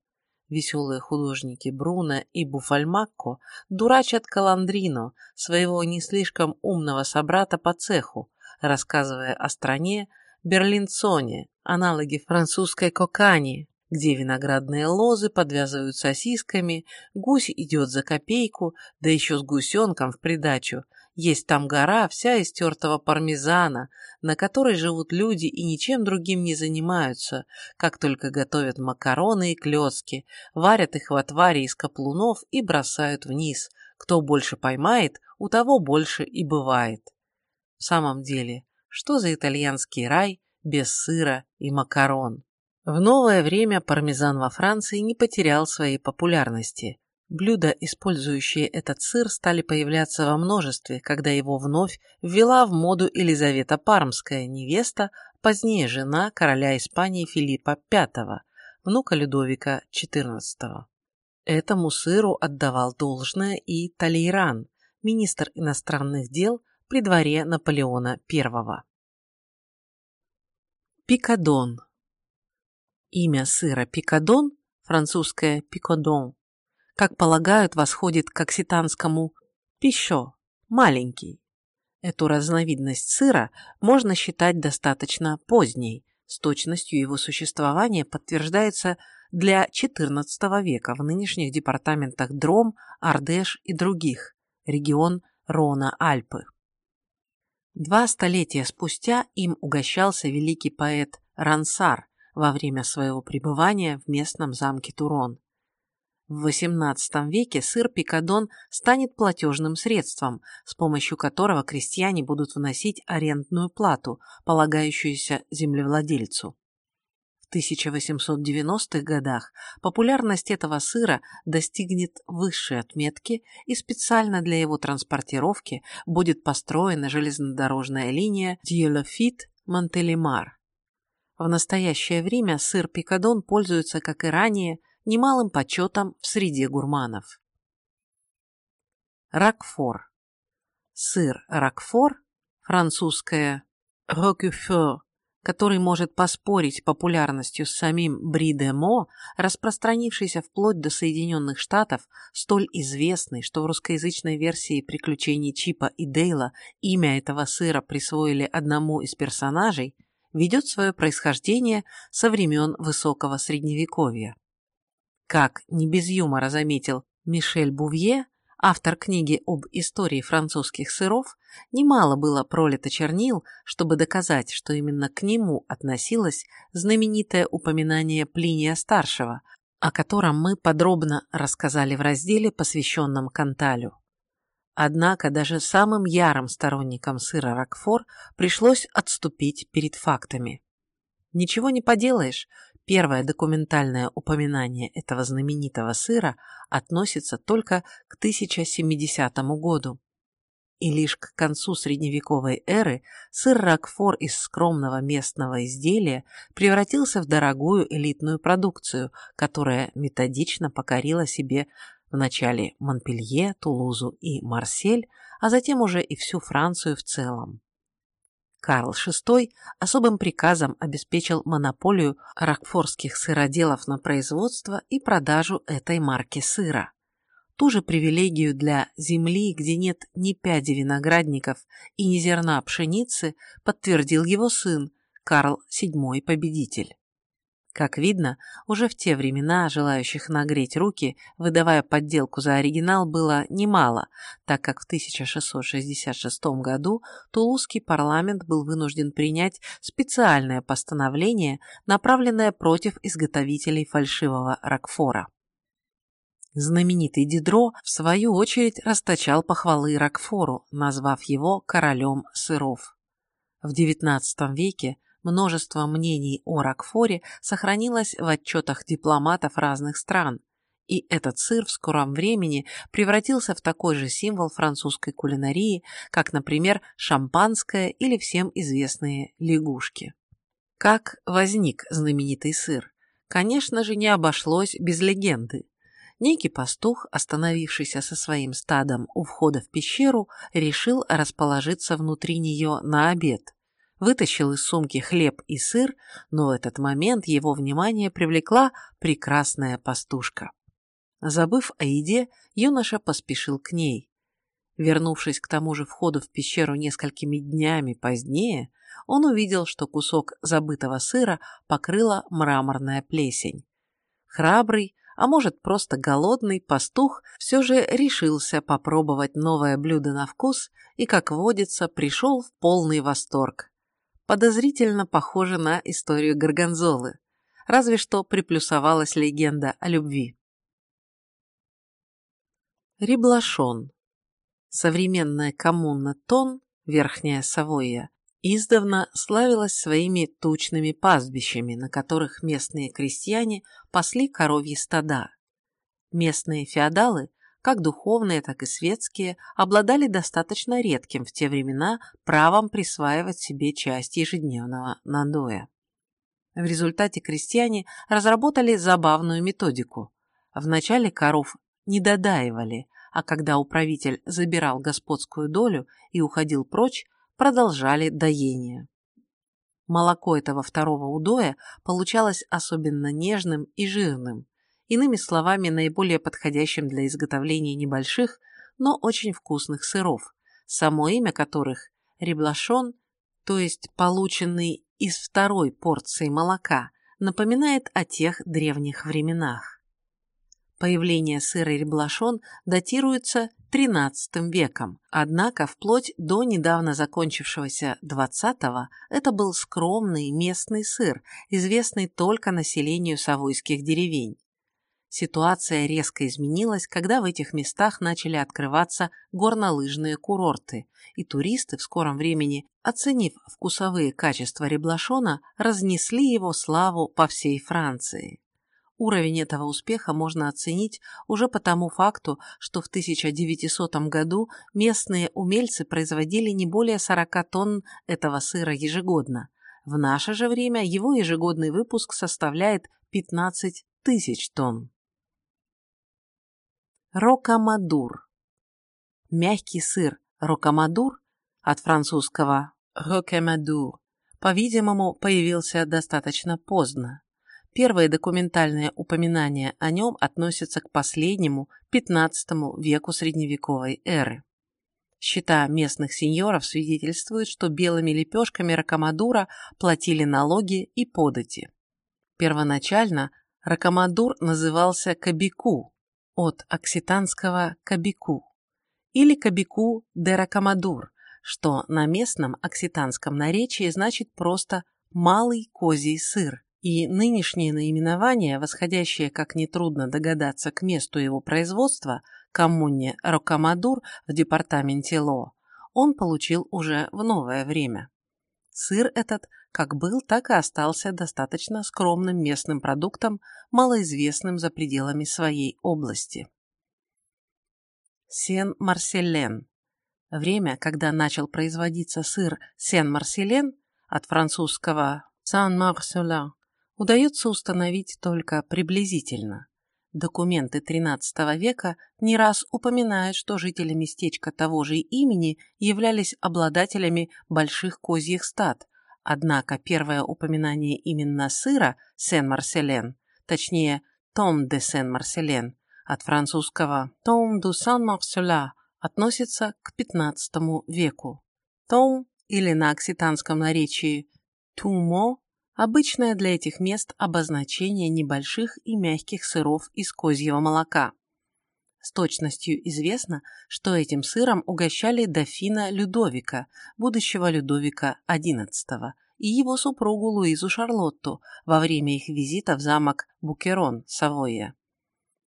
Веселые художники Бруно и Буфальмакко дурачат Каландрино, своего не слишком умного собрата по цеху, рассказывая о стране Берлинцоне, аналоге французской кокани, где виноградные лозы подвязывают сосисками, гусь идет за копейку, да еще с гусенком в придачу. Есть там гора вся из тертого пармезана, на которой живут люди и ничем другим не занимаются, как только готовят макароны и клетки, варят их в отваре из каплунов и бросают вниз. Кто больше поймает, у того больше и бывает. В самом деле, что за итальянский рай без сыра и макарон? В новое время пармезан во Франции не потерял своей популярности. Блюда, использующие этот сыр, стали появляться во множестве, когда его вновь ввела в моду Елизавета Пармская, невеста, позднее жена короля Испании Филиппа V, внука Людовика XIV. Этому сыру отдавал должное и Талейран, министр иностранных дел при дворе Наполеона I. Пикадон. Имя сыра пикадон, французское пикодон, как полагают, восходит к окситанскому пищо, маленький. Эту разновидность сыра можно считать достаточно поздней, с точностью его существования подтверждается для XIV века в нынешних департаментах Дром, Ардеш и других, регион Рона-Альпы. Два столетия спустя им угощался великий поэт Рансар во время своего пребывания в местном замке Турон. В XVIII веке сыр пикадон станет платежным средством, с помощью которого крестьяне будут вносить арендную плату, полагающуюся землевладельцу. В 1890-х годах популярность этого сыра достигнет высшей отметки и специально для его транспортировки будет построена железнодорожная линия Дьелефит-Монтелимар. В настоящее время сыр пикадон пользуется, как и ранее, немалым почетом в среде гурманов. Ракфор. Сыр Ракфор, французское Рокюфер, который может поспорить популярностью с самим Бри-де-Мо, распространившийся вплоть до Соединенных Штатов, столь известный, что в русскоязычной версии «Приключений Чипа и Дейла» имя этого сыра присвоили одному из персонажей, ведет свое происхождение со времен Высокого Средневековья. Как не без юмора заметил Мишель Бувье, автор книги об истории французских сыров, немало было пролито чернил, чтобы доказать, что именно к нему относилось знаменитое упоминание Плиния-старшего, о котором мы подробно рассказали в разделе, посвященном Канталю. Однако даже самым ярым сторонникам сыра Рокфор пришлось отступить перед фактами. Ничего не поделаешь, Первое документальное упоминание этого знаменитого сыра относится только к 1070 году. И лишь к концу средневековой эры сыр Рокфор из скромного местного изделия превратился в дорогую элитную продукцию, которая методично покорила себе вначале Монпелье, Тулузу и Марсель, а затем уже и всю Францию в целом. Карл VI особым приказом обеспечил монополию рокфорских сыроделов на производство и продажу этой марки сыра. Ту же привилегию для земли, где нет ни пяди виноградников и ни зерна пшеницы, подтвердил его сын, Карл VII Победитель. Как видно, уже в те времена желающих нагреть руки, выдавая подделку за оригинал, было немало, так как в 1666 году Тулузский парламент был вынужден принять специальное постановление, направленное против изготовителей фальшивого Рокфора. Знаменитый Дидро, в свою очередь, расточал похвалы Рокфору, назвав его королем сыров. В XIX веке Множество мнений о Рокфоре сохранилось в отчетах дипломатов разных стран, И этот сыр в скором времени превратился в такой же символ французской кулинарии, как, например, шампанское или всем известные лягушки. Как возник знаменитый сыр? Конечно же, не обошлось без легенды. Некий пастух, остановившийся со своим стадом у входа в пещеру, решил расположиться внутри нее на обед. Вытащил из сумки хлеб и сыр, но в этот момент его внимание привлекла прекрасная пастушка. Забыв о еде, юноша поспешил к ней. Вернувшись к тому же входу в пещеру несколькими днями позднее, он увидел, что кусок забытого сыра покрыла мраморная плесень. Храбрый, а может просто голодный пастух все же решился попробовать новое блюдо на вкус и, как водится, пришел в полный восторг. Подозрительно похоже на историю Горгонзолы, разве что приплюсовалась легенда о любви. Риблашон. Современная коммуна Тон, Верхняя Савойя, издавна славилась своими тучными пастбищами, на которых местные крестьяне пасли коровьи стада. Местные феодалы, как духовные, так и светские, обладали достаточно редким в те времена правом присваивать себе часть ежедневного надоя. В результате крестьяне разработали забавную методику. Вначале коров не додаивали, а когда управитель забирал господскую долю и уходил прочь, продолжали доение. Молоко этого второго удоя получалось особенно нежным и жирным, иными словами, наиболее подходящим для изготовления небольших, но очень вкусных сыров, само имя которых – реблашон, то есть полученный из второй порции молока, напоминает о тех древних временах. Появление сыра реблашон датируется XIII веком, однако вплоть до недавно закончившегося XX это был скромный местный сыр, известный только населению савойских деревень. Ситуация резко изменилась, когда в этих местах начали открываться горнолыжные курорты, и туристы в скором времени, оценив вкусовые качества реблашона, разнесли его славу по всей Франции. Уровень этого успеха можно оценить уже по тому факту, что в 1900 году местные умельцы производили не более 40 тонн этого сыра ежегодно. В наше же время его ежегодный выпуск составляет 15 тысяч тонн. Рокамадур. Мягкий сыр рокамадур от французского рокамадур, по-видимому, появился достаточно поздно. Первые документальные упоминания о нем относятся к последнему, XV веку средневековой эры. Счета местных сеньоров свидетельствуют, что белыми лепешками ракомадура платили налоги и подати. Первоначально ракомадур назывался кабику, от окситанского кабику, или кабику де ракомадур, что на местном окситанском наречии значит просто «малый козий сыр», и нынешнее наименование, восходящее, как нетрудно догадаться, к месту его производства, коммуне Рокамадур в департаменте Ло, он получил уже в новое время. Сыр этот как был, так и остался достаточно скромным местным продуктом, малоизвестным за пределами своей области. Сен-Марселен. Время, когда начал производиться сыр Сен-Марселен, от французского «Сан-Марселен», удается установить только приблизительно. Документы XIII века не раз упоминают, что жители местечка того же имени являлись обладателями больших козьих стад, однако первое упоминание именно сыра Сен-Марселен, точнее Том де Сен-Марселен, от французского Том ду Сан-Марселя, относится к XV веку. Том, или на окситанском наречии Тумо, Обычное для этих мест обозначение небольших и мягких сыров из козьего молока. С точностью известно, что этим сыром угощали дофина Людовика, будущего Людовика XI, и его супругу Луизу Шарлотту во время их визита в замок Букерон, Савойя.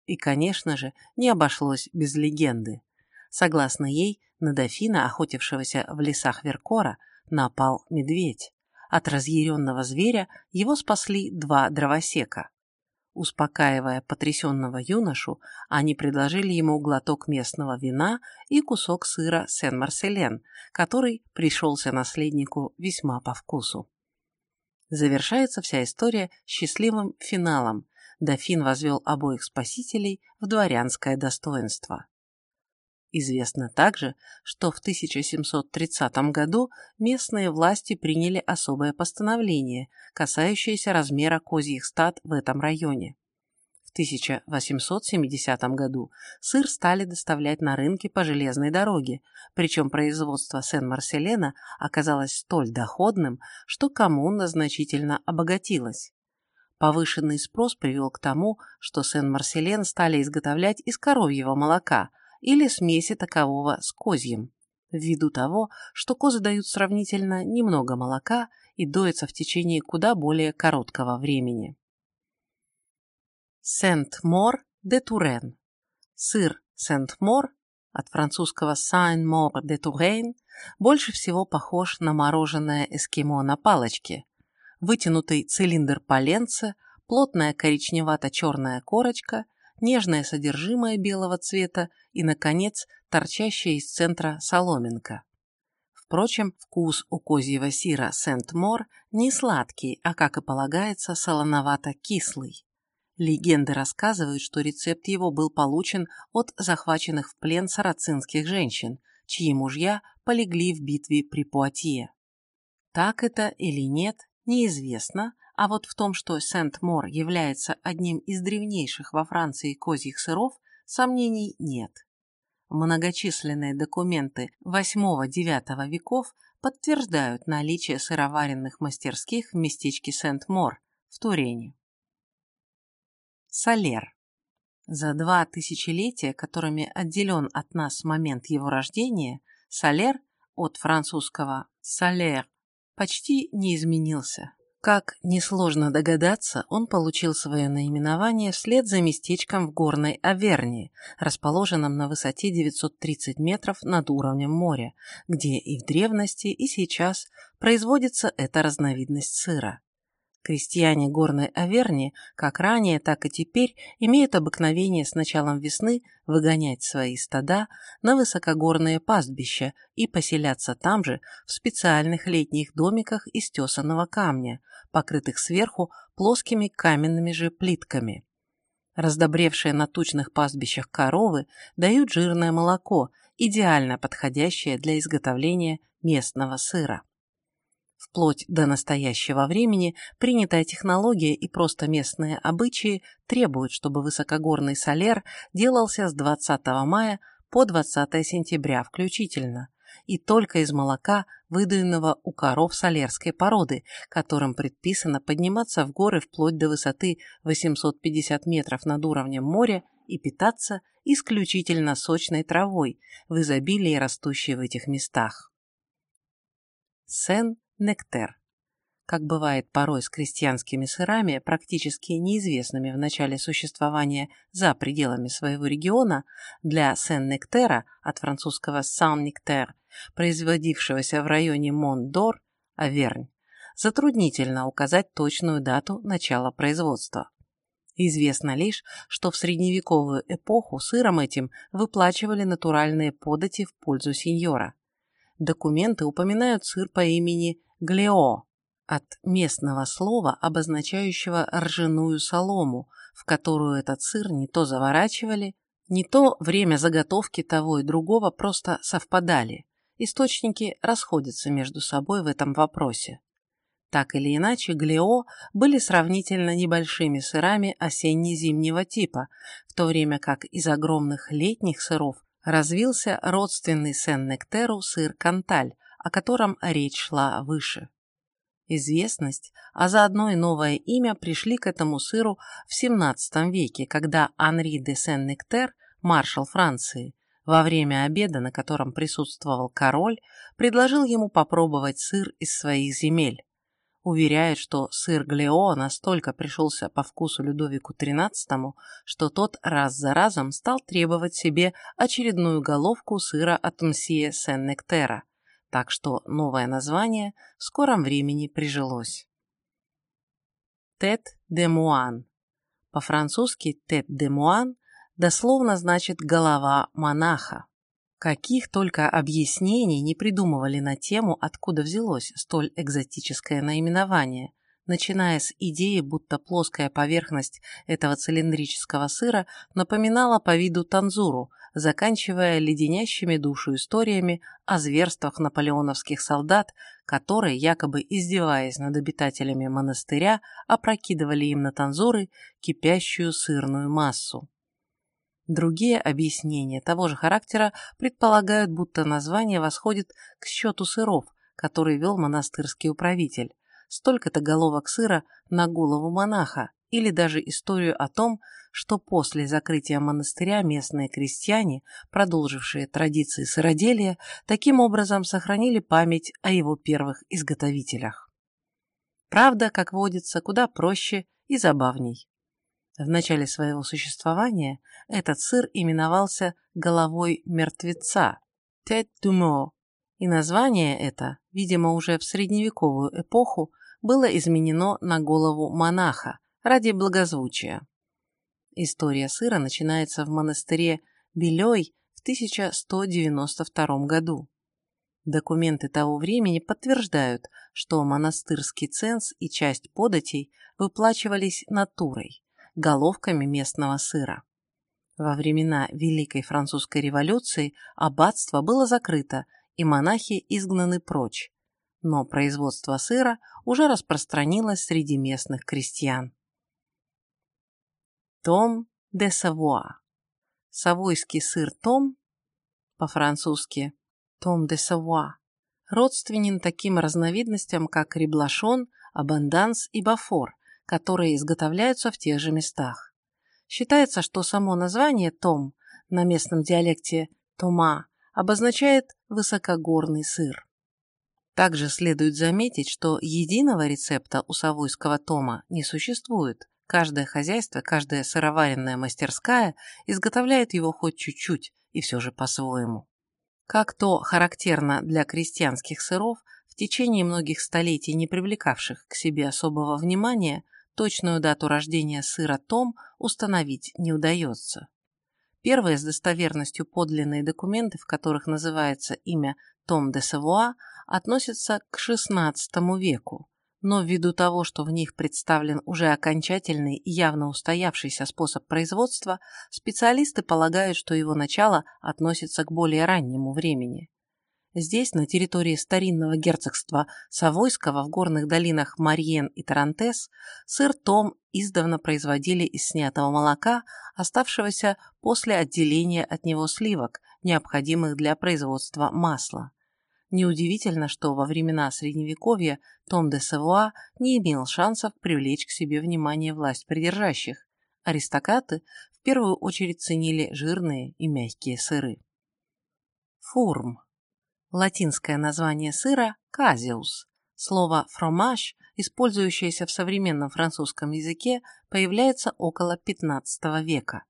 И, конечно же, не обошлось без легенды. Согласно ей, на дофина, охотившегося в лесах Веркора, напал медведь. От разъяренного зверя его спасли два дровосека. Успокаивая потрясенного юношу, они предложили ему глоток местного вина и кусок сыра Сен-Марселен, который пришелся наследнику весьма по вкусу. Завершается вся история счастливым финалом. Дофин возвел обоих спасителей в дворянское достоинство. Известно также, что в 1730 году местные власти приняли особое постановление, касающееся размера козьих стад в этом районе. В 1870 году сыр стали доставлять на рынки по железной дороге, причем производство Сен-Марселена оказалось столь доходным, что коммуна значительно обогатилась. Повышенный спрос привел к тому, что Сен-Марселен стали изготовлять из коровьего молока, или смеси такового с козьим, ввиду того, что козы дают сравнительно немного молока и доятся в течение куда более короткого времени. Сент-Мор де Турен. Сыр Сент-Мор от французского Saint-Mort de Touraine больше всего похож на мороженое эскимо на палочке. Вытянутый цилиндр поленца, плотная коричневато-черная корочка – нежное содержимое белого цвета и, наконец, торчащая из центра соломинка. Впрочем, вкус у козьего сира Сент-Мор не сладкий, а, как и полагается, солоновато-кислый. Легенды рассказывают, что рецепт его был получен от захваченных в плен сарацинских женщин, чьи мужья полегли в битве при Пуатье. Так это или нет, неизвестно, а вот в том, что Сент-Мор является одним из древнейших во Франции козьих сыров, сомнений нет. Многочисленные документы VIII-IX веков подтверждают наличие сыроваренных мастерских в местечке Сент-Мор в Турене. Солер. За два тысячелетия, которыми отделен от нас момент его рождения, Солер от французского «солер» почти не изменился. Как несложно догадаться, он получил свое наименование вслед за местечком в горной Авернии, расположенном на высоте 930 метров над уровнем моря, где и в древности, и сейчас производится эта разновидность сыра. Крестьяне горной Аверни, как ранее, так и теперь, имеют обыкновение с началом весны выгонять свои стада на высокогорные пастбища и поселяться там же в специальных летних домиках из тесаного камня, покрытых сверху плоскими каменными же плитками. Раздобревшие на тучных пастбищах коровы дают жирное молоко, идеально подходящее для изготовления местного сыра. Вплоть до настоящего времени принятая технология и просто местные обычаи требуют, чтобы высокогорный солер делался с 20 мая по 20 сентября включительно, и только из молока, выдаенного у коров солерской породы, которым предписано подниматься в горы вплоть до высоты 850 метров над уровнем моря и питаться исключительно сочной травой, в изобилии растущей в этих местах. Сен Нектер. Как бывает порой с крестьянскими сырами, практически неизвестными в начале существования за пределами своего региона, для Сен-Нектера, от французского Сан-Нектер, производившегося в районе Мон-Дор, Авернь, затруднительно указать точную дату начала производства. Известно лишь, что в средневековую эпоху сыром этим выплачивали натуральные подати в пользу сеньора. Документы упоминают сыр по имени Глео от местного слова, обозначающего ржаную солому, в которую этот сыр не то заворачивали, не то время заготовки того и другого просто совпадали. Источники расходятся между собой в этом вопросе. Так или иначе, глео были сравнительно небольшими сырами осенне-зимнего типа, в то время как из огромных летних сыров развился родственный Сен-Нектеру сыр Канталь, о котором речь шла выше. Известность, а заодно и новое имя пришли к этому сыру в XVII веке, когда Анри де Сен-Нектер, маршал Франции, во время обеда, на котором присутствовал король, предложил ему попробовать сыр из своих земель. Уверяет, что сыр Глео настолько пришелся по вкусу Людовику XIII, что тот раз за разом стал требовать себе очередную головку сыра от мсье Сен-Нектера, так что новое название в скором времени прижилось. Тет де Муан. По-французски «tête de moine» дословно значит «голова монаха». Каких только объяснений не придумывали на тему, откуда взялось столь экзотическое наименование, начиная с идеи, будто плоская поверхность этого цилиндрического сыра напоминала по виду танзуру, заканчивая леденящими душу историями о зверствах наполеоновских солдат, которые, якобы издеваясь над обитателями монастыря, опрокидывали им на танзуры кипящую сырную массу. Другие объяснения того же характера предполагают, будто название восходит к счету сыров, который вел монастырский управитель. Столько-то головок сыра на голову монаха, или даже историю о том, что после закрытия монастыря местные крестьяне, продолжившие традиции сыроделия, таким образом сохранили память о его первых изготовителях. Правда, как водится, куда проще и забавней. В начале своего существования этот сыр именовался головой мертвеца – tête du и название это, видимо, уже в средневековую эпоху, было изменено на голову монаха ради благозвучия. История сыра начинается в монастыре Белей в 1192 году. Документы того времени подтверждают, что монастырский ценз и часть податей выплачивались натурой головками местного сыра. Во времена Великой Французской революции аббатство было закрыто, и монахи изгнаны прочь, но производство сыра уже распространилось среди местных крестьян. Том де Савуа. Савойский сыр Том, по-французски Том де Савуа, родственен таким разновидностям, как реблашон, абанданс и бафор, которые изготовляются в тех же местах. Считается, что само название «том» на местном диалекте «тома» обозначает высокогорный сыр. Также следует заметить, что единого рецепта у Савойского тома не существует. Каждое хозяйство, каждая сыроваренная мастерская изготовляет его хоть чуть-чуть и все же по-своему. Как то характерно для крестьянских сыров, в течение многих столетий не привлекавших к себе особого внимания, Точную дату рождения сыра Том установить не удается. Первые с достоверностью подлинные документы, в которых называется имя Том де Савуа, относятся к XVI веку, но ввиду того, что в них представлен уже окончательный и явно устоявшийся способ производства, специалисты полагают, что его начало относится к более раннему времени. Здесь, на территории старинного герцогства Савойского в горных долинах Мариен и Тарантес, сыр Том издавна производили из снятого молока, оставшегося после отделения от него сливок, необходимых для производства масла. Неудивительно, что во времена Средневековья Том де Савуа не имел шансов привлечь к себе внимание власть придержащих. Аристократы в первую очередь ценили жирные и мягкие сыры. Фурм Латинское название сыра – казиус. Слово «фромаж», использующееся в современном французском языке, появляется около XV века.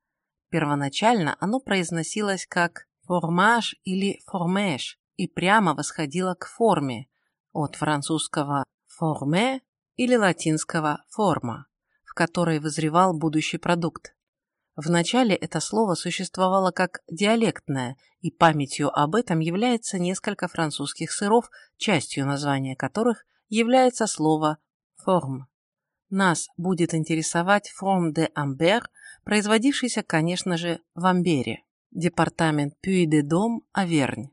Первоначально оно произносилось как «формаж» или «формеж» и прямо восходило к форме, от французского «forme» или латинского «forma», в которой вызревал будущий продукт. Вначале это слово существовало как диалектное, и памятью об этом является несколько французских сыров, частью названия которых является слово «форм». Нас будет интересовать форм де Амбер, производившийся, конечно же, в Амбере, департамент Пюи-де-Дом, Авернь.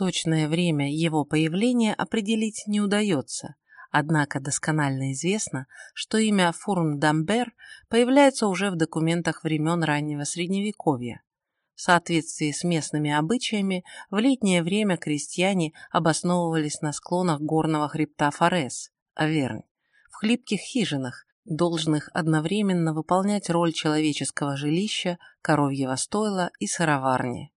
Точное время его появления определить не удается, Однако досконально известно, что имя Фурн-Дамбер появляется уже в документах времен раннего Средневековья. В соответствии с местными обычаями, в летнее время крестьяне обосновывались на склонах горного хребта Форес, Авернь, в хлипких хижинах, должных одновременно выполнять роль человеческого жилища, коровьего стойла и сыроварни.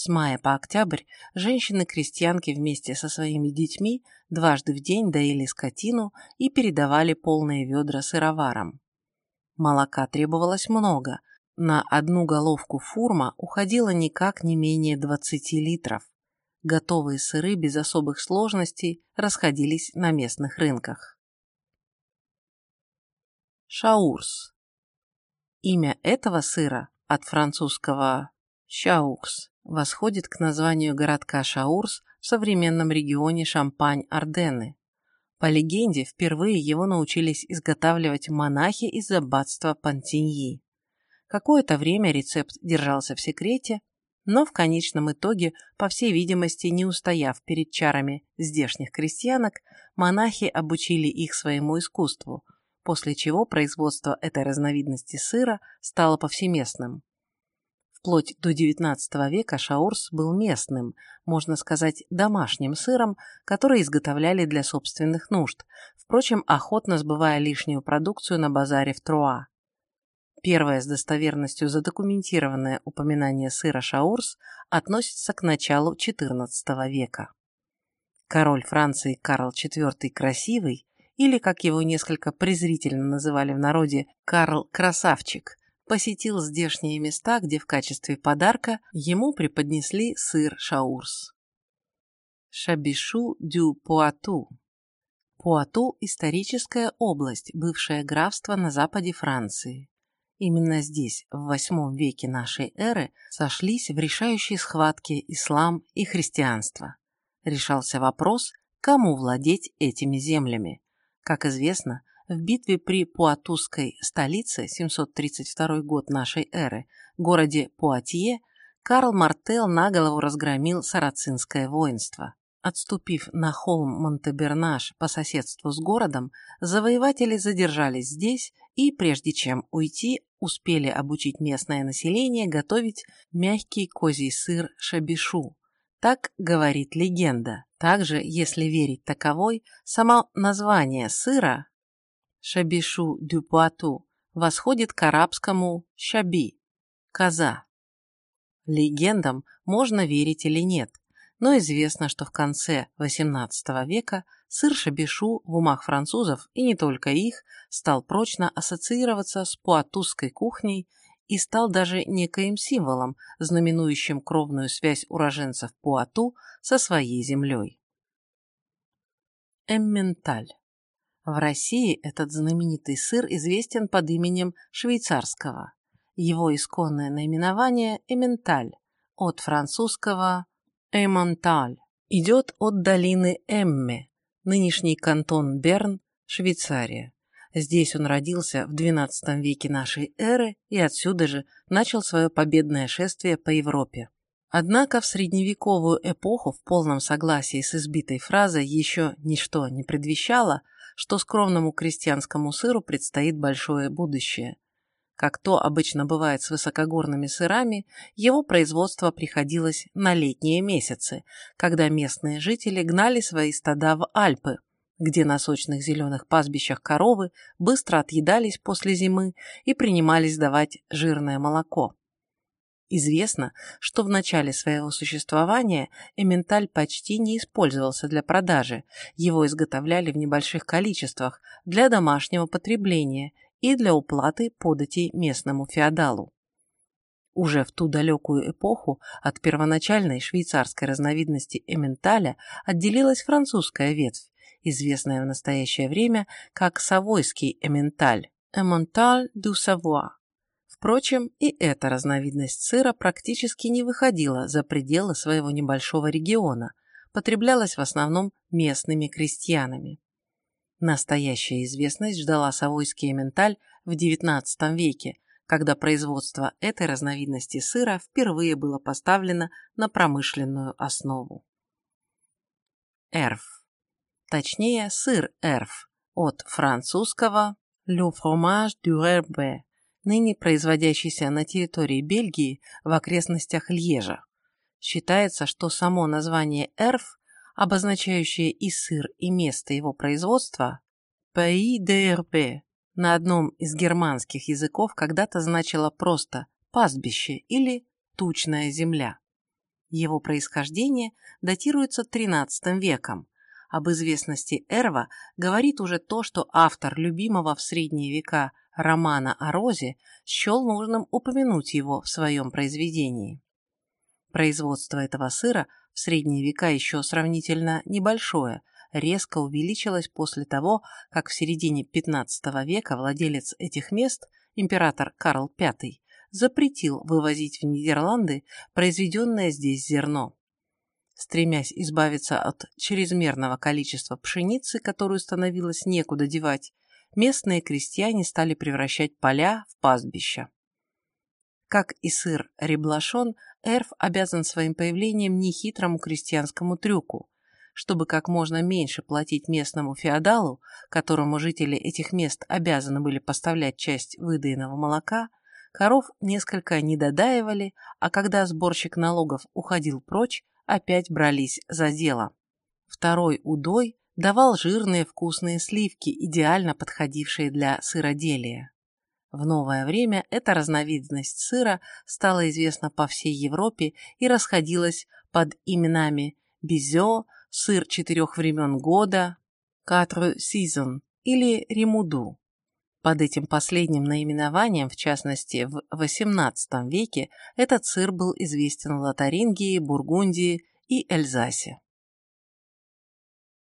С мая по октябрь женщины-крестьянки вместе со своими детьми дважды в день доили скотину и передавали полные ведра сыроварам. Молока требовалось много, на одну головку фурма уходило никак не менее 20 литров. Готовые сыры без особых сложностей расходились на местных рынках. Шаурс. Имя этого сыра от французского «шаукс» восходит к названию городка Шаурс в современном регионе Шампань-Арденны. По легенде, впервые его научились изготавливать монахи из аббатства Пантиньи. Какое-то время рецепт держался в секрете, но в конечном итоге, по всей видимости, не устояв перед чарами здешних крестьянок, монахи обучили их своему искусству, после чего производство этой разновидности сыра стало повсеместным. Вплоть до XIX века шаурс был местным, можно сказать, домашним сыром, который изготовляли для собственных нужд, впрочем, охотно сбывая лишнюю продукцию на базаре в Труа. Первое с достоверностью задокументированное упоминание сыра шаурс относится к началу XIV века. Король Франции Карл IV Красивый, или, как его несколько презрительно называли в народе, Карл Красавчик, посетил здешние места, где в качестве подарка ему преподнесли сыр шаурс. Шабишу дю Пуату. Пуату – историческая область, бывшее графство на западе Франции. Именно здесь, в VIII веке нашей эры, сошлись в решающей схватке ислам и христианство. Решался вопрос, кому владеть этими землями. Как известно, в битве при Пуатузской столице, 732 год нашей эры, городе Пуатье, Карл Мартел на голову разгромил сарацинское воинство. Отступив на холм Монтебернаш по соседству с городом, завоеватели задержались здесь и, прежде чем уйти, успели обучить местное население готовить мягкий козий сыр шабишу. Так говорит легенда. Также, если верить таковой, само название сыра Шабишу дю Пуату восходит к арабскому «шаби» – «коза». Легендам можно верить или нет, но известно, что в конце XVIII века сыр шабишу в умах французов, и не только их, стал прочно ассоциироваться с пуатузской кухней и стал даже некоим символом, знаменующим кровную связь уроженцев Пуату со своей землей. Эмменталь в России этот знаменитый сыр известен под именем швейцарского. Его исконное наименование – эменталь, от французского «эмонталь», идет от долины Эмме, нынешний кантон Берн, Швейцария. Здесь он родился в XII веке нашей эры и отсюда же начал свое победное шествие по Европе. Однако в средневековую эпоху в полном согласии с избитой фразой еще ничто не предвещало – что скромному крестьянскому сыру предстоит большое будущее. Как то обычно бывает с высокогорными сырами, его производство приходилось на летние месяцы, когда местные жители гнали свои стада в Альпы, где на сочных зеленых пастбищах коровы быстро отъедались после зимы и принимались давать жирное молоко. Известно, что в начале своего существования эменталь почти не использовался для продажи, его изготовляли в небольших количествах для домашнего потребления и для уплаты податей местному феодалу. Уже в ту далекую эпоху от первоначальной швейцарской разновидности эменталя отделилась французская ветвь, известная в настоящее время как савойский эменталь – «Эменталь du Savoie». Впрочем, и эта разновидность сыра практически не выходила за пределы своего небольшого региона, потреблялась в основном местными крестьянами. Настоящая известность ждала Савойский эменталь в XIX веке, когда производство этой разновидности сыра впервые было поставлено на промышленную основу. Эрф. Точнее, сыр эрф от французского «le fromage du herbe» ныне производящийся на территории Бельгии в окрестностях Льежа. Считается, что само название «эрф», обозначающее и сыр, и место его производства, «pays d'herbe» на одном из германских языков когда-то значило просто «пастбище» или «тучная земля». Его происхождение датируется XIII веком. Об известности Эрва говорит уже то, что автор любимого в средние века романа о Розе счел нужным упомянуть его в своем произведении. Производство этого сыра в средние века еще сравнительно небольшое, резко увеличилось после того, как в середине XV века владелец этих мест, император Карл V, запретил вывозить в Нидерланды произведенное здесь зерно. Стремясь избавиться от чрезмерного количества пшеницы, которую становилось некуда девать, местные крестьяне стали превращать поля в пастбища. Как и сыр реблашон, Эрф обязан своим появлением нехитрому крестьянскому трюку. Чтобы как можно меньше платить местному феодалу, которому жители этих мест обязаны были поставлять часть выдаенного молока, коров несколько недодаивали, а когда сборщик налогов уходил прочь, опять брались за дело. Второй удой давал жирные вкусные сливки, идеально подходившие для сыроделия. В новое время эта разновидность сыра стала известна по всей Европе и расходилась под именами Бизё, сыр четырех времен года, Quatre Season или Ремуду. Под этим последним наименованием, в частности, в XVIII веке, этот сыр был известен в Лотарингии, Бургундии и Эльзасе.